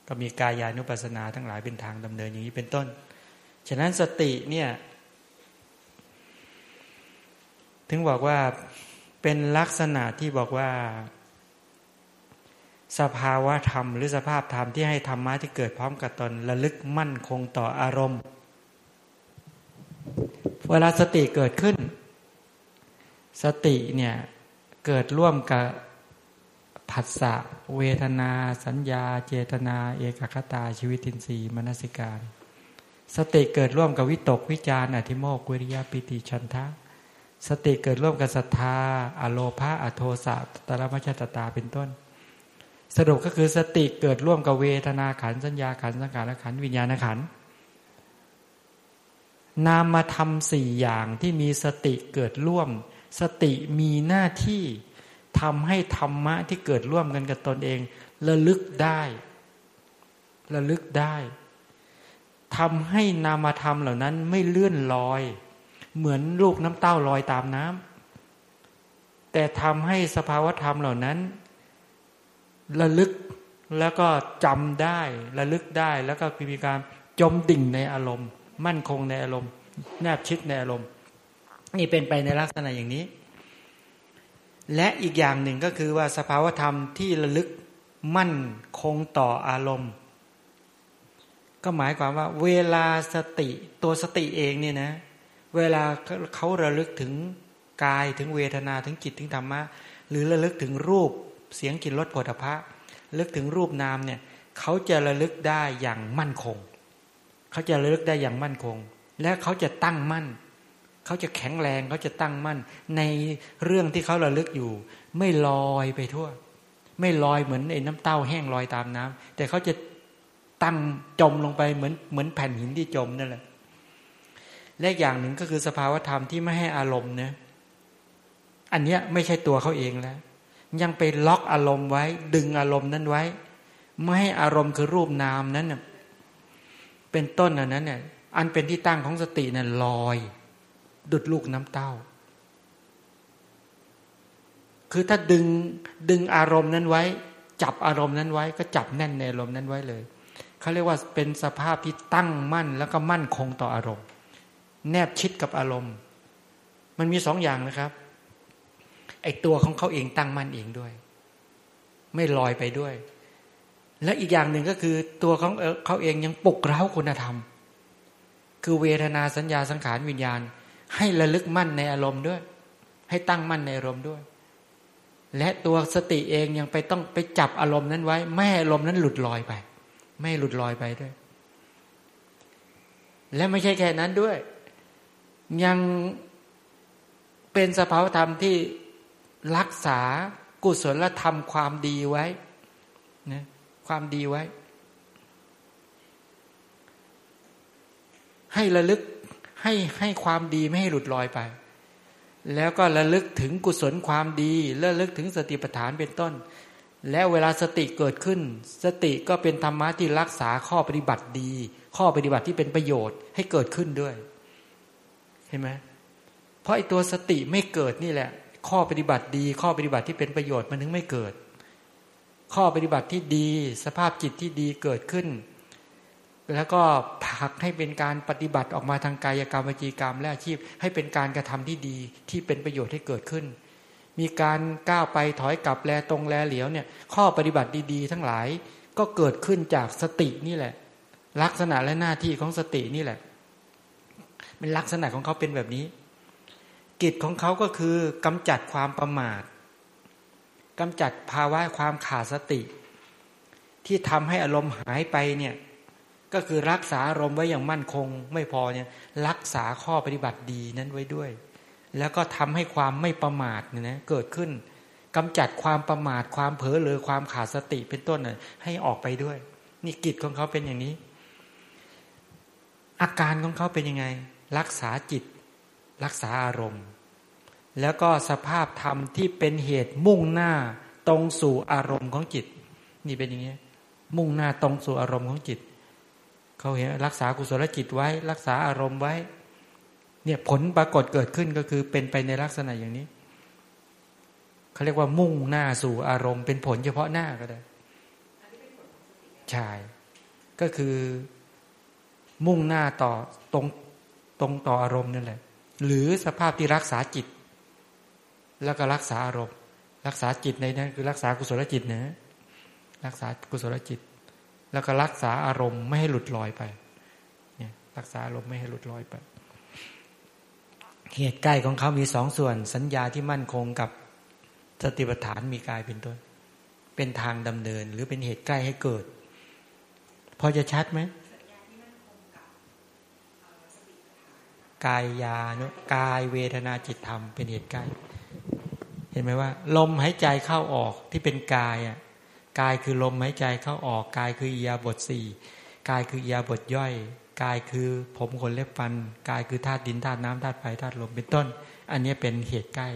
ก็มีกายานุปัสสนาทั้งหลายเป็นทางดำเนินอย่างนี้เป็นต้น ฉะนั้นสติเนี่ย ถึงบอกว่าเป็นลักษณะที่บอกว่า สภาวะธรรม หรือสภาพธรรมที่ให้ธรรมะที่เกิดพร้อมกับตนระลึกมั่นคงต่ออารมณ์ เวลาสติเกิดขึ้น สติเนี่ยเกิดร่วมกับผัสสะเวทนา สัญญา เจตนา เอกคตาชีวิตินทรีย์มนสิการ สติเกิดร่วมกับวิตกวิจารอธิโมกวิริยปิติชันทะ สติเกิดร่วมกับศรัทธา อโลภาอโทสะตระมัชตตาเป็นต้น สรุปก็คือสติเกิดร่วมกับเวทนาขันสัญญาขันสังขารขันวิญญาณขัน นามมาทำสี่อย่างที่มีสติเกิดร่วม สติมีหน้าที่ทำให้ธรรมะที่เกิดร่วมกันกับตนเอง ระลึกได้ระลึกได้ทำให้นามธรรมเหล่านั้นไม่เลื่อนลอย เหมือนลูกน้ำเต้าลอยตามน้ำแต่ทำให้สภาวธรรมเหล่านั้น ระลึกแล้วก็จำได้ ระลึกได้แล้วก็มีการจมดิ่งในอารมณ์ มั่นคงในอารมณ์แนบชิดในอารมณ์ นี่เป็นไปในลักษณะอย่างนี้ และอีกอย่างหนึ่งก็คือว่าสภาวธรรมที่ระลึกมั่นคงต่ออารมณ์ ก็หมายความว่า เวลาสติตัวสติเองเนี่ยนะ เวลาเขาระลึกถึงกายถึงเวทนาถึงจิตถึงธรรมะหรือระลึกถึงรูปเสียงกลิ่นรสผลิภัณฑ์ลึกถึงรูปนามเนี่ยเขาจะระลึกได้อย่างมั่นคง เขาจะระลึกได้อย่างมั่นคง และเขาจะตั้งมั่น เขาจะแข็งแรงเขาจะตั้งมั่น ในเรื่องที่เขาระลึกอยู่ ไม่ลอยไปทั่ว ไม่ลอยเหมือนไอ้น้ำเต้าแห้งลอยตามน้ำแต่เขาจะตั้งจมลงไปเหมือนเหมือนแผ่นหินที่จมนั่นแหละและอย่างหนึ่งก็คือสภาวธรรมที่ไม่ให้อารมณ์เนะอันเนี้ยไม่ใช่ตัวเขาเองแล้ว ยังไปล็อกอารมณ์ไว้ ดึงอารมณ์นั้นไว้ ไม่ให้อารมณ์คือรูปนามนั้น เป็นต้นอันนั้นเนี่ยอันเป็นที่ตั้งของสตินั้นลอย ดุดลูกน้ำเต้า คือถ้าดึงดึงอารมณ์นั้นไว้ จับอารมณ์นั้นไว้ ก็จับแน่นในอารมณ์นั้นไว้เลยเขาเรียกว่าเป็นสภาพที่ตั้งมั่นแล้วก็มั่นคงต่ออารมณ์ แนบชิดกับอารมณ์ มันมีสองอย่างนะครับไอตัวของเขาเองตั้งมั่นเองด้วย ไม่ลอยไปด้วย และอีกอย่างหนึ่งก็คือตัวของเขาเองยังปลุกเร้าคุณธรรม คือเวทนาสัญญาสังขารวิญญาณ ให้ระลึกมั่นในอารมณ์ด้วย ให้ตั้งมั่นในอารมณ์ด้วย และตัวสติเองยังไปต้องไปจับอารมณ์นั้นไว้ ไม่ให้อารมณ์นั้นหลุดลอยไป ไม่หลุดลอยไปด้วย และไม่ใช่แค่นั้นด้วย ยังเป็นสภาวธรรมที่รักษากุศลธรรมความดีไว้นะ ความดีไว้ ให้ระลึกให้ให้ความดีไม่ให้หลุดลอยไป แล้วก็ระลึกถึงกุศลความดีระลึกถึงสติปัฏฐานเป็นต้น แล้วเวลาสติเกิดขึ้น สติก็เป็นธรรมะที่รักษาข้อปฏิบัติดี ข้อปฏิบัติที่เป็นประโยชน์ให้เกิดขึ้นด้วย เห็นไหมเพราะไอ้ตัวสติไม่เกิดนี่แหละ ข้อปฏิบัติดี ข้อปฏิบัติที่เป็นประโยชน์มันถึงไม่เกิด ข้อปฏิบัติที่ดี สภาพจิตที่ดีเกิดขึ้น แล้วก็ผลักให้เป็นการปฏิบัติออกมาทางกายกรรมวิจีกรรม และอาชีพให้เป็นการกระทำที่ดีที่เป็นประโยชน์ให้เกิดขึ้น มีการก้าวไปถอยกลับแลตรงแลเหลียวเนี่ย ข้อปฏิบัติดีๆ ทั้งหลายก็เกิดขึ้นจากสตินี่แหละ ลักษณะและหน้าที่ของสตินี่แหละเป็นลักษณะของเขาเป็นแบบนี้ กิจของเขาก็คือกำจัดความประมาท กำจัดภาวะความขาดสติ ที่ทำให้อารมณ์หายไปเนี่ยก็คือรักษาอารมณ์ไว้อย่างมั่นคง ไม่พอเนี่ยรักษาข้อปฏิบัติดีนั้นไว้ด้วย แล้วก็ทำให้ความไม่ประมาทเนี่ยนะเกิดขึ้นกำจัดความประมาทความเผลอเลยความขาดสติเป็นต้นน่ยให้ออกไปด้วย นี่กิจของเขาเป็นอย่างนี้ อาการของเขาเป็นยังไง รักษาจิต รักษาอารมณ์ แล้วก็สภาพธรรมที่เป็นเหตุมุ่งหน้าตรงสู่อารมณ์ของจิต นี่เป็นอย่างนี้ มุ่งหน้าตรงสู่อารมณ์ของจิต เขาเห็นรักษากุศลจิตไว้ รักษาอารมณ์ไว้ เนี่ยผลปรากฏเกิดขึ้นก็คือเป็นไปในลักษณะอย่างนี้เขาเรียกว่ามุ่งหน้าสู่อารมณ์เป็นผลเฉพาะหน้าก็ได้ใช่ก็คือมุ่งหน้าต่อตรงตรงต่ออารมณ์นั่นแหละ หรือสภาพที่รักษาจิต แล้วก็รักษาอารมณ์รักษาจิตในนั้นคือรักษากุศลจิตนะรักษากุศลจิต แล้วก็รักษาอารมณ์ไม่ให้หลุดลอยไปเนี่ยรักษาอารมณ์ไม่ให้หลุดลอยไปเหตุใกล้ของเขามีสองส่วน สัญญาที่มั่นคงกับสติปัฏฐานมีกายเป็นต้น เป็นทางดำเนิน หรือเป็นเหตุใกล้ให้เกิด พอจะชัดไหมกายยานุกายเวทนาจิตธรรมเป็นเหตุใกล้ เห็นไหมว่า ลมหายใจเข้าออกที่เป็นกายอะกายคือลมหายใจเข้าออกกายคืออียาบทสี่กายคืออียาบทย่อยกายคือผมขนเล็บฟันกายคือธาตุดินธาตุน้ำธาตุไฟธาตุลมเป็นต้น อันนี้เป็นเหตุใกล้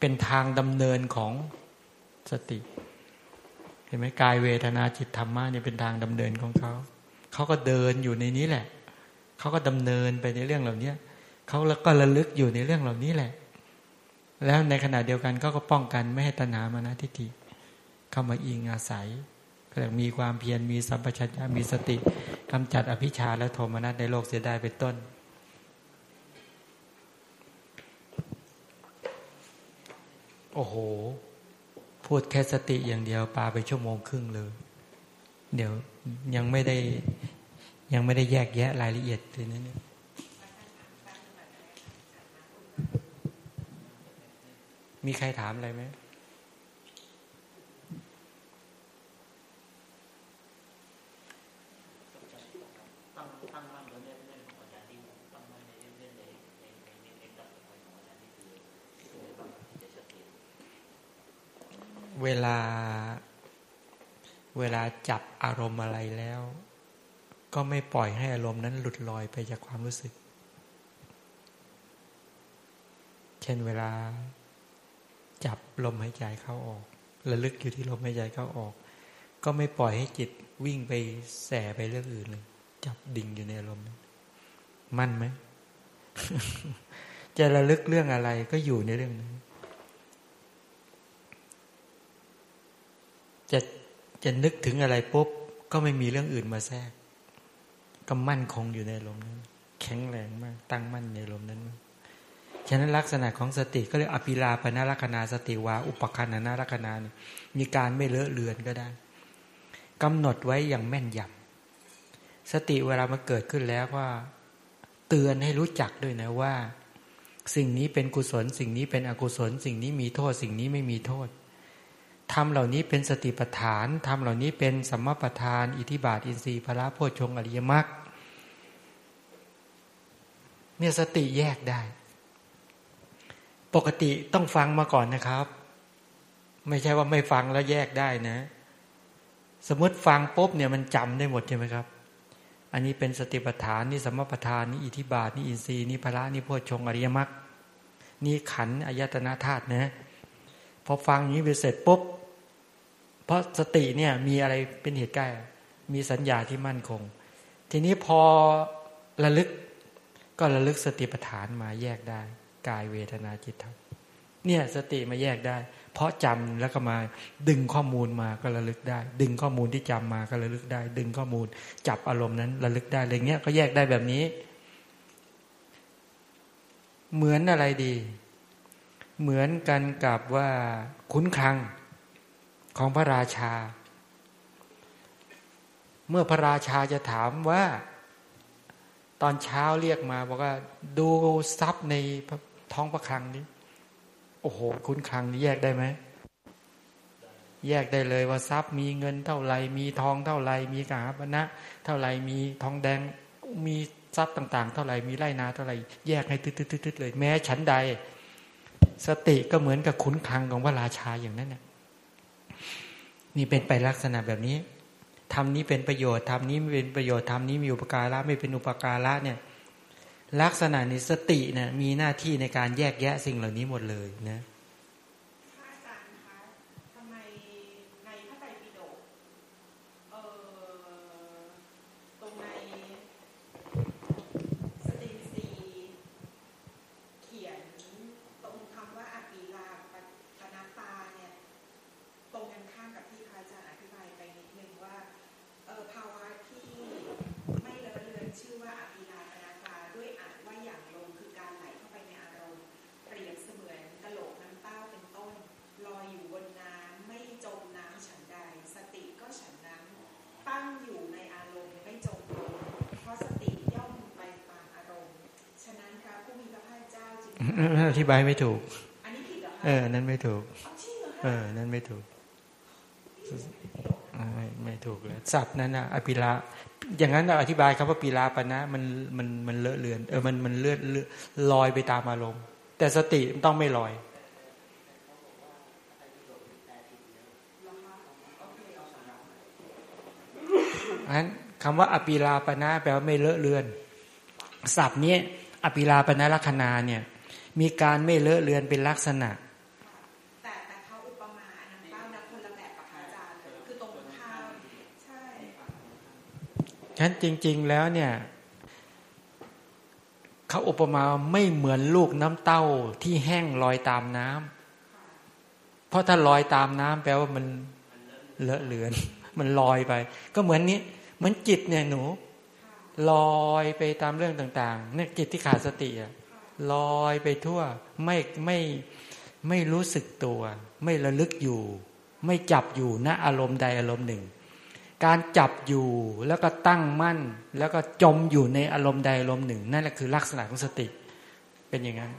เป็นทางดำเนินของสติ เห็นไหมกายเวทนาจิตธรรมะเนี่ยเป็นทางดำเนินของเขาเขาก็เดินอยู่ในนี้แหละเขาก็ดำเนินไปในเรื่องเหล่านี้เขาแล้วก็ระลึกอยู่ในเรื่องเหล่านี้แหละ แล้วในขณะเดียวกันก็ก็ป้องกันไม่ให้ตัณหามานะทิฏฐิเข้ามาอิงอาศัยก็มีความเพียรมีสัมปชัญญะมีสติกำจัดอภิชาและโทมนัสในโลกเสียได้เป็นต้น โอ้โห พูดแค่สติอย่างเดียวปาไปชั่วโมงครึ่งเลย เดี๋ยวยังไม่ได้ยังไม่ได้แยกแยะรายละเอียดเลยนะเนี่ย มีใครถามอะไรไหมเวลา เวลาจับอารมณ์อะไรแล้ว ก็ไม่ปล่อยให้อารมณ์นั้นหลุดลอยไปจากความรู้สึก เช่นเวลา จับลมหายใจเข้าออกระลึกอยู่ที่ลมหายใจเข้าออก ก็ไม่ปล่อยให้จิตวิ่งไปแสไปเรื่องอื่นเลยจับดิ่งอยู่ในลมมั่นไหมจะระลึกเรื่องอะไรก็อยู่ในเรื่องนั้นจะจะนึกถึงอะไรปุ๊บก็ไม่มีเรื่องอื่นมาแทรกก็มั่นคงอยู่ในลมนั้น แข็งแรงมาก ตั้งมั่นในลมนั้นมาก ฉะนั้นลักษณะของสติก็เรียกอภิลาปนาลักนาสติวา อุปคันนาลักนานี่มีการไม่เลอะเลือนก็ได้กำหนดไว้อย่างแม่นยำสติเวลามันเกิดขึ้นแล้วว่า เตือนให้รู้จักด้วยนะว่า สิ่งนี้เป็นกุศล สิ่งนี้เป็นอกุศล สิ่งนี้มีโทษ สิ่งนี้ไม่มีโทษทำเหล่านี้เป็นสติปัฏฐานทำเหล่านี้เป็นสัมมาปัฏฐาน อิทิบาทอินทรีย์พระโพชงอริยมรรคเนี่ยสติแยกได้ ปกติต้องฟังมาก่อนนะครับ ไม่ใช่ว่าไม่ฟังแล้วแยกได้นะ สมมติฟังปุ๊บเนี่ยมันจำได้หมดใช่ไหมครับ อันนี้เป็นสติปัฏฐานนี่สมปัฏฐานนี่อิทิบาทนี่อินทรีย์นี่พระนี่โพชงอริยมรรคนี่ขันอายตนะธาตุนะพอฟังอย่างนี้ไปเสร็จปุ๊บเพราะสติเนี่ยมีอะไรเป็นเหตุใกล้ มีสัญญาที่มั่นคง ทีนี้พอระลึกก็ระลึกสติปัฏฐานมาแยกได้ กายเวทนาจิตธรรมเนี่ยสติมาแยกได้ เพราะจำแล้วก็มาดึงข้อมูลมาก็ระลึกได้ ดึงข้อมูลที่จำมาก็ระลึกได้ ดึงข้อมูล จับอารมณ์นั้นระลึกได้อะไรเงี้ยก็แยกได้แบบนี้ เหมือนอะไรดี เหมือนกันกับว่าคุ้นคลังของพระราชา เมื่อพระราชาจะถามว่า ตอนเช้าเรียกมาบอกว่าดูทรัพย์ใน ท้องพระคลังนี้โอ้โห คุณคลังนี้แยกได้ไหมแยกได้เลยว่าทรัพย์มีเงินเท่าไรมีทองเท่าไรมีกาบนะเท่าไรมีทองแดงมีทรัพย์ต่าง ๆ เท่าไรมีไรนาเท่าไรแยกให้ตืดๆเลย แม้ฉันใด สติก็เหมือนกับขุนคลังของพระราชาอย่างนั้นเนี่ยนี่เป็นไปลักษณะแบบนี้ทำนี้เป็นประโยชน์ทำนี้ไม่เป็นประโยชน์ทำนี้มีอุปการะไม่เป็นอุปการะเนี่ย ลักษณะนี้สติเนี่ยมีหน้าที่ในการแยกแยะสิ่งเหล่านี้หมดเลยนะต อ ธิบายไม่ถูกอันนี้ผิดเหรอเอคะอนั้นไม่ถูก เอาจริงเหรอเอคะอนั้นไม่ถูกไม่ไม่ถูกเลยศัพท์นั้นนะอภิระอย่างนั้นเราอธิบายคำว่าปีลาปนะมันมันมันเลอะเลือน เออมันมันเลื่อนเลื่อนลอยไปตามอารมณ์ แต่สติมันต้องไม่ลอยอันคำว่าอภิลาปนะแปลว่าไม่เลอะเลือนศัพท์นี้อภิลาปนะลักษณาเนี่ย มีการไม่เลอะเลือนเป็นลักษณะแต่แต่เขาอุปมาอันนั้นบ้างนะคนละแบบกับพระอาจารย์เลยคือตรงข้ามใช่ฉะนั้นจริง ๆ แล้วเนี่ยเขาอุปมาไม่เหมือนลูกน้ำเต้าที่แห้งลอยตามน้ำเพราะถ้าลอยตามน้ำแปลว่ามันเลอะเลือน มันลอยไป ก็เหมือนนี้เหมือนจิตเนี่ยหนู ลอยไปตามเรื่องต่างๆเนี่ยจิตที่ขาดสติอะ ลอยไปทั่ว ไม่ไม่ไม่รู้สึกตัว ไม่ระลึกอยู่ ไม่จับอยู่ณอารมณ์ใดอารมณ์หนึ่ง การจับอยู่แล้วก็ตั้งมั่น แล้วก็จมอยู่ในอารมณ์ใดอารมณ์หนึ่ง นั่นแหละคือลักษณะของสติ เป็นอย่างนั้น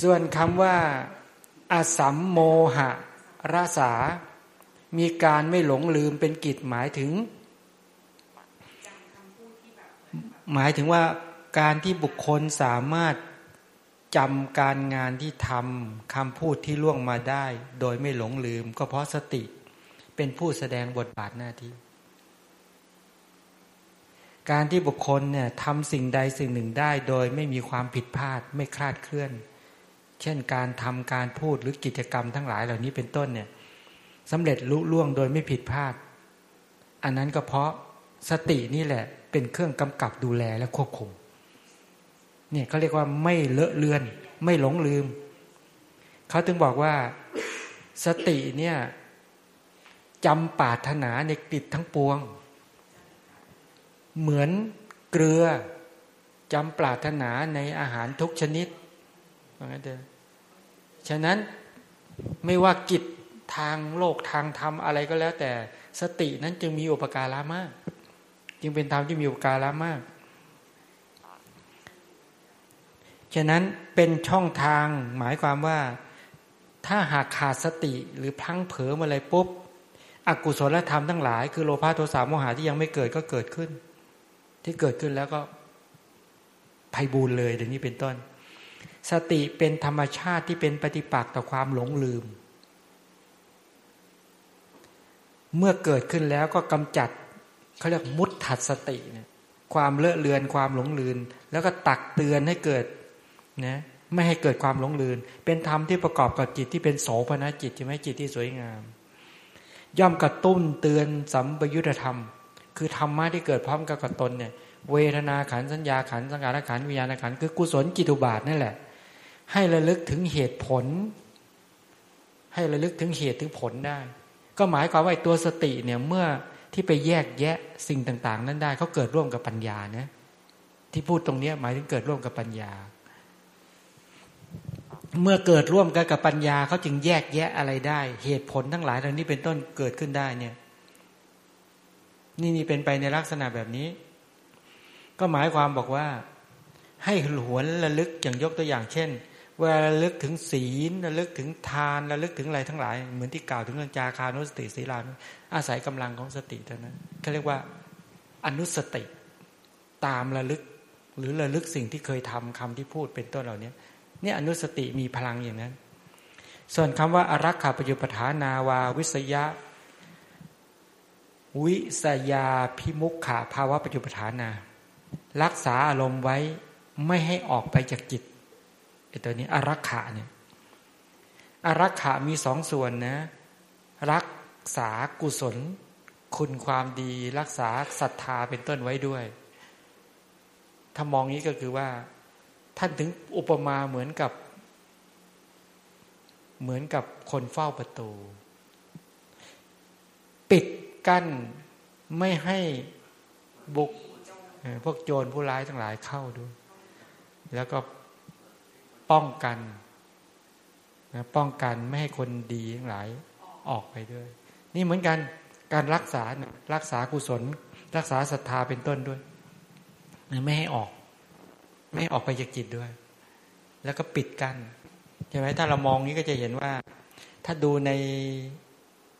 ส่วนคำว่าอาสัมโมหะราสามีการไม่หลงลืมเป็นกิจหมายถึง หมายถึงว่าการที่บุคคลสามารถจำการงานที่ทำคำพูดที่ล่วงมาได้ โดยไม่หลงลืม ก็เพราะสติเป็นผู้แสดงบทบาทหน้าที่ การที่บุคคลเนี่ยทำสิ่งใดสิ่งหนึ่งได้ โดยไม่มีความผิดพลาดไม่คลาดเคลื่อน เช่นการทำการพูดหรือกิจกรรมทั้งหลายเหล่านี้เป็นต้นเนี่ยสำเร็จลุล่วงโดยไม่ผิดพลาด อันนั้นก็เพราะสตินี่แหละ เป็นเครื่องกำกับดูแลและควบคุมเนี่ยเขาเรียกว่าไม่เลอะเลือน ไม่หลงลืม เขาถึงบอกว่าสติเนี่ยจำปาถนาในกิจทั้งปวง เหมือนเกลือจำปรารถนาในอาหารทุกชนิดว่างั้นเถอะฉะนั้นไม่ว่ากิจทางโลกทางธรรมอะไรก็แล้ว แต่สตินั้นจึงมีอุปการะมาก จึงเป็นธรรมที่มีอุปการะมาก ฉะนั้นเป็นช่องทางหมายความว่าถ้าหากขาดสติหรือพลั้งเผลอมาอะไรปุ๊บอกุศลธรรมทั้งหลาย คือโลภะโทสะโมหะที่ยังไม่เกิดก็เกิดขึ้น ที่เกิดขึ้นแล้วก็ภัยบูรเลยอย่างนี้เป็นต้น สติเป็นธรรมชาติที่เป็นปฏิปักษ์ต่อความหลงลืม เมื่อเกิดขึ้นแล้วก็กำจัด เขาเรียกมุตถัดสติเนี่ยความเลอะเลือนความหลงลืน แล้วก็ตักเตือนให้เกิดนะไม่ให้เกิดความหลงลืน เป็นธรรมที่ประกอบกับจิตที่เป็นโสภณจิตใช่ไหมจิตที่สวยงาม ย่อมกระตุ้นเตือนสัมปยุตธรรม คือธรรมะที่เกิดพร้อมกับกตนเนี่ยเวทนาขันสัญญาขันสังขารขันวิญญาณขันคือกุศลจิตุบาทนั่นแหละ ให้ระลึกถึงเหตุผล ให้ระลึกถึงเหตุถึงผลได้ ก็หมายความว่าตัวสติเนี่ยเมื่อ ที่ไปแยกแยะสิ่งต่าง ๆ นั้นได้เขาเกิดร่วมกับปัญญานะที่พูดตรงนี้หมายถึงเกิดร่วมกับปัญญา เมื่อเกิดร่วมกันกับปัญญาเขาจึงแยกแยะอะไรได้ เหตุผลทั้งหลายเหล่านี้เป็นต้นเกิดขึ้นได้เนี่ย นี่นี่เป็นไปในลักษณะแบบนี้ ก็หมายความบอกว่า ให้หวนระลึกอย่างยกตัวอย่างเช่น เวลาระลึกถึงศีลระลึกถึงทานระลึกถึงอะไรทั้งหลาย เหมือนที่กล่าวถึงเรื่องจาคานุสติศีลานุอาศัยกำลังของสติเท่านั้นเขาเรียกว่าอนุสติ ตามระลึกหรือระลึกสิ่งที่เคยทำคำที่พูดเป็นต้นเหล่านี้เนี่ยอนุสติมีพลังอย่างนั้น ส่วนคำว่าอารักขาปยุปฐานาวาวิสยะ วิสยาพิมุขขาภาวะปัจจุปฐานา รักษาอารมณ์ไว้ไม่ให้ออกไปจากจิต ไอ้ตัวนี้ อารักขาเนี่ยอารักขามีสองส่วนนะ รักษากุศล คุณความดีรักษาศรัทธาเป็นต้นไว้ด้วย ถ้ามองนี้ก็คือว่า ท่านถึงอุปมาเหมือนกับ เหมือนกับคนเฝ้าประตู ปิดกั้นไม่ให้บุกพวกโจรผู้ร้ายทั้งหลายเข้าด้วย แล้วก็ ป้องกันนะป้องกันไม่ให้คนดีทั้งหลายออกไปด้วย นี่เหมือนกันการรักษารักษากุศล รักษาศรัทธาเป็นต้นด้วยไม่ให้ออก ไม่ออกไปจากจิตด้วย แล้วก็ปิดกัน้นใช่ไหมถ้าเรามองนี้ก็จะเห็นว่า ถ้าดูใน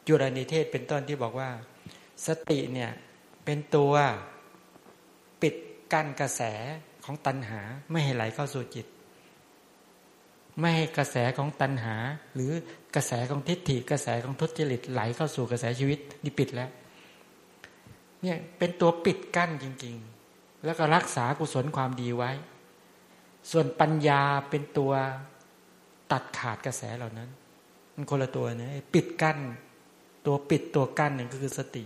จุรนิเทศเป็นต้นที่บอกว่า สติเนี่ยเป็นตัวปิดกั้นกระแสของตัณหาไม่ให้ไหลเข้าสู่จิต ไม่ให้กระแสของตัณหา หรือกระแสของทิฏฐิกระแสของทุจริตไหลเข้าสู่กระแสชีวิตนี่ปิดแล้ว เนี่ยเป็นตัวปิดกั้นจริง ๆ แล้วก็รักษากุศลความดีไว้ ส่วนปัญญาเป็นตัวตัดขาดกระแสเหล่านั้น มันคนละตัวนะปิดกั้น ตัวปิดตัวกั้นนึ่งก็คือสติ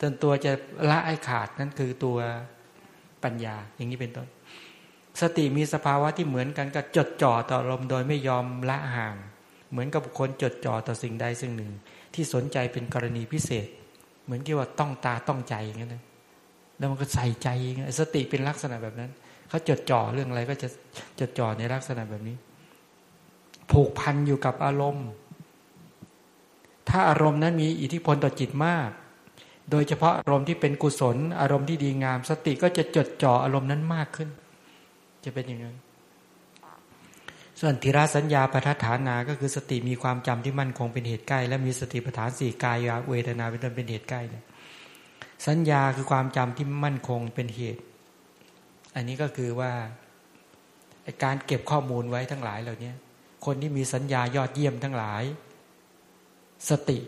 จนตัวจะละไอ้ขาดนั่นคือตัวปัญญาอย่างนี้เป็นต้น สติมีสภาวะที่เหมือนกันกับจดจ่อต่อลมโดยไม่ยอมละห่าง เหมือนกับบุคคลจดจ่อต่อสิ่งใดสิ่งหนึ่ง ที่สนใจเป็นกรณีพิเศษ เหมือนที่ว่าต้องตาต้องใจอย่างนั้นแล้วมันก็ใส่ใจสติเป็นลักษณะแบบนั้นเขาจดจ่อเรื่องอะไรก็จะจดจ่อในลักษณะแบบนี้ ผูกพันอยู่กับอารมณ์ ถ้าอารมณ์นั้นมีอิทธิพลต่อจิตมาก โดยเฉพาะอารมณ์ที่เป็นกุศล อารมณ์ที่ดีงาม สติก็จะจดจ่ออารมณ์นั้นมากขึ้น จะเป็นอย่างนั้น ส่วนธิระสัญญาปัฐานา ก็คือสติมีความจำที่มั่นคงเป็นเหตุใกล้ และมีสติปัฏฐานสี่กายเวทนาเป็นต้นเป็นเหตุใกล้เนี่ยสัญญาคือความจำที่มั่นคงเป็นเหตุ อันนี้ก็คือว่าการเก็บข้อมูลไว้ทั้งหลายเหล่านี้คนที่มีสัญญายอดเยี่ยมทั้งหลาย สติ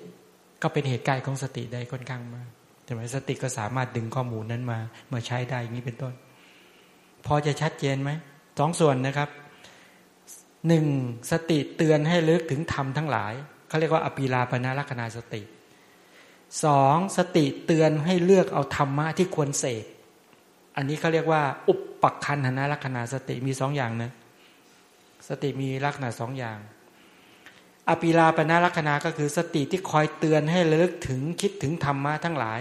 ก็เป็นเหตุใกล้ของสติได้ค่อนข้างมากใช่ไหมสติก็สามารถดึงข้อมูลนั้นมามาใช้ได้อย่างนี้เป็นต้น พอจะชัดเจนไหมสองส่วนนะครับหนึ่งสติเตือนให้ลึกถึงธรรมทั้งหลายเขาเรียกว่าอภิลาปนาลักนาสติสองสติเตือนให้เลือกเอาธรรมะที่ควรเสพอันนี้เขาเรียกว่า อุปปักคันธนาลักนาสติมีสองอย่างนะสติมีลักษณะสองอย่างอภิลาปนาลักษณะก็คือสติที่คอยเตือนให้ลึกถึงคิดถึงธรรมะทั้งหลาย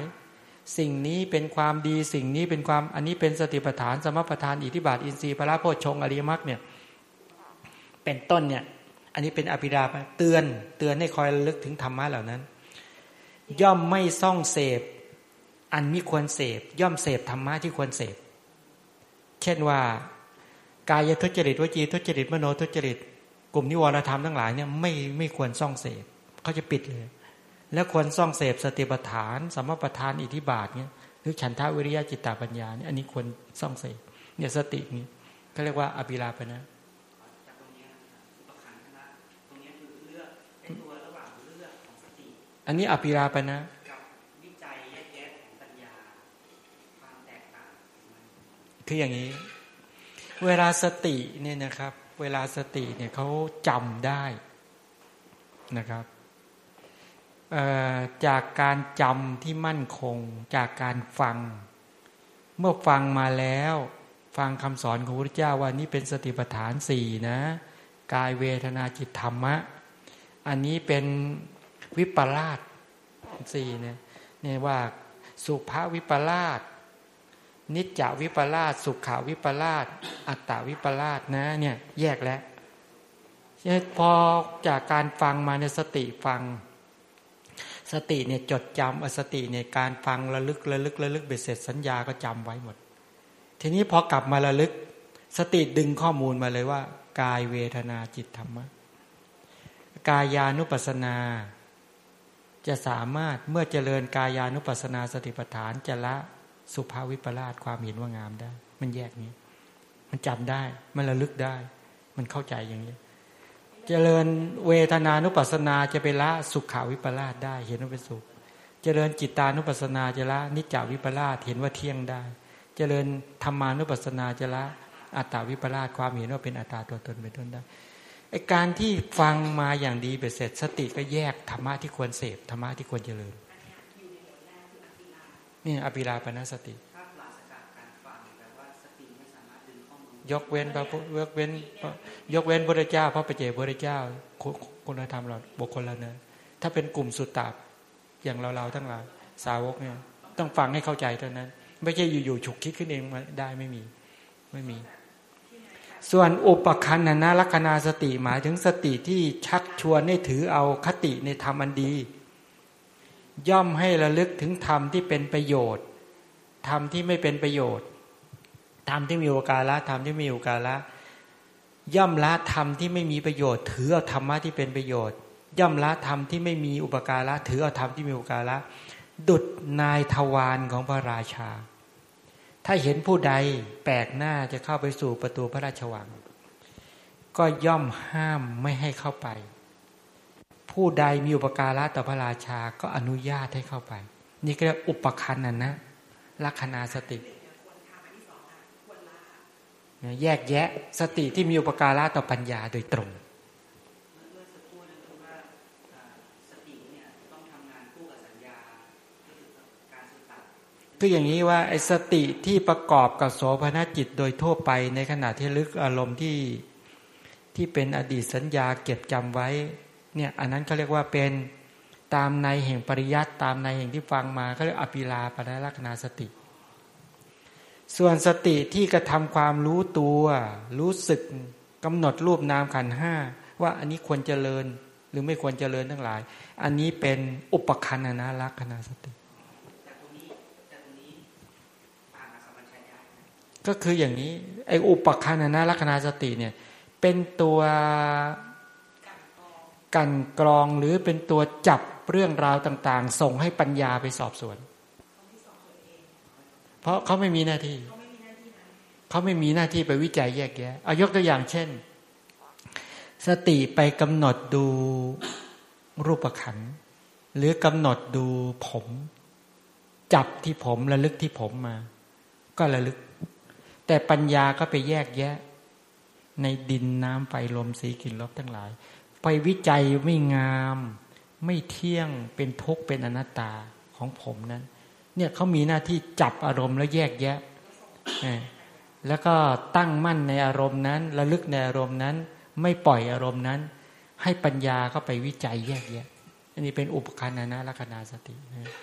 สิ่งนี้เป็นความดีสิ่งนี้เป็นความอันนี้เป็นสติปัฏฐานสมปัฏฐานอิทธิบาทอินทรีย์พระโพชงอริยมรรคเนี่ยเป็นต้นเนี่ย อันนี้เป็นอภิลาเตือนเตือนให้คอยลึกถึงธรรมะเหล่านั้น ย่อมไม่ซ่องเสพ อันมิควรเสพ ย่อมเสพธรรมะที่ควรเสพ เช่นว่ากายทุจริตวจีทุจริตมโนทุจริต กลุ่มนิวรธรรมทั้งหลายเนี่ยไม่ไม่ควรซ่องเสพเขาจะปิดเลย แล้วควรซ่องเสพสติปัฏฐานสมปัฏฐานอิทธิบาทเนี่ยหรือฉันทาวิริยะจิตตปัญญาเนี่ยอันนี้ควรซ่องเสพเนี่ยสตินี้เขาเรียกว่าอภิลาปนะอันนี้อภิลาปนะคืออย่างนี้ เวลาสติเนี่ยนะครับ เวลาสติเนี่ยเขาจำได้นะครับ จากการจำที่มั่นคง จากการฟัง เมื่อฟังมาแล้ว ฟังคำสอนของพระเจ้าว่านี่เป็นสติปัฏฐานสี่นะ กายเวทนาจิตธรรมะ อันนี้เป็นวิปลาสสี่เนี่ยเนี่ยว่าสุภาวิปลาสนิจจวิปลาสสุขาวิปลาสอัตตาวิปลาสนะเนี่ยแยกแล้วพอจากการฟังมาในสติฟัง สติเนี่ยจดจำอสติเนี่ยการฟังระลึกระลึกระลึกเบ็ดเสร็จสัญญาก็จำไว้หมด ทีนี้พอกลับมาระลึก สติดึงข้อมูลมาเลยว่า กายเวทนาจิตธรรมะกายานุปัสนา จะสามารถเมื่อเจริญกายานุปัสนาสติปัฏฐานจะละสุภาวิปลาสความเห็นว่างามได้ มันแยกนี้ มันจำได้ มันระลึกได้ มันเข้าใจอย่างนี้ เจริญเวทนานุปัสนาจะไปละสุขาวิปลาสได้ เห็นว่าเป็นสุข เจริญจิตานุปัสนาจะละนิจจาวิปลาสเห็นว่าเที่ยงได้ เจริญธรรมานุปัสนาจะละอัตตาวิปลาสความเห็นว่าเป็นอัตตาตัวตนเป็นต้นได้ไอการที่ฟังมาอย่างดีเบ็ดเสร็จ สติก็แยกธรรมะที่ควรเสพธรรมะที่ควรเจริญนี่อภิลาปนสติ ยกเว้นพระยกเว้น ยกเว้นพระเจ้า พระปเจพระเจ้า คุณธรรมเราบุคคลละเนะถ้าเป็นกลุ่มสุตตาอย่างเราเราทั้งหลายสาวกเนี่ย ต้องฟังให้เข้าใจเท่านั้น ไม่ใช่อยู่ๆฉุกคิดขึ้นเองมาได้ไม่มีไม่มี ส่วนอุปคันนะลักนาสติหมายถึงสติที่ชักชวนให้ถือเอาคติในธรรมอันดี ย่อมให้ระลึกถึงธรรมที่เป็นประโยชน์ธรรมที่ไม่เป็นประโยชน์ ธรรมที่มีโอการะธรรมที่มีโอการะย่อมละธรรมที่ไม่มีประโยชน์ ถือเอาธรรมะที่เป็นประโยชน์ ย่อมละธรรมที่ไม่มีอุปการะถือเอาธรรมที่มีอุปการะดุดนายทวารของพระราชา ถ้าเห็นผู้ใดแปลกหน้าจะเข้าไปสู่ประตูพระราชวัง ก็ย่อมห้ามไม่ให้เข้าไป ผู้ใดมีอุปการะต่อพระราชาก็อนุญาตให้เข้าไป นี่ก็เรียกอุปคันนะนะลักษณาสติ แยกแยะสติที่มีอุปการะต่อปัญญาโดยตรงคืออย่างนี้ว่าไอ้สติที่ประกอบกับโสภณจิตโดยทั่วไปในขณะที่ลึกอารมณ์ที่ที่เป็นอดีตสัญญาเก็บจำไว้เนี่ยอันนั้นเขาเรียกว่าเป็นตามในแห่งปริยัติตามในแห่งที่ฟังมาเขาเรียกอภิลาปณลักษณาสติ ส่วนสติที่กระทำความรู้ตัว รู้สึกกำหนดรูปนามขันห้าว่าอันนี้ควรเจริญหรือไม่ควรเจริญทั้งหลาย อันนี้เป็นอุปคันนาลักษณาสติ ก็คืออย่างนี้ไอ้อุปคันนาลักษณาสติเนี่ยเป็นตัวกันกรองหรือเป็นตัวจับเรื่องราวต่าง ๆ ส่งให้ปัญญาไปสอบสวน เพราะเขาไม่มีหน้าที่ เขาไม่มีหน้าที่ไปวิจัยแยกแยะเอายกตัวอย่างเช่น สติไปกำหนดดูรูปขันธ์หรือกำหนดดูผม จับที่ผมระลึกที่ผมมา ก็ระลึก แต่ปัญญาก็ไปแยกแยะ ในดินน้ำไฟลมสีกลิ่นรสทั้งหลาย ไปวิจัยไม่งาม ไม่เที่ยงเป็นทุกข์เป็นอนัตตาของผมนั้น เนี่ยเขามีหน้าที่จับอารมณ์แล้วแยกแยะ แล้วก็ตั้งมั่นในอารมณ์นั้นระลึกในอารมณ์นั้น ไม่ปล่อยอารมณ์นั้น ให้ปัญญาเข้าไปวิจัยแยกแยะ อันนี้เป็นอุปคานานะลักษณาสตินะ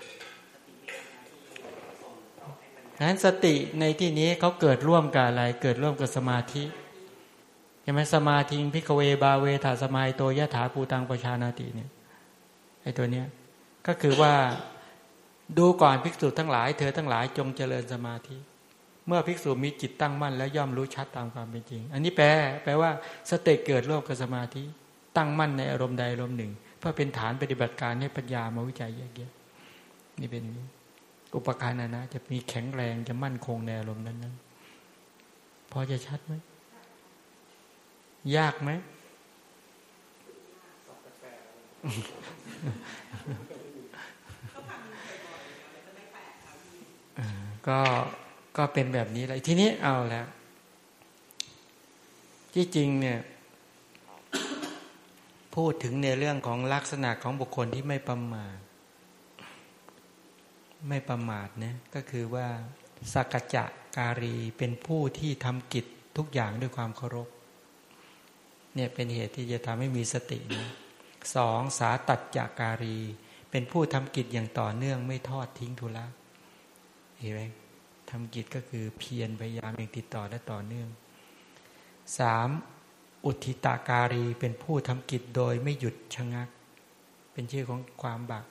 นั้นสติในที่นี้เขาเกิดร่วมกับอะไร เกิดร่วมกับสมาธิใช่ไหมสมาธิพิกเวบาเวถาสมายโตยะถาภูตังประชานาติเนี่ยไอ้ตัวเนี้ยก็คือว่า ดูก่อนภิกษุทั้งหลายเธอทั้งหลายจงเจริญสมาธิ เมื่อภิกษุมีจิตตั้งมั่นแล้วย่อมรู้ชัดตามความเป็นจริง อันนี้แปลแปลว่าสติเกิดร่วมกับสมาธิ ตั้งมั่นในอารมณ์ใดอารมณ์หนึ่ง เพื่อเป็นฐานปฏิบัติการให้ปัญญามาวิจัยแยกแยะนี่เป็นอุปการนะนะจะมีแข็งแรงจะมั่นคงในอารมณ์นั้นนั้นพอจะชัดไหมยากไหม ก็ก็เป็นแบบนี้เลยทีนี้เอาแล้ว ที่จริงเนี่ยพูดถึงในเรื่องของลักษณะของบุคคลที่ไม่ประมาทไม่ประมาทนะก็คือว่าสักจะการีเป็นผู้ที่ทำกิจทุกอย่างด้วยความเคารพเนี่ยเป็นเหตุที่จะทำให้มีสตินะสองสาตัดจากการี เป็นผู้ทำกิจอย่างต่อเนื่องไม่ทอดทิ้งทุละ เห็นไหมทำกิจก็คือเพียรพยายามอย่างติดต่อและต่อเนื่องสามอุทิตาการีเป็นผู้ทำกิจโดยไม่หยุดชะงัก เป็นชื่อของความบัก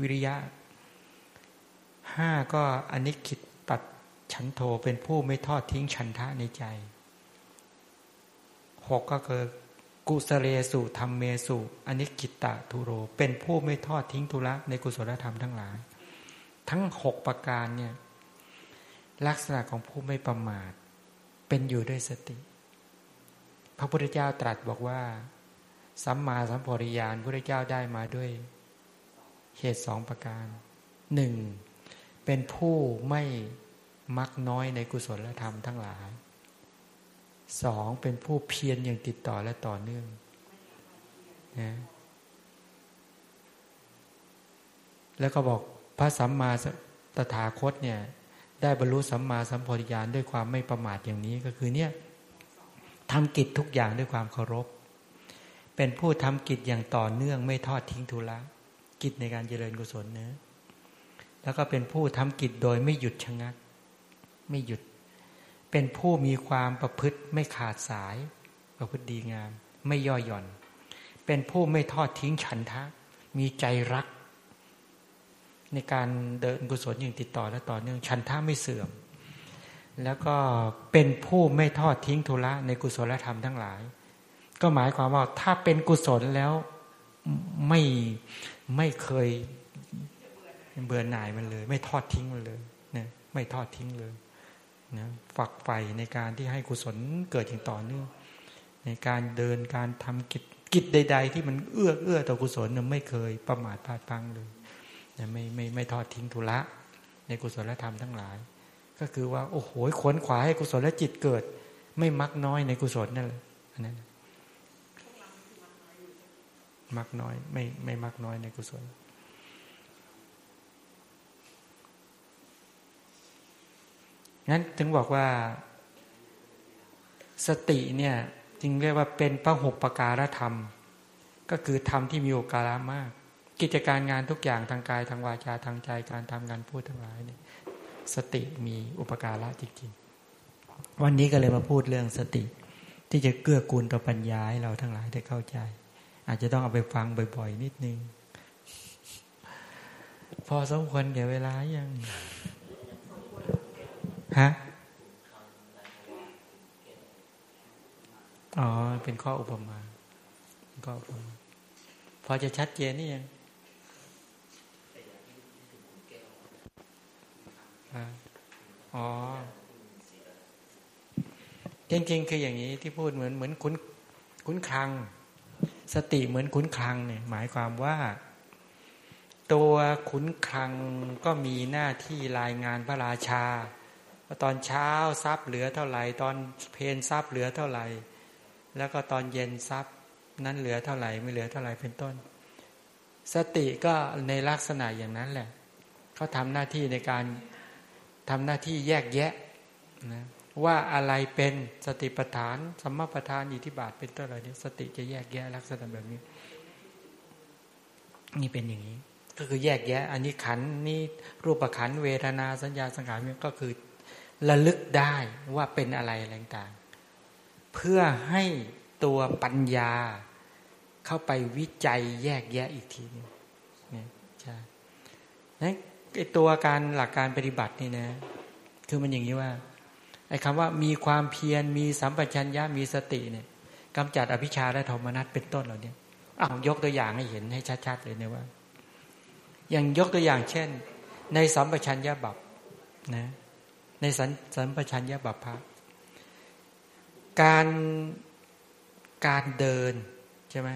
วิริยะห้าก็อนิคิดตัดฉันโทเป็นผู้ไม่ทอดทิ้งฉันทะในใจหกก็คือกุสเลสุธรรมเมสุอนิคิตตะทุโร เป็นผู้ไม่ทอดทิ้งทุระในกุศลธรรมทั้งหลาย ทั้งหกประการเนี่ยลักษณะของผู้ไม่ประมาท เป็นอยู่ด้วยสติ พระพุทธเจ้าตรัสบอกว่า สัมมาสัมปวิญาณพระพุทธเจ้าได้มาด้วยเหตุสองประการหนึ่งเป็นผู้ไม่มักน้อยในกุศลธรรมทั้งหลายสองเป็นผู้เพียรอย่างติดต่อและต่อเนื่องนะแล้วก็บอก พระสัมมาตถาคตเนี่ย ได้บรรลุสัมมาสัมโพธิญาณด้วยความไม่ประมาทอย่างนี้ก็คือเนี่ยทำกิจทุกอย่างด้วยความเคารพ เป็นผู้ทำกิจอย่างต่อเนื่องไม่ทอดทิ้งทุละกิจในการเจริญกุศลเนะแล้วก็เป็นผู้ทำกิจโดยไม่หยุดชะงัก ไม่หยุด เป็นผู้มีความประพฤติไม่ขาดสาย ประพฤติดีงาม ไม่ย่อหย่อน เป็นผู้ไม่ทอดทิ้งฉันทะ มีใจรัก ในการเดินกุศลอย่างติดต่อและต่อเนื่องฉันท่าไม่เสื่อม แล้วก็เป็นผู้ไม่ทอดทิ้งธุระในกุศลธรรมทั้งหลาย ก็หมายความว่าถ้าเป็นกุศลแล้วไม่ไม่เคยเบื่อหน่ายมันเลย ไม่ทอดทิ้งมันเลยนะไม่ทอดทิ้งเลยนะฝักใฝ่ในการที่ให้กุศลเกิดอย่างต่อเนื่องในการเดินการทำกิจกิจใด ๆ ที่มันเอื้อเอื้อต่อกุศลนะไม่เคยประมาทพลาดพังเลย ไม่ไม่ไม่ทอดทิ้งธุระในกุศลธรรมทั้งหลาย ก็คือว่า โอ้โหขวนขวาให้กุศลและจิตเกิด ไม่มักน้อยในกุศลนั่นแหละอันนั้นมักน้อย ไม่ไม่มักน้อยในกุศลงั้นถึงบอกว่าสติเนี่ย จึงเรียกว่าเป็นพระหกประการธรรม ก็คือธรรมที่มีโอกาสมาก กิจการงานทุกอย่างทางกายทางวาจาทางใจการทำงานพูดทั้งหลายเนี่ยสติมีอุปการะจริงๆ วันนี้ก็เลยมาพูดเรื่องสติ ที่จะเกื้อกูลต่อปัญญาให้เราทั้งหลายได้เข้าใจ อาจจะต้องเอาไปฟังบ่อย ๆ นิดนึง พอสมควรแก่เวลายังฮะอ๋อ เป็นข้ออุปมาก็อุปมาพอจะชัดเจนนี่ยัง อ๋อ จริงๆ คืออย่างนี้ที่พูดเหมือนเหมือนคุ้นคุ้นคลัง สติเหมือนคุ้นคลังเนี่ย หมายความว่า ตัวขุนคลังก็มีหน้าที่รายงานพระราชาว่าตอนเช้าทรัพย์เหลือเท่าไหร่ ตอนเพนทรัพย์เหลือเท่าไหร่ แล้วก็ตอนเย็นทรัพย์นั้นเหลือเท่าไหร่ไม่เหลือเท่าไหร่เป็นต้น สติก็ในลักษณะอย่างนั้นแหละเขาทำหน้าที่ในการ ทำหน้าที่แยกแยะนะว่าอะไรเป็นสติปัฏฐานสัมมาปัฏฐานอิทธิบาทเป็นต้นอะไรนี้สติจะแยกแยะลักษณะแบบนี้ นี่เป็นอย่างนี้ ก็คือแยกแยะ อันนี้ขันนี่รูปขันเวทนาสัญญาสังขารก็คือระลึกได้ว่าเป็นอะไรอะไรต่างเพื่อให้ตัวปัญญาเข้าไปวิจัยแยกแยะอีกทีนึงเนี่ยใช่นั้น ไอตัวการหลักการปฏิบัตินี่นะ คือมันอย่างนี้ว่าไอ้คำว่ามีความเพียรมีสัมปชัญญะมีสติเนี่ยกำจัดอภิชาและโทมนัสเป็นต้นเหล่านี้อ้าวยกตัวอย่างให้เห็นให้ชัดๆเลยนะว่า อย่างยกตัวอย่างเช่น ในสัมปชัญญะบับนะในสันสัมปชัญญะบัพพะการการเดินใช่ไหม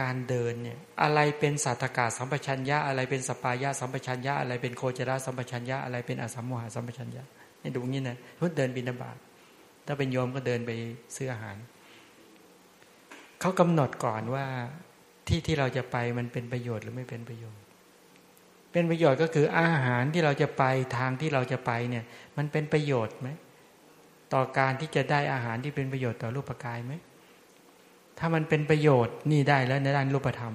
การเดินเนี่ยอะไรเป็นสัตตกาสัมปชัญญะอะไรเป็นสปายะสัมปชัญญะอะไรเป็นโคจรสัมปชัญญะอะไรเป็นอสัมโมหะสัมปชัญญะนี่ดูงี้นะพุทเดินบินาบาตถ้าเป็นโยมก็เดินไปซื้ออาหารเขากำหนดก่อนว่าที่ที่เราจะไปมันเป็นประโยชน์หรือไม่เป็นประโยชน์ เป็นประโยชน์ก็คืออาหารที่เราจะไปทางที่เราจะไปเนี่ย มันเป็นประโยชน์ไหมต่อการที่จะได้อาหารที่เป็นประโยชน์ต่อรูปกายไหม ถ้ามันเป็นประโยชน์นี่ได้แล้วในด้านรูปธรรม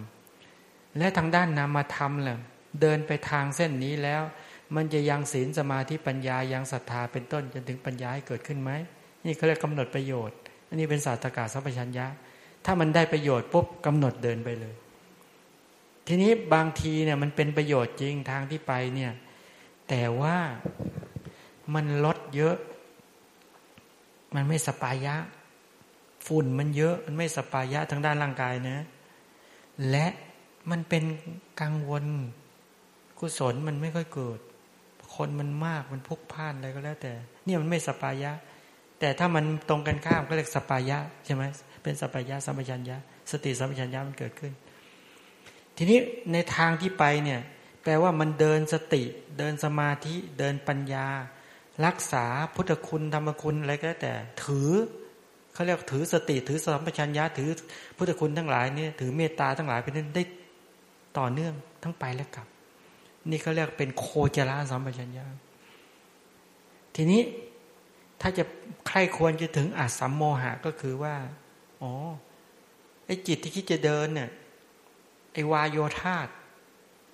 และทางด้านนามธรรมล่ะเดินไปทางเส้นนี้แล้ว มันจะยังศีลสมาธิปัญญายังศรัทธาเป็นต้นจนถึงปัญญาให้เกิดขึ้นไหมนี่เขาเรียกกำหนดประโยชน์ อันนี้เป็นศาสตรกาสัพพัญญะ ถ้ามันได้ประโยชน์ปุ๊บกำหนดเดินไปเลย ทีนี้บางทีเนี่ยมันเป็นประโยชน์จริงทางที่ไปเนี่ย แต่ว่ามันลดเยอะ มันไม่สปายะ ฝุ่นมันเยอะมันไม่สปายะทางด้านร่างกายนะ และมันเป็นกังวล กุศลมันไม่ค่อยเกิด คนมันมากมันพุกพ่านอะไรก็แล้วแต่ เนี่ยมันไม่สปายะ แต่ถ้ามันตรงกันข้ามก็เรียกสปายะใช่ไหมเป็นสปายะสัมปชัญญะสติสัมปชัญญะมันเกิดขึ้น ทีนี้ในทางที่ไปเนี่ย แปลว่ามันเดินสติ เดินสมาธิ เดินปัญญา รักษาพุทธคุณธรรมคุณอะไรก็แล้วแต่ ถือ เขาเรียกถือสติถือสัมปชัญญะถือพุทธคุณทั้งหลายเนี่ยถือเมตตาทั้งหลายเป็นนั้นได้ต่อเนื่องทั้งไปและกลับ นี่เขาเรียกเป็นโคจรสัมปชัญญะทีนี้ถ้าจะใครควรจะถึงอาสัมโมหะก็คือว่าอ๋อไอ้จิตที่คิดจะเดินเนี่ยไอวายโยธาต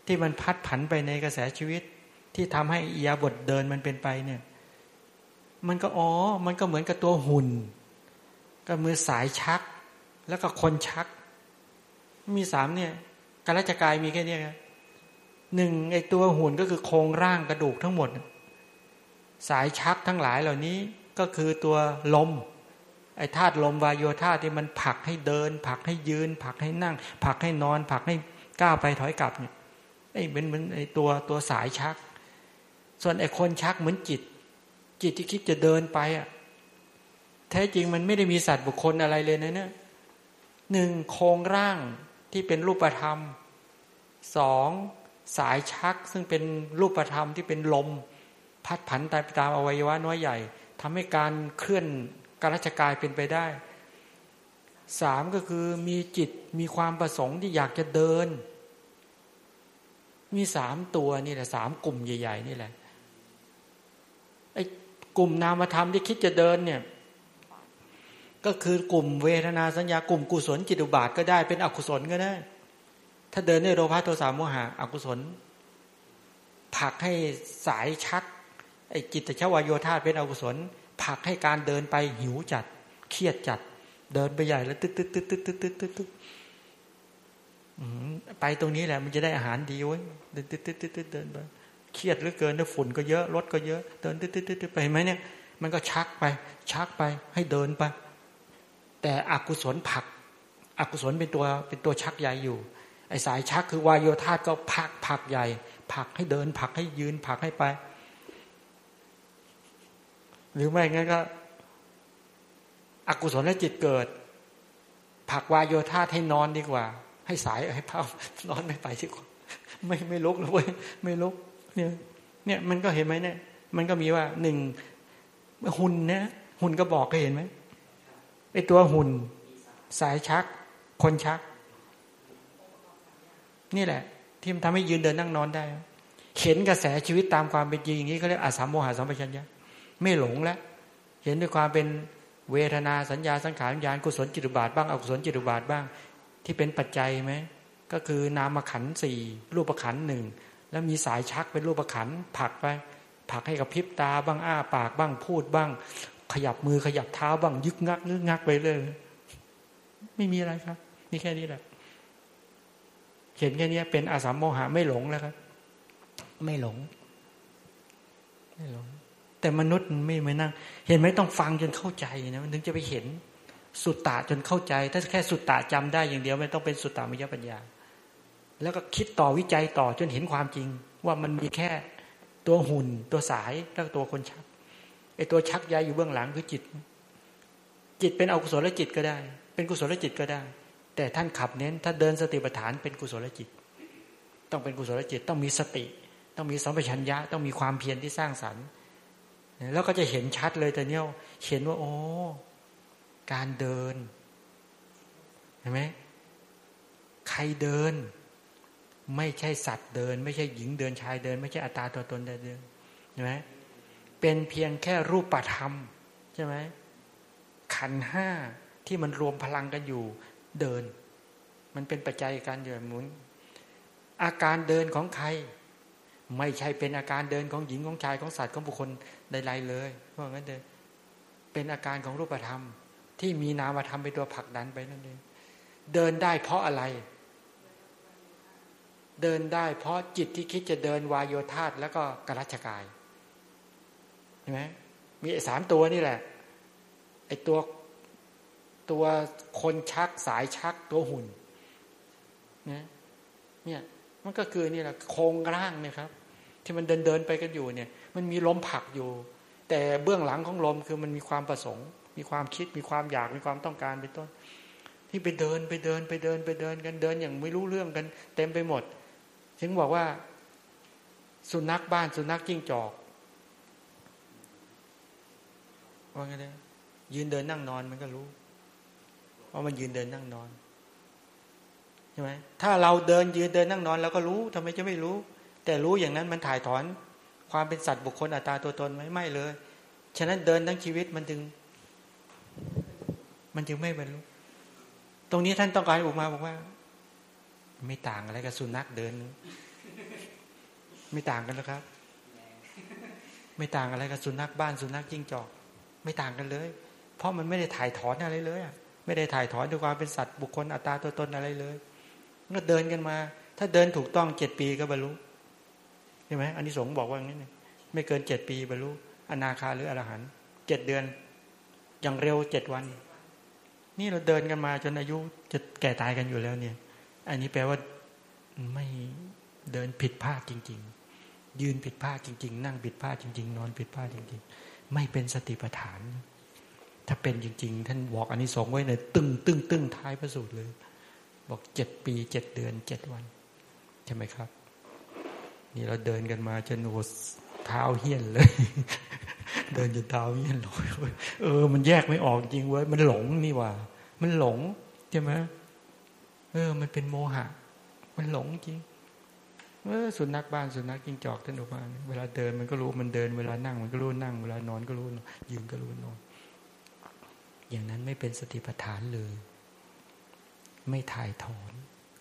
ที่มันพัดผันไปในกระแสชีวิต ที่ทำให้อียาบทเดินมันเป็นไปเนี่ย มันก็อ๋อ มันก็เหมือนกับตัวหุ่น ก็มือสายชัก แล้วก็คนชัก มีสามเนี่ยการราชกายมีแค่นี้ครับหนึ่งไอตัวหุ่นก็คือโครงร่างกระดูกทั้งหมด สายชักทั้งหลายเหล่านี้ก็คือตัวลม ไอ้ธาตุลมวายโยธาที่มันผลักให้เดินผลักให้ยืนผลักให้นั่งผลักให้นอนผลักให้ก้าวไปถอยกลับเนี่ยไอ้เป็นเหมือนไอ้ตัวตัวสายชัก ส่วนไอ้คนชักเหมือนจิต จิตที่คิดจะเดินไปอะ แท้จริงมันไม่ได้มีสัตว์บุคคลอะไรเลยนะเนี่ยหนึ่งโครงร่างที่เป็นรูปธรรมสองสายชักซึ่งเป็นรูปธรรมที่เป็นลม พัดผันตายไปตามอวัยวะน้อยใหญ่ทำให้การเคลื่อนการราชกายเป็นไปได้สามก็คือมีจิตมีความประสงค์ที่อยากจะเดิน มีสามตัวนี่แหละสามกลุ่มใหญ่ ๆ นี่แหละไอ้กลุ่มนามธรรมที่คิดจะเดินเนี่ย ก็คือกลุ่มเวทนาสัญญากลุ่มกุศลจิตอุบาทก็ได้เป็นอกุศลก็ได้ ถ้าเดินในโลภะโทสะโมหะอกุศลผักให้สายชักไอ้จิตชวายโยธาเป็นอกุศลผักให้การเดินไปหิวจัด เครียดจัด เดินไปใหญ่แล้วตึ๊ดตึ๊ดตึ๊ดตึ๊ดตึ๊ดตึ๊ดตึ๊ดตึ๊ดไปตรงนี้แหละมันจะได้อาหารดีไว้ยเดินตึ๊ดตึ๊ดตึ๊ดตึ๊ดเดินไปเครียดเหลือเกินนะฝุ่นก็เยอะรถก็เยอะ เดินตึ๊ดตึ๊ดตึ๊ดไปไหมเนี่ยมันก็ชักไป ชักไปให้เดินไป แต่อกุศลผัก อกุศลเป็นตัวเป็นตัวชักใหญ่อยู่ไอ้สายชักคือวายโยธาก็ผักผักใหญ่ ผักให้เดิน ผักให้ยืน ผักให้ไป หรือไม่งั้นก็ อกุศลและจิตเกิด ผักวายโยธาให้นอนดีกว่า ให้สายให้เผานอนไม่ไปดีกว่าไม่ไม่ลุกเลยไม่ลุกเนี่ยเนี่ยมันก็เห็นไหมเนี่ย มันก็มีว่าหนึ่งหุ่นนี่ยหุ่นก็บอกก็เห็นไหม ไอตัวหุ่น สายชัก คนชัก นี่แหละ ที่มันทำให้ยืนเดินนั่งนอนได้เห็นกระแสชีวิตตามความเป็นจริงอย่างนี้เขาเรียกอาสามโมหะสัมปชัญญะไม่หลงแล้วเห็นด้วยความเป็นเวทนาสัญญาสังขารญาณกุศลจิตุบาทบ้างอกุศลจิตุบาทบ้าง ที่เป็นปัจจัยไหมก็คือนามขันสี่รูปขันหนึ่งแล้วมีสายชักเป็นรูปขันผักไปผักให้กับพริบตาบ้างอ้าปากบ้างพูดบ้าง ขยับมือขยับเท้าบ้างยึกงักยึกงักไปเลย ไม่มีอะไรครับ นี่แค่นี้แหละ เห็นแค่นี้เป็นอาสามโมหะไม่หลงแล้วครับ ไม่หลง ไม่หลง แต่มนุษย์ไม่ไม่นั่ง เห็นไหมต้องฟังจนเข้าใจนะมันถึงจะไปเห็นสุตตะจนเข้าใจ ถ้าแค่สุตตะจำได้อย่างเดียว ไม่ต้องเป็นสุตตามยปัญญา แล้วก็คิดต่อวิจัยต่อจนเห็นความจริง ว่ามันมีแค่ตัวหุ่นตัวสายแล้วตัวคนชัก ไอตัวชักใยอยู่เบื้องหลังคือจิต จิตเป็นอกุศลจิตก็ได้ เป็นกุศลจิตก็ได้ แต่ท่านขับเน้น ถ้าเดินสติปัฏฐานเป็นกุศลจิต ต้องเป็นกุศลจิตต้องมีสติ ต้องมีสัมปชัญญะ ต้องมีความเพียรที่สร้างสรรค์ แล้วก็จะเห็นชัดเลยแต่เนี้ยเห็นว่า โอ้การเดินเห็นไหมใครเดิน ไม่ใช่สัตว์เดิน ไม่ใช่หญิงเดินชายเดิน ไม่ใช่อัตตาตัวตนเดินเห็นไหม เป็นเพียงแค่รูปธรรมใช่ไหมขันห้าที่มันรวมพลังกันอยู่เดิน มันเป็นปัจจัยการเดินหมุน อาการเดินของใคร ไม่ใช่เป็นอาการเดินของหญิงของชายของสัตว์ของบุคคลใดๆเลยเพราะงั้นเดินเป็นอาการของรูปธรรม ที่มีนามธรรมเป็นตัวผลักดันไปนั่นเองเดินได้เพราะอะไร เดินได้เพราะจิตที่คิดจะเดินวายโยธาตแล้วก็กรัชกาย ใช่ไหมมีไอ้สามตัวนี่แหละ ไอ้ตัวตัวคนชักสายชักตัวหุ่นเนี่ยเนี่ยมันก็คือนี่แหละโครงร่างเนี่ยครับ ที่มันเดินเดินไปกันอยู่เนี่ย มันมีลมผักอยู่ แต่เบื้องหลังของลมคือมันมีความประสงค์ มีความคิดมีความอยากมีความต้องการเป็นต้น ที่ไปเดินไปเดินไปเดินไปเดินกันเดินอย่างไม่รู้เรื่องกัน เต็มไปหมด ถึงบอกว่า สุนัขบ้านสุนัขจิ้งจอก ว่าไงเนี่ยยืนเดินนั่งนอนมันก็รู้ว่ามันยืนเดินนั่งนอนใช่ไหมถ้าเราเดินยืนเดินนั่งนอนเราก็รู้ทำไมจะไม่รู้ แต่รู้อย่างนั้นมันถ่ายถอน ความเป็นสัตว์บุคคลอัตตาตัวตนไหมไม่เลย ฉะนั้นเดินทั้งชีวิตมันจึง มันจึงไม่บรรลุตรงนี้ท่านต้องการออกมาบอกว่า ไม่ต่างอะไรกับสุนัขเดิน ไม่ต่างกันหรอกครับ ไม่ต่างอะไรกับสุนัขบ้านสุนัขจิ้งจอก ไม่ต่างกันเลย เพราะมันไม่ได้ถ่ายถอนอะไรเลยไม่ได้ถ่ายถอนด้วยความเป็นสัตว์บุคคลอัตตาตัวตนอะไรเลยก็เดินกันมา ถ้าเดินถูกต้องเจ็ดปีก็บรรลุใช่ไหมอันนี้สงบอกว่างนี้ไม่เกินเจ็ดปีบรรลุอนาคาหรืออรหันต์เจ็ดเดือนอย่างเร็วเจ็ดวัน นี่เราเดินกันมาจนอายุจะแก่ตายกันอยู่แล้วเนี่ย อันนี้แปลว่าไม่เดินผิดพลาดจริง ๆ ยืนผิดพลาดจริง ๆ นั่งผิดพลาดจริง ๆ นอนผิดพลาดจริง ๆ ไม่เป็นสติปัฏฐาน ถ้าเป็นจริง ๆ ท่านบอกอันนี้สองไว้ในตึงตึงตึงท้ายพระสูตรเลย บอกเจ็ดปีเจ็ดเดือนเจ็ดวัน ใช่ไหมครับ นี่เราเดินกันมาจนโอ้เท้าเฮี้ยนเลย เดินจนเท้าเฮี้ยนลอยเออ มันแยกไม่ออกจริงเว้ยมันหลงนี่ว่า มันหลงใช่ไหมเออ มันเป็นโมหะ มันหลงจริง เออสุนัขบ้านสุนัขกิงจอกท่านออกมาเวลาเดินมันก็รู้มันเดินเวลานั่งมันก็รู้นั่ง เวลานอนก็รู้ยืนก็รู้นอนอย่างนั้นไม่เป็นสติปัฏฐานเลย ไม่ถ่ายถอน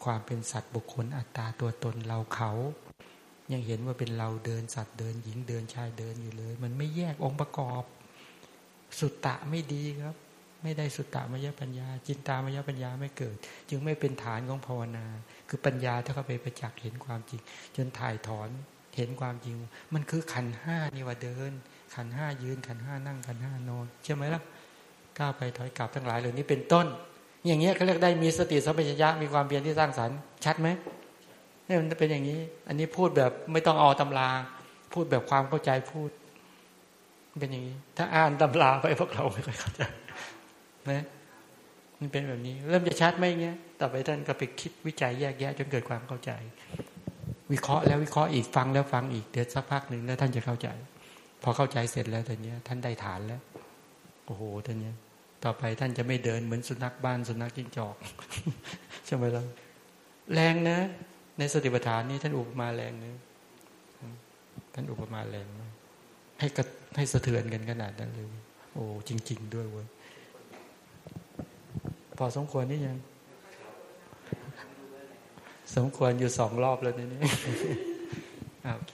ความเป็นสัตว์บุคคลอัตตาตัวตนเราเขา ยังเห็นว่าเป็นเราเดินสัตว์เดินหญิงเดินชายเดินอยู่เลย มันไม่แยกองค์ประกอบ สุตตะไม่ดีครับ ไม่ได้สุตตะมยปัญญา จินตามยปัญญาไม่เกิด จึงไม่เป็นฐานของภาวนา คือปัญญาถ้าเข้าไปประจักษ์เห็นความจริง จนถ่ายถอนเห็นความจริง มันคือขันห้านี่ว่าเดิน ขันห้ายืนขันห้านั่งขันห้านอนใช่ไหมล่ะก้าวไปถอยกลับทั้งหลายเหล่านี้เป็นต้น อย่างเงี้ยเขาเรียกได้มีสติสัมปชัญญะมีความเพียรที่สร้างสรรค์ชัดไหมนี่มันเป็นอย่างนี้ อันนี้พูดแบบไม่ต้องเอาตำราพูดแบบความเข้าใจพูด เป็นอย่างนี้ ถ้าอ่านตำราไปพวกเราไม่ค่อยเข้าใจ นะมันเป็นแบบนี้ เริ่มจะชัดไหมเงี้ยต่อไปท่านก็ไปคิดวิจัยแยกแยะจนเกิดความเข้าใจ วิเคราะห์แล้ววิเคราะห์อีกฟังแล้วฟังอีกเดี๋ยวสักพักหนึ่งแล้วท่านจะเข้าใจ พอเข้าใจเสร็จแล้วตอนนี้ท่านได้ฐานแล้ว โอ้โหท่านเนี้ยต่อไปท่านจะไม่เดินเหมือนสุนัขบ้านสุนัขจิ้งจอกใช่ไหมล่ะแรงนะ ในสติปัฏฐานนี้ท่านอุปมาแรงนะท่านอุปมาแรงมากให้กระให้สะเทือนกันขนาดนั้นเลย โอ้จริง ๆ ด้วยเว้ย พอสมควรนี่ยัง สมควรอยู่สองรอบแล้วนี่โอเค